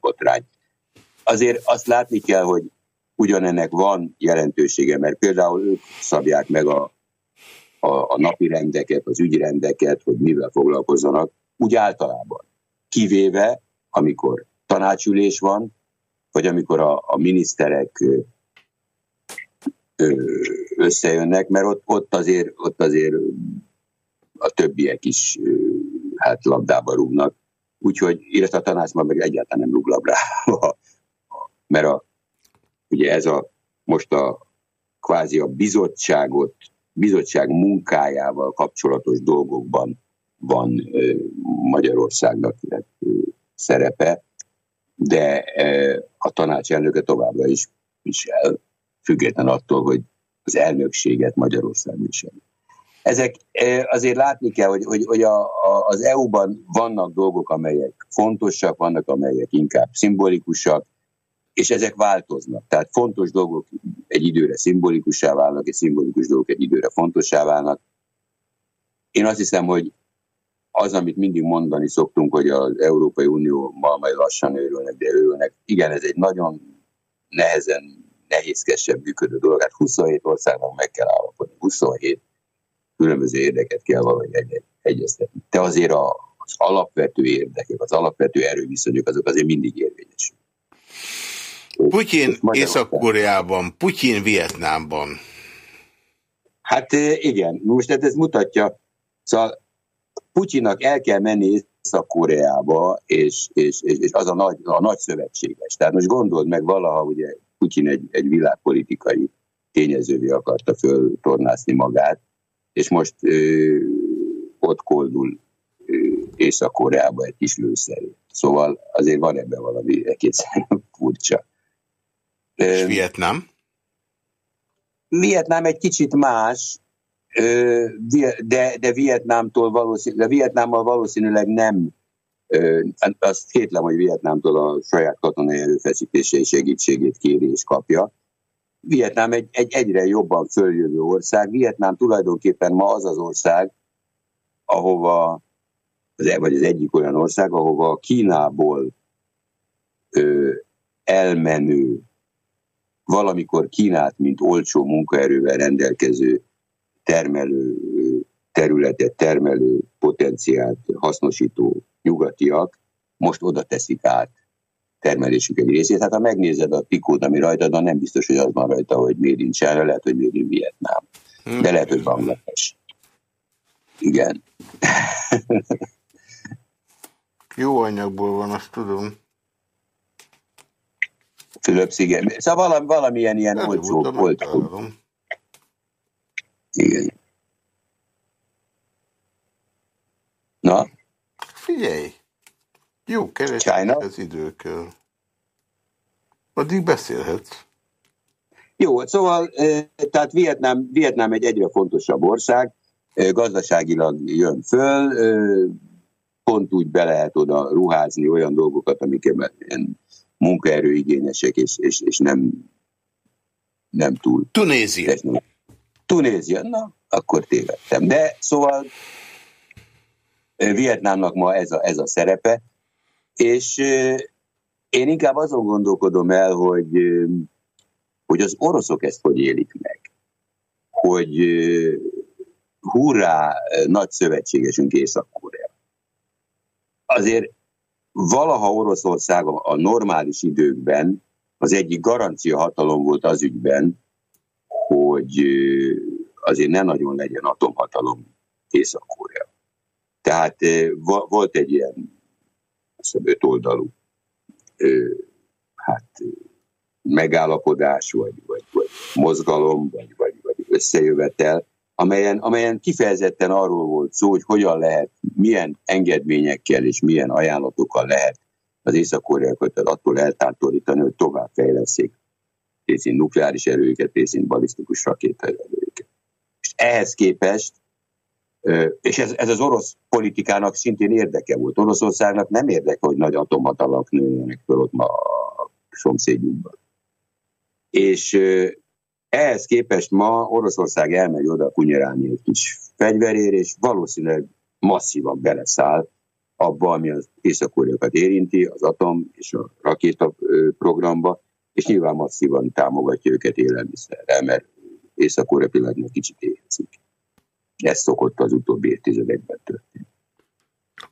botrány. Azért azt látni kell, hogy ugyanennek van jelentősége, mert például ők szabják meg a, a, a napi rendeket, az ügyrendeket, hogy mivel foglalkozzanak, úgy általában. Kivéve, amikor tanácsülés van, vagy amikor a, a miniszterek összejönnek, mert ott, ott, azért, ott azért a többiek is hát labdába rúgnak. Úgyhogy, illetve a tanácsban meg egyáltalán nem rúg labdába, mert a, ugye ez a most a kvázi a bizottságot, bizottság munkájával kapcsolatos dolgokban van Magyarországnak szerepe, de a tanács elnöke továbbra is visel, független attól, hogy az elnökséget Magyarország visel. Ezek azért látni kell, hogy, hogy, hogy a, a, az EU-ban vannak dolgok, amelyek fontosak, vannak, amelyek inkább szimbolikusak, és ezek változnak. Tehát fontos dolgok egy időre szimbolikussá válnak, és szimbolikus dolgok egy időre fontossá válnak. Én azt hiszem, hogy az, amit mindig mondani szoktunk, hogy az Európai Unió ma majd lassan őrülnek, de őrülnek. Igen, ez egy nagyon nehezen, nehézkesebb működő dolog. Hát 27 országnak meg kell állapodni, 27 különböző érdeket kell valahogy egy egyeztetni. De azért a, az alapvető érdekek, az alapvető erőviszonyok, azok azért mindig érvényesek. Putyin Észak-Koreában, Putyin Vietnámban. Hát igen, most hát ez mutatja, szóval Putyinak el kell menni Észak-Koreába, és, és, és, és az a nagy, a nagy szövetséges. Tehát most gondold meg valaha, ugye Putyin egy, egy világpolitikai tényezővé akarta föltornászni magát, és most ö, ott koldul Észak-Koreába egy kis lőszerű. Szóval azért van ebben valami egészen furcsa. És Vietnám? Vietnám egy kicsit más, de, de Vietnámtól valószínűleg, de Vietnámmal valószínűleg nem, azt kétlem, hogy Vietnámtól a saját katonai erőfeszítései segítségét kéri és kapja. Vietnám egy, egy egyre jobban följövő ország. Vietnám tulajdonképpen ma az az ország, ahova, vagy az egyik olyan ország, ahova Kínából ö, elmenő, valamikor Kínát, mint olcsó munkaerővel rendelkező termelő területet, termelő potenciált hasznosító nyugatiak most oda teszik át termelésük egy részét. Hát ha megnézed a tikót, ami rajtad van, nem biztos, hogy az van rajta, hogy Made in China, lehet, hogy Made in Vietnám. De lehet, hogy Bangladesh. Igen. Jó anyagból van, azt tudom. Fülöp-sziget. Szóval valami, valamilyen ilyen olcsó, olcsó. Igen. Na? Figyelj! Jó, keresni az idő kell. Addig beszélhetsz. Jó, szóval, tehát Vietnám, Vietnám egy egyre fontosabb ország, gazdaságilag jön föl, pont úgy be lehet oda ruházni olyan dolgokat, amik ilyen munkaerőigényesek, és, és, és nem, nem túl... Tunézia. Tunézia, na, akkor tévedtem. De szóval Vietnámnak ma ez a, ez a szerepe, és én inkább azon gondolkodom el, hogy, hogy az oroszok ezt hogy élik meg. Hogy hurrá, nagy szövetségesünk Észak-Korea. Azért valaha Oroszország a normális időkben az egyik garancia hatalom volt az ügyben, hogy azért ne nagyon legyen atomhatalom Észak-Korea. Tehát volt egy ilyen hiszem, oldalú hát, megállapodás, vagy, vagy, vagy mozgalom, vagy, vagy, vagy összejövetel, amelyen, amelyen kifejezetten arról volt szó, hogy hogyan lehet, milyen engedményekkel és milyen ajánlatokkal lehet az észak-koreakat attól eltántorítani, hogy tovább fejleszik részint nukleáris erőket, részint balisztikus rakétaerőket. És ehhez képest és ez, ez az orosz politikának szintén érdeke volt. Oroszországnak nem érdeke, hogy nagy atomhatalmak nőjenek föl ott ma a szomszédjunkban. És ehhez képest ma Oroszország elmegy oda kunyerálni egy kis fegyverér, és valószínűleg masszívan beleszáll abba, ami az észak érinti, az atom és a rakéta programba, és nyilván masszívan támogatja őket élelmiszerrel, mert Észak-Korea pillanatnyilag kicsit éhezik. Ez szokott az utóbbi évtizedekben történni.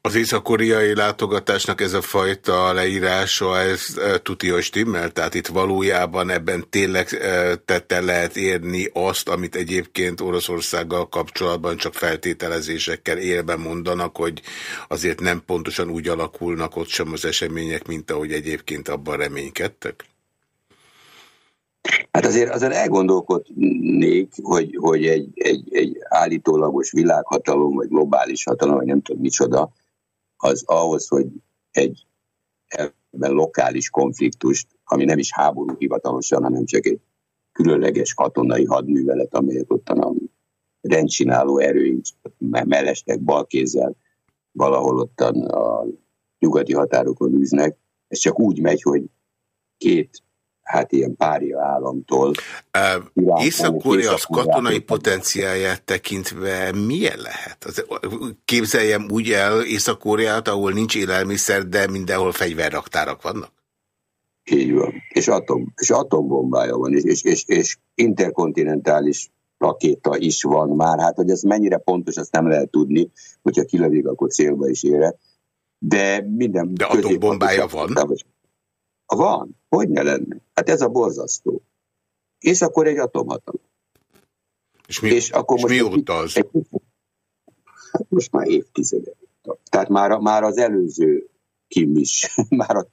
Az észak-koreai látogatásnak ez a fajta leírása, ez e, tuti, hogy stimmel? Tehát itt valójában ebben tényleg e, tette lehet érni azt, amit egyébként Oroszországgal kapcsolatban csak feltételezésekkel élve mondanak, hogy azért nem pontosan úgy alakulnak ott sem az események, mint ahogy egyébként abban reménykedtek? Hát azért, azért elgondolkodnék, hogy, hogy egy, egy, egy állítólagos világhatalom, vagy globális hatalom, vagy nem tudom micsoda, az ahhoz, hogy egy ebben lokális konfliktust, ami nem is háború hivatalosan, hanem csak egy különleges katonai hadművelet, amelyet ott a rendcsináló erőink mellestek balkézzel valahol ott a nyugati határokon űznek. Ez csak úgy megy, hogy két hát ilyen párja államtól. Uh, Észak-Korea az katonai potenciáját tekintve milyen lehet? Képzeljem úgy el Észak-Koreát, ahol nincs élelmiszer, de mindenhol fegyverraktárak vannak? Így van. És, atom, és atombombája van, és, és, és, és interkontinentális rakéta is van már. Hát, hogy ez mennyire pontos, azt nem lehet tudni, hogyha kilövik, akkor célba is ére. De minden... De atombombája van? Van. Hogy ne lenne? Hát ez a borzasztó. És akkor egy atomhatalom. És, mi, és akkor és most mióta az? Egy, hát most már évtizedek. Tehát már, már az előző Kim is, már a,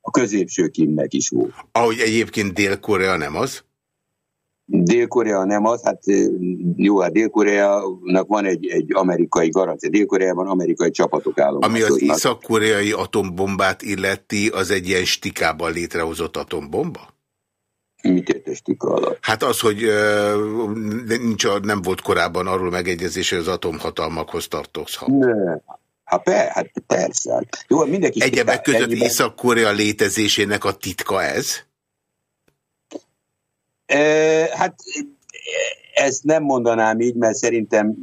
a középső Kimnek is volt. Ahogy egyébként Dél-Korea nem az? Dél-Korea nem az, hát jó, hát Dél-Koreának van egy, egy amerikai garancia. Dél-Koreában amerikai csapatok állnak. Ami az észak-koreai atombombát illeti, az egy ilyen stikában létrehozott atombomba? Mit érte stika alatt? Hát az, hogy nincs, nem volt korábban arról megegyezés, hogy az atomhatalmakhoz tartozhat. Ne. Hát, per, hát persze. Jó, mindenki Egyebek között Észak-Korea létezésének a titka ez? Hát ezt nem mondanám így, mert szerintem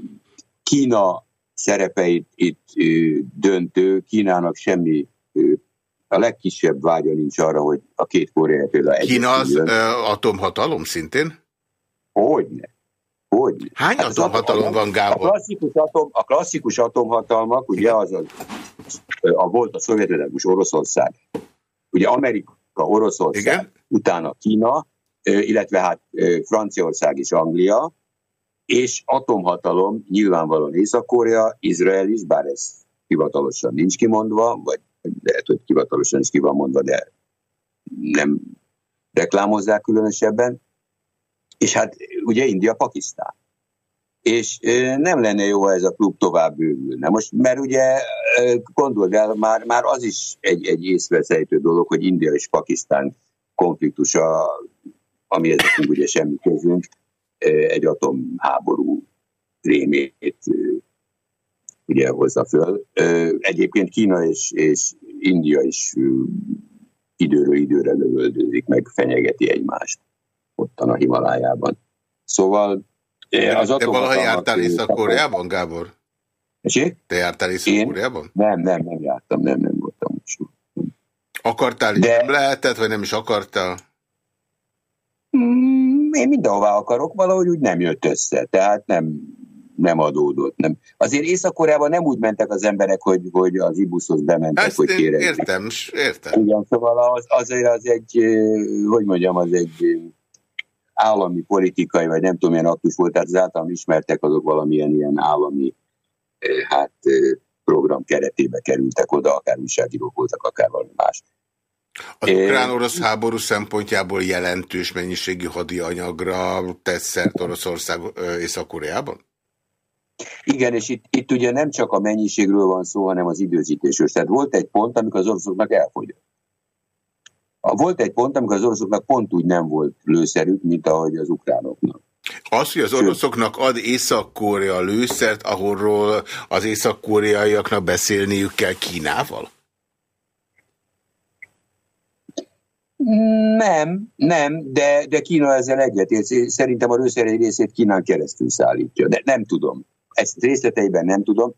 Kína szerepeit itt döntő, Kínának semmi a legkisebb vágya nincs arra, hogy a két Korea például Kína az atomhatalom szintén? Hogyne. Hogyne. Hány hát atomhatalom atom, van, Gábor? A klasszikus, atom, a klasszikus atomhatalmak, ugye az a, a volt a szovjetlegus Oroszország, ugye Amerika, Oroszország, Igen? utána Kína, illetve hát Franciaország és Anglia, és atomhatalom nyilvánvalóan Észak-Korea, Izrael is, bár ez hivatalosan nincs kimondva, vagy lehet, hogy hivatalosan is ki van mondva, de nem reklámozzák különösebben, és hát ugye India, Pakisztán. És nem lenne jó, ha ez a klub tovább bővülne. Most, mert ugye gondold el, már, már az is egy, egy észveszejtő dolog, hogy India és Pakisztán konfliktusa, ami ezekünk ugye semmi közünk, egy atomháború rémét ugye hozza föl. Egyébként Kína és, és India is időről időre lövöldőzik, meg fenyegeti egymást ottan a Himalájában. Szóval az Te valaha jártál Észak-Koreában, Gábor? Esély? Te jártál Észak-Koreában? Nem, nem, nem jártam, nem, nem voltam. Akartál, De... nem lehetett, vagy nem is akartál? Mm, én mindenhová akarok, valahogy úgy nem jött össze, tehát nem, nem adódott. Nem. Azért Észak-Koreában nem úgy mentek az emberek, hogy, hogy az ibuszhoz bementek, Ezt hogy kérek. Értem, értem. Igen, szóval az, azért az egy, hogy mondjam, az egy állami politikai, vagy nem tudom, milyen aktus volt, tehát az általam ismertek azok valamilyen ilyen állami hát, program keretébe kerültek oda, akár újságírók voltak, akár valami más. Az ukrán-orosz háború szempontjából jelentős mennyiségű hadianyagra tett szert Oroszország Észak-Koreában? Igen, és itt, itt ugye nem csak a mennyiségről van szó, hanem az időzítésről. Tehát volt egy pont, amikor az oroszoknak elfogyott. Volt egy pont, amikor az oroszoknak pont úgy nem volt lőszerük, mint ahogy az ukránoknak. Az, hogy az oroszoknak ad Észak-Korea lőszert, ahol az észak-koreaiaknak beszélniük kell Kínával? Nem, nem, de, de Kína ezzel egyetért. Szerintem a lőszer egy részét Kínán keresztül szállítja, de nem tudom. Ezt részleteiben nem tudom.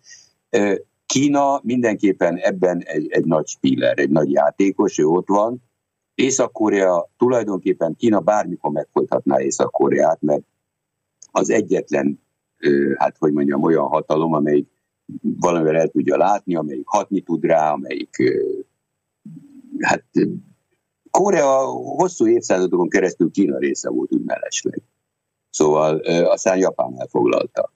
Kína mindenképpen ebben egy, egy nagy spiller, egy nagy játékos, ő ott van, Észak-Korea tulajdonképpen Kína bármikor megfolythatná Észak-Koreát, mert az egyetlen, hát hogy mondjam, olyan hatalom, amelyik valamivel el tudja látni, amelyik hatni tud rá, amelyik hát Korea hosszú évszázadokon keresztül Kína része volt úgy mellesleg. Szóval aztán Japán elfoglalta.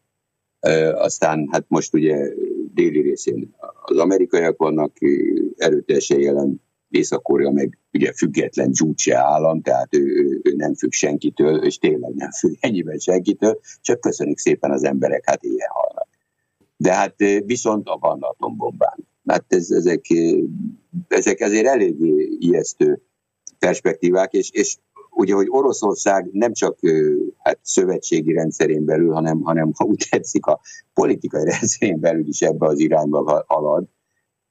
Aztán hát most ugye déli részén az amerikaiak vannak erőteljesen jelen Észak-Korea meg ugye független dzsúcse állam, tehát ő, ő, nem függ senkitől, és tényleg nem függ ennyiben senkitől, csak köszönik szépen az emberek, hát ilyen halnak. De hát viszont a van atombombán. Hát ez, ezek, ezek azért eléggé ijesztő perspektívák, és, és ugye, hogy Oroszország nem csak hát, szövetségi rendszerén belül, hanem, hanem ha úgy tetszik, a politikai rendszerén belül is ebbe az irányba halad,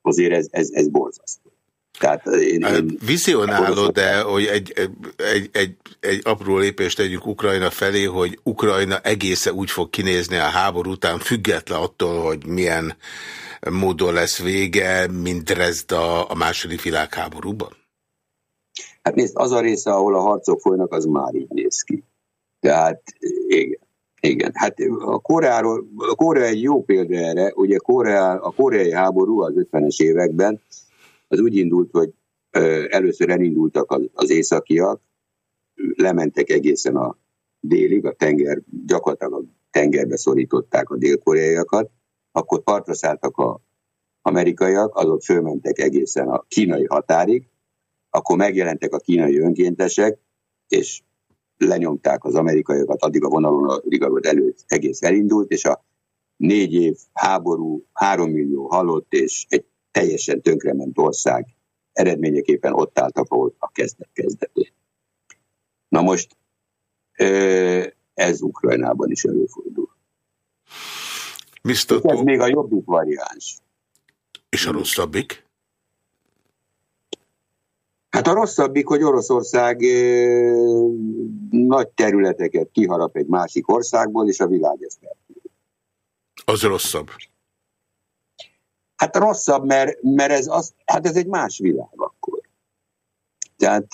azért ez, ez, ez borzasztó. Tehát én, én Vizionálod, de hogy egy, egy, egy, egy apró lépést tegyünk Ukrajna felé, hogy Ukrajna egészen úgy fog kinézni a háború után, független attól, hogy milyen módon lesz vége, mint Dresda a második világháborúban? Hát nézd, az a része, ahol a harcok folynak, az már így néz ki. Tehát igen. Igen, hát a Koreáról, a Korea egy jó példa erre, ugye Korea, a koreai háború az 50-es években az úgy indult, hogy először elindultak az, az északiak, lementek egészen a délig, a tenger, gyakorlatilag a tengerbe szorították a dél-koreaiakat, akkor partra szálltak a amerikaiak, azok fölmentek egészen a kínai határig, akkor megjelentek a kínai önkéntesek, és lenyomták az amerikaiakat, addig a vonalon a rigarod előtt egész elindult, és a négy év háború, három millió halott, és egy teljesen tönkrement ország eredményeképpen ott álltak, ahol a kezdet kezdetén. Na most ez Ukrajnában is előfordul. Mr. Ez még a jobbik variáns. És a rosszabbik? Hát a rosszabbik, hogy Oroszország nagy területeket kiharap egy másik országból, és a világ ezt Az rosszabb. Hát rosszabb, mert, mert ez, az, hát ez egy más világ akkor. Tehát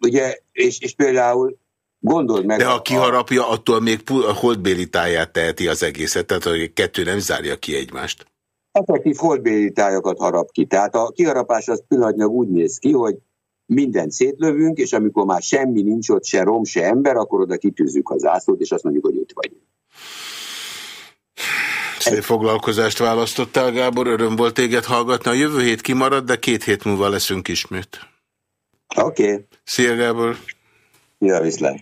ugye, és, és például gondold meg... De ha kiharapja, attól még a holdbéli táját teheti az egészet, tehát hogy kettő nem zárja ki egymást. Effektív holdbéli tájakat harap ki. Tehát a kiharapás az pillanatnyilag úgy néz ki, hogy mindent szétlövünk, és amikor már semmi nincs ott, se rom, se ember, akkor oda kitűzzük a zászlót, és azt mondjuk, hogy itt vagyunk. Szép foglalkozást választottál, Gábor, öröm volt téged hallgatni. A jövő hét kimarad, de két hét múlva leszünk ismét. Oké. Okay. Szia, Gábor. Ja, viszlát.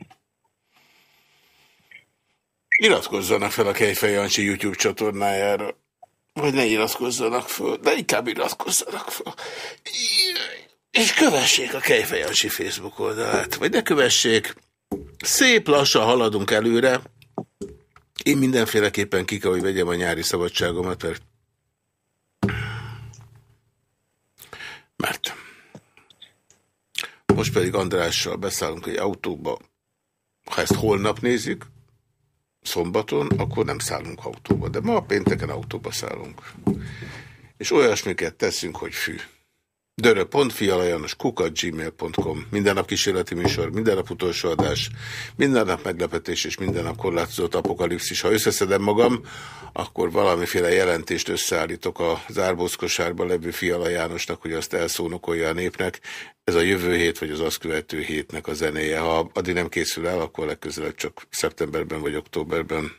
Iratkozzanak fel a Kejfej Jancsi YouTube csatornájára. Vagy ne iratkozzanak fel, de inkább iratkozzanak fel. És kövessék a Kejfej Jancsi Facebook oldalát. Vagy ne kövessék. Szép lassan haladunk előre. Én mindenféleképpen ki hogy vegyem a nyári szabadságomat, mert... Mert... Most pedig Andrással beszállunk egy autóba. Ha ezt holnap nézik, szombaton, akkor nem szállunk autóba. De ma pénteken autóba szállunk. És olyasmiket teszünk, hogy fű. Dörö.fialajanos kukat gmail.com Minden nap kísérleti műsor, minden nap utolsó adás, minden nap meglepetés és minden nap korlátozott apokalipszis. Ha összeszedem magam, akkor valamiféle jelentést összeállítok a zárbózkosárban levő Fiala Jánosnak, hogy azt elszónokolja a népnek. Ez a jövő hét, vagy az azt követő hétnek a zenéje. Ha addig nem készül el, akkor legközelebb csak szeptemberben vagy októberben.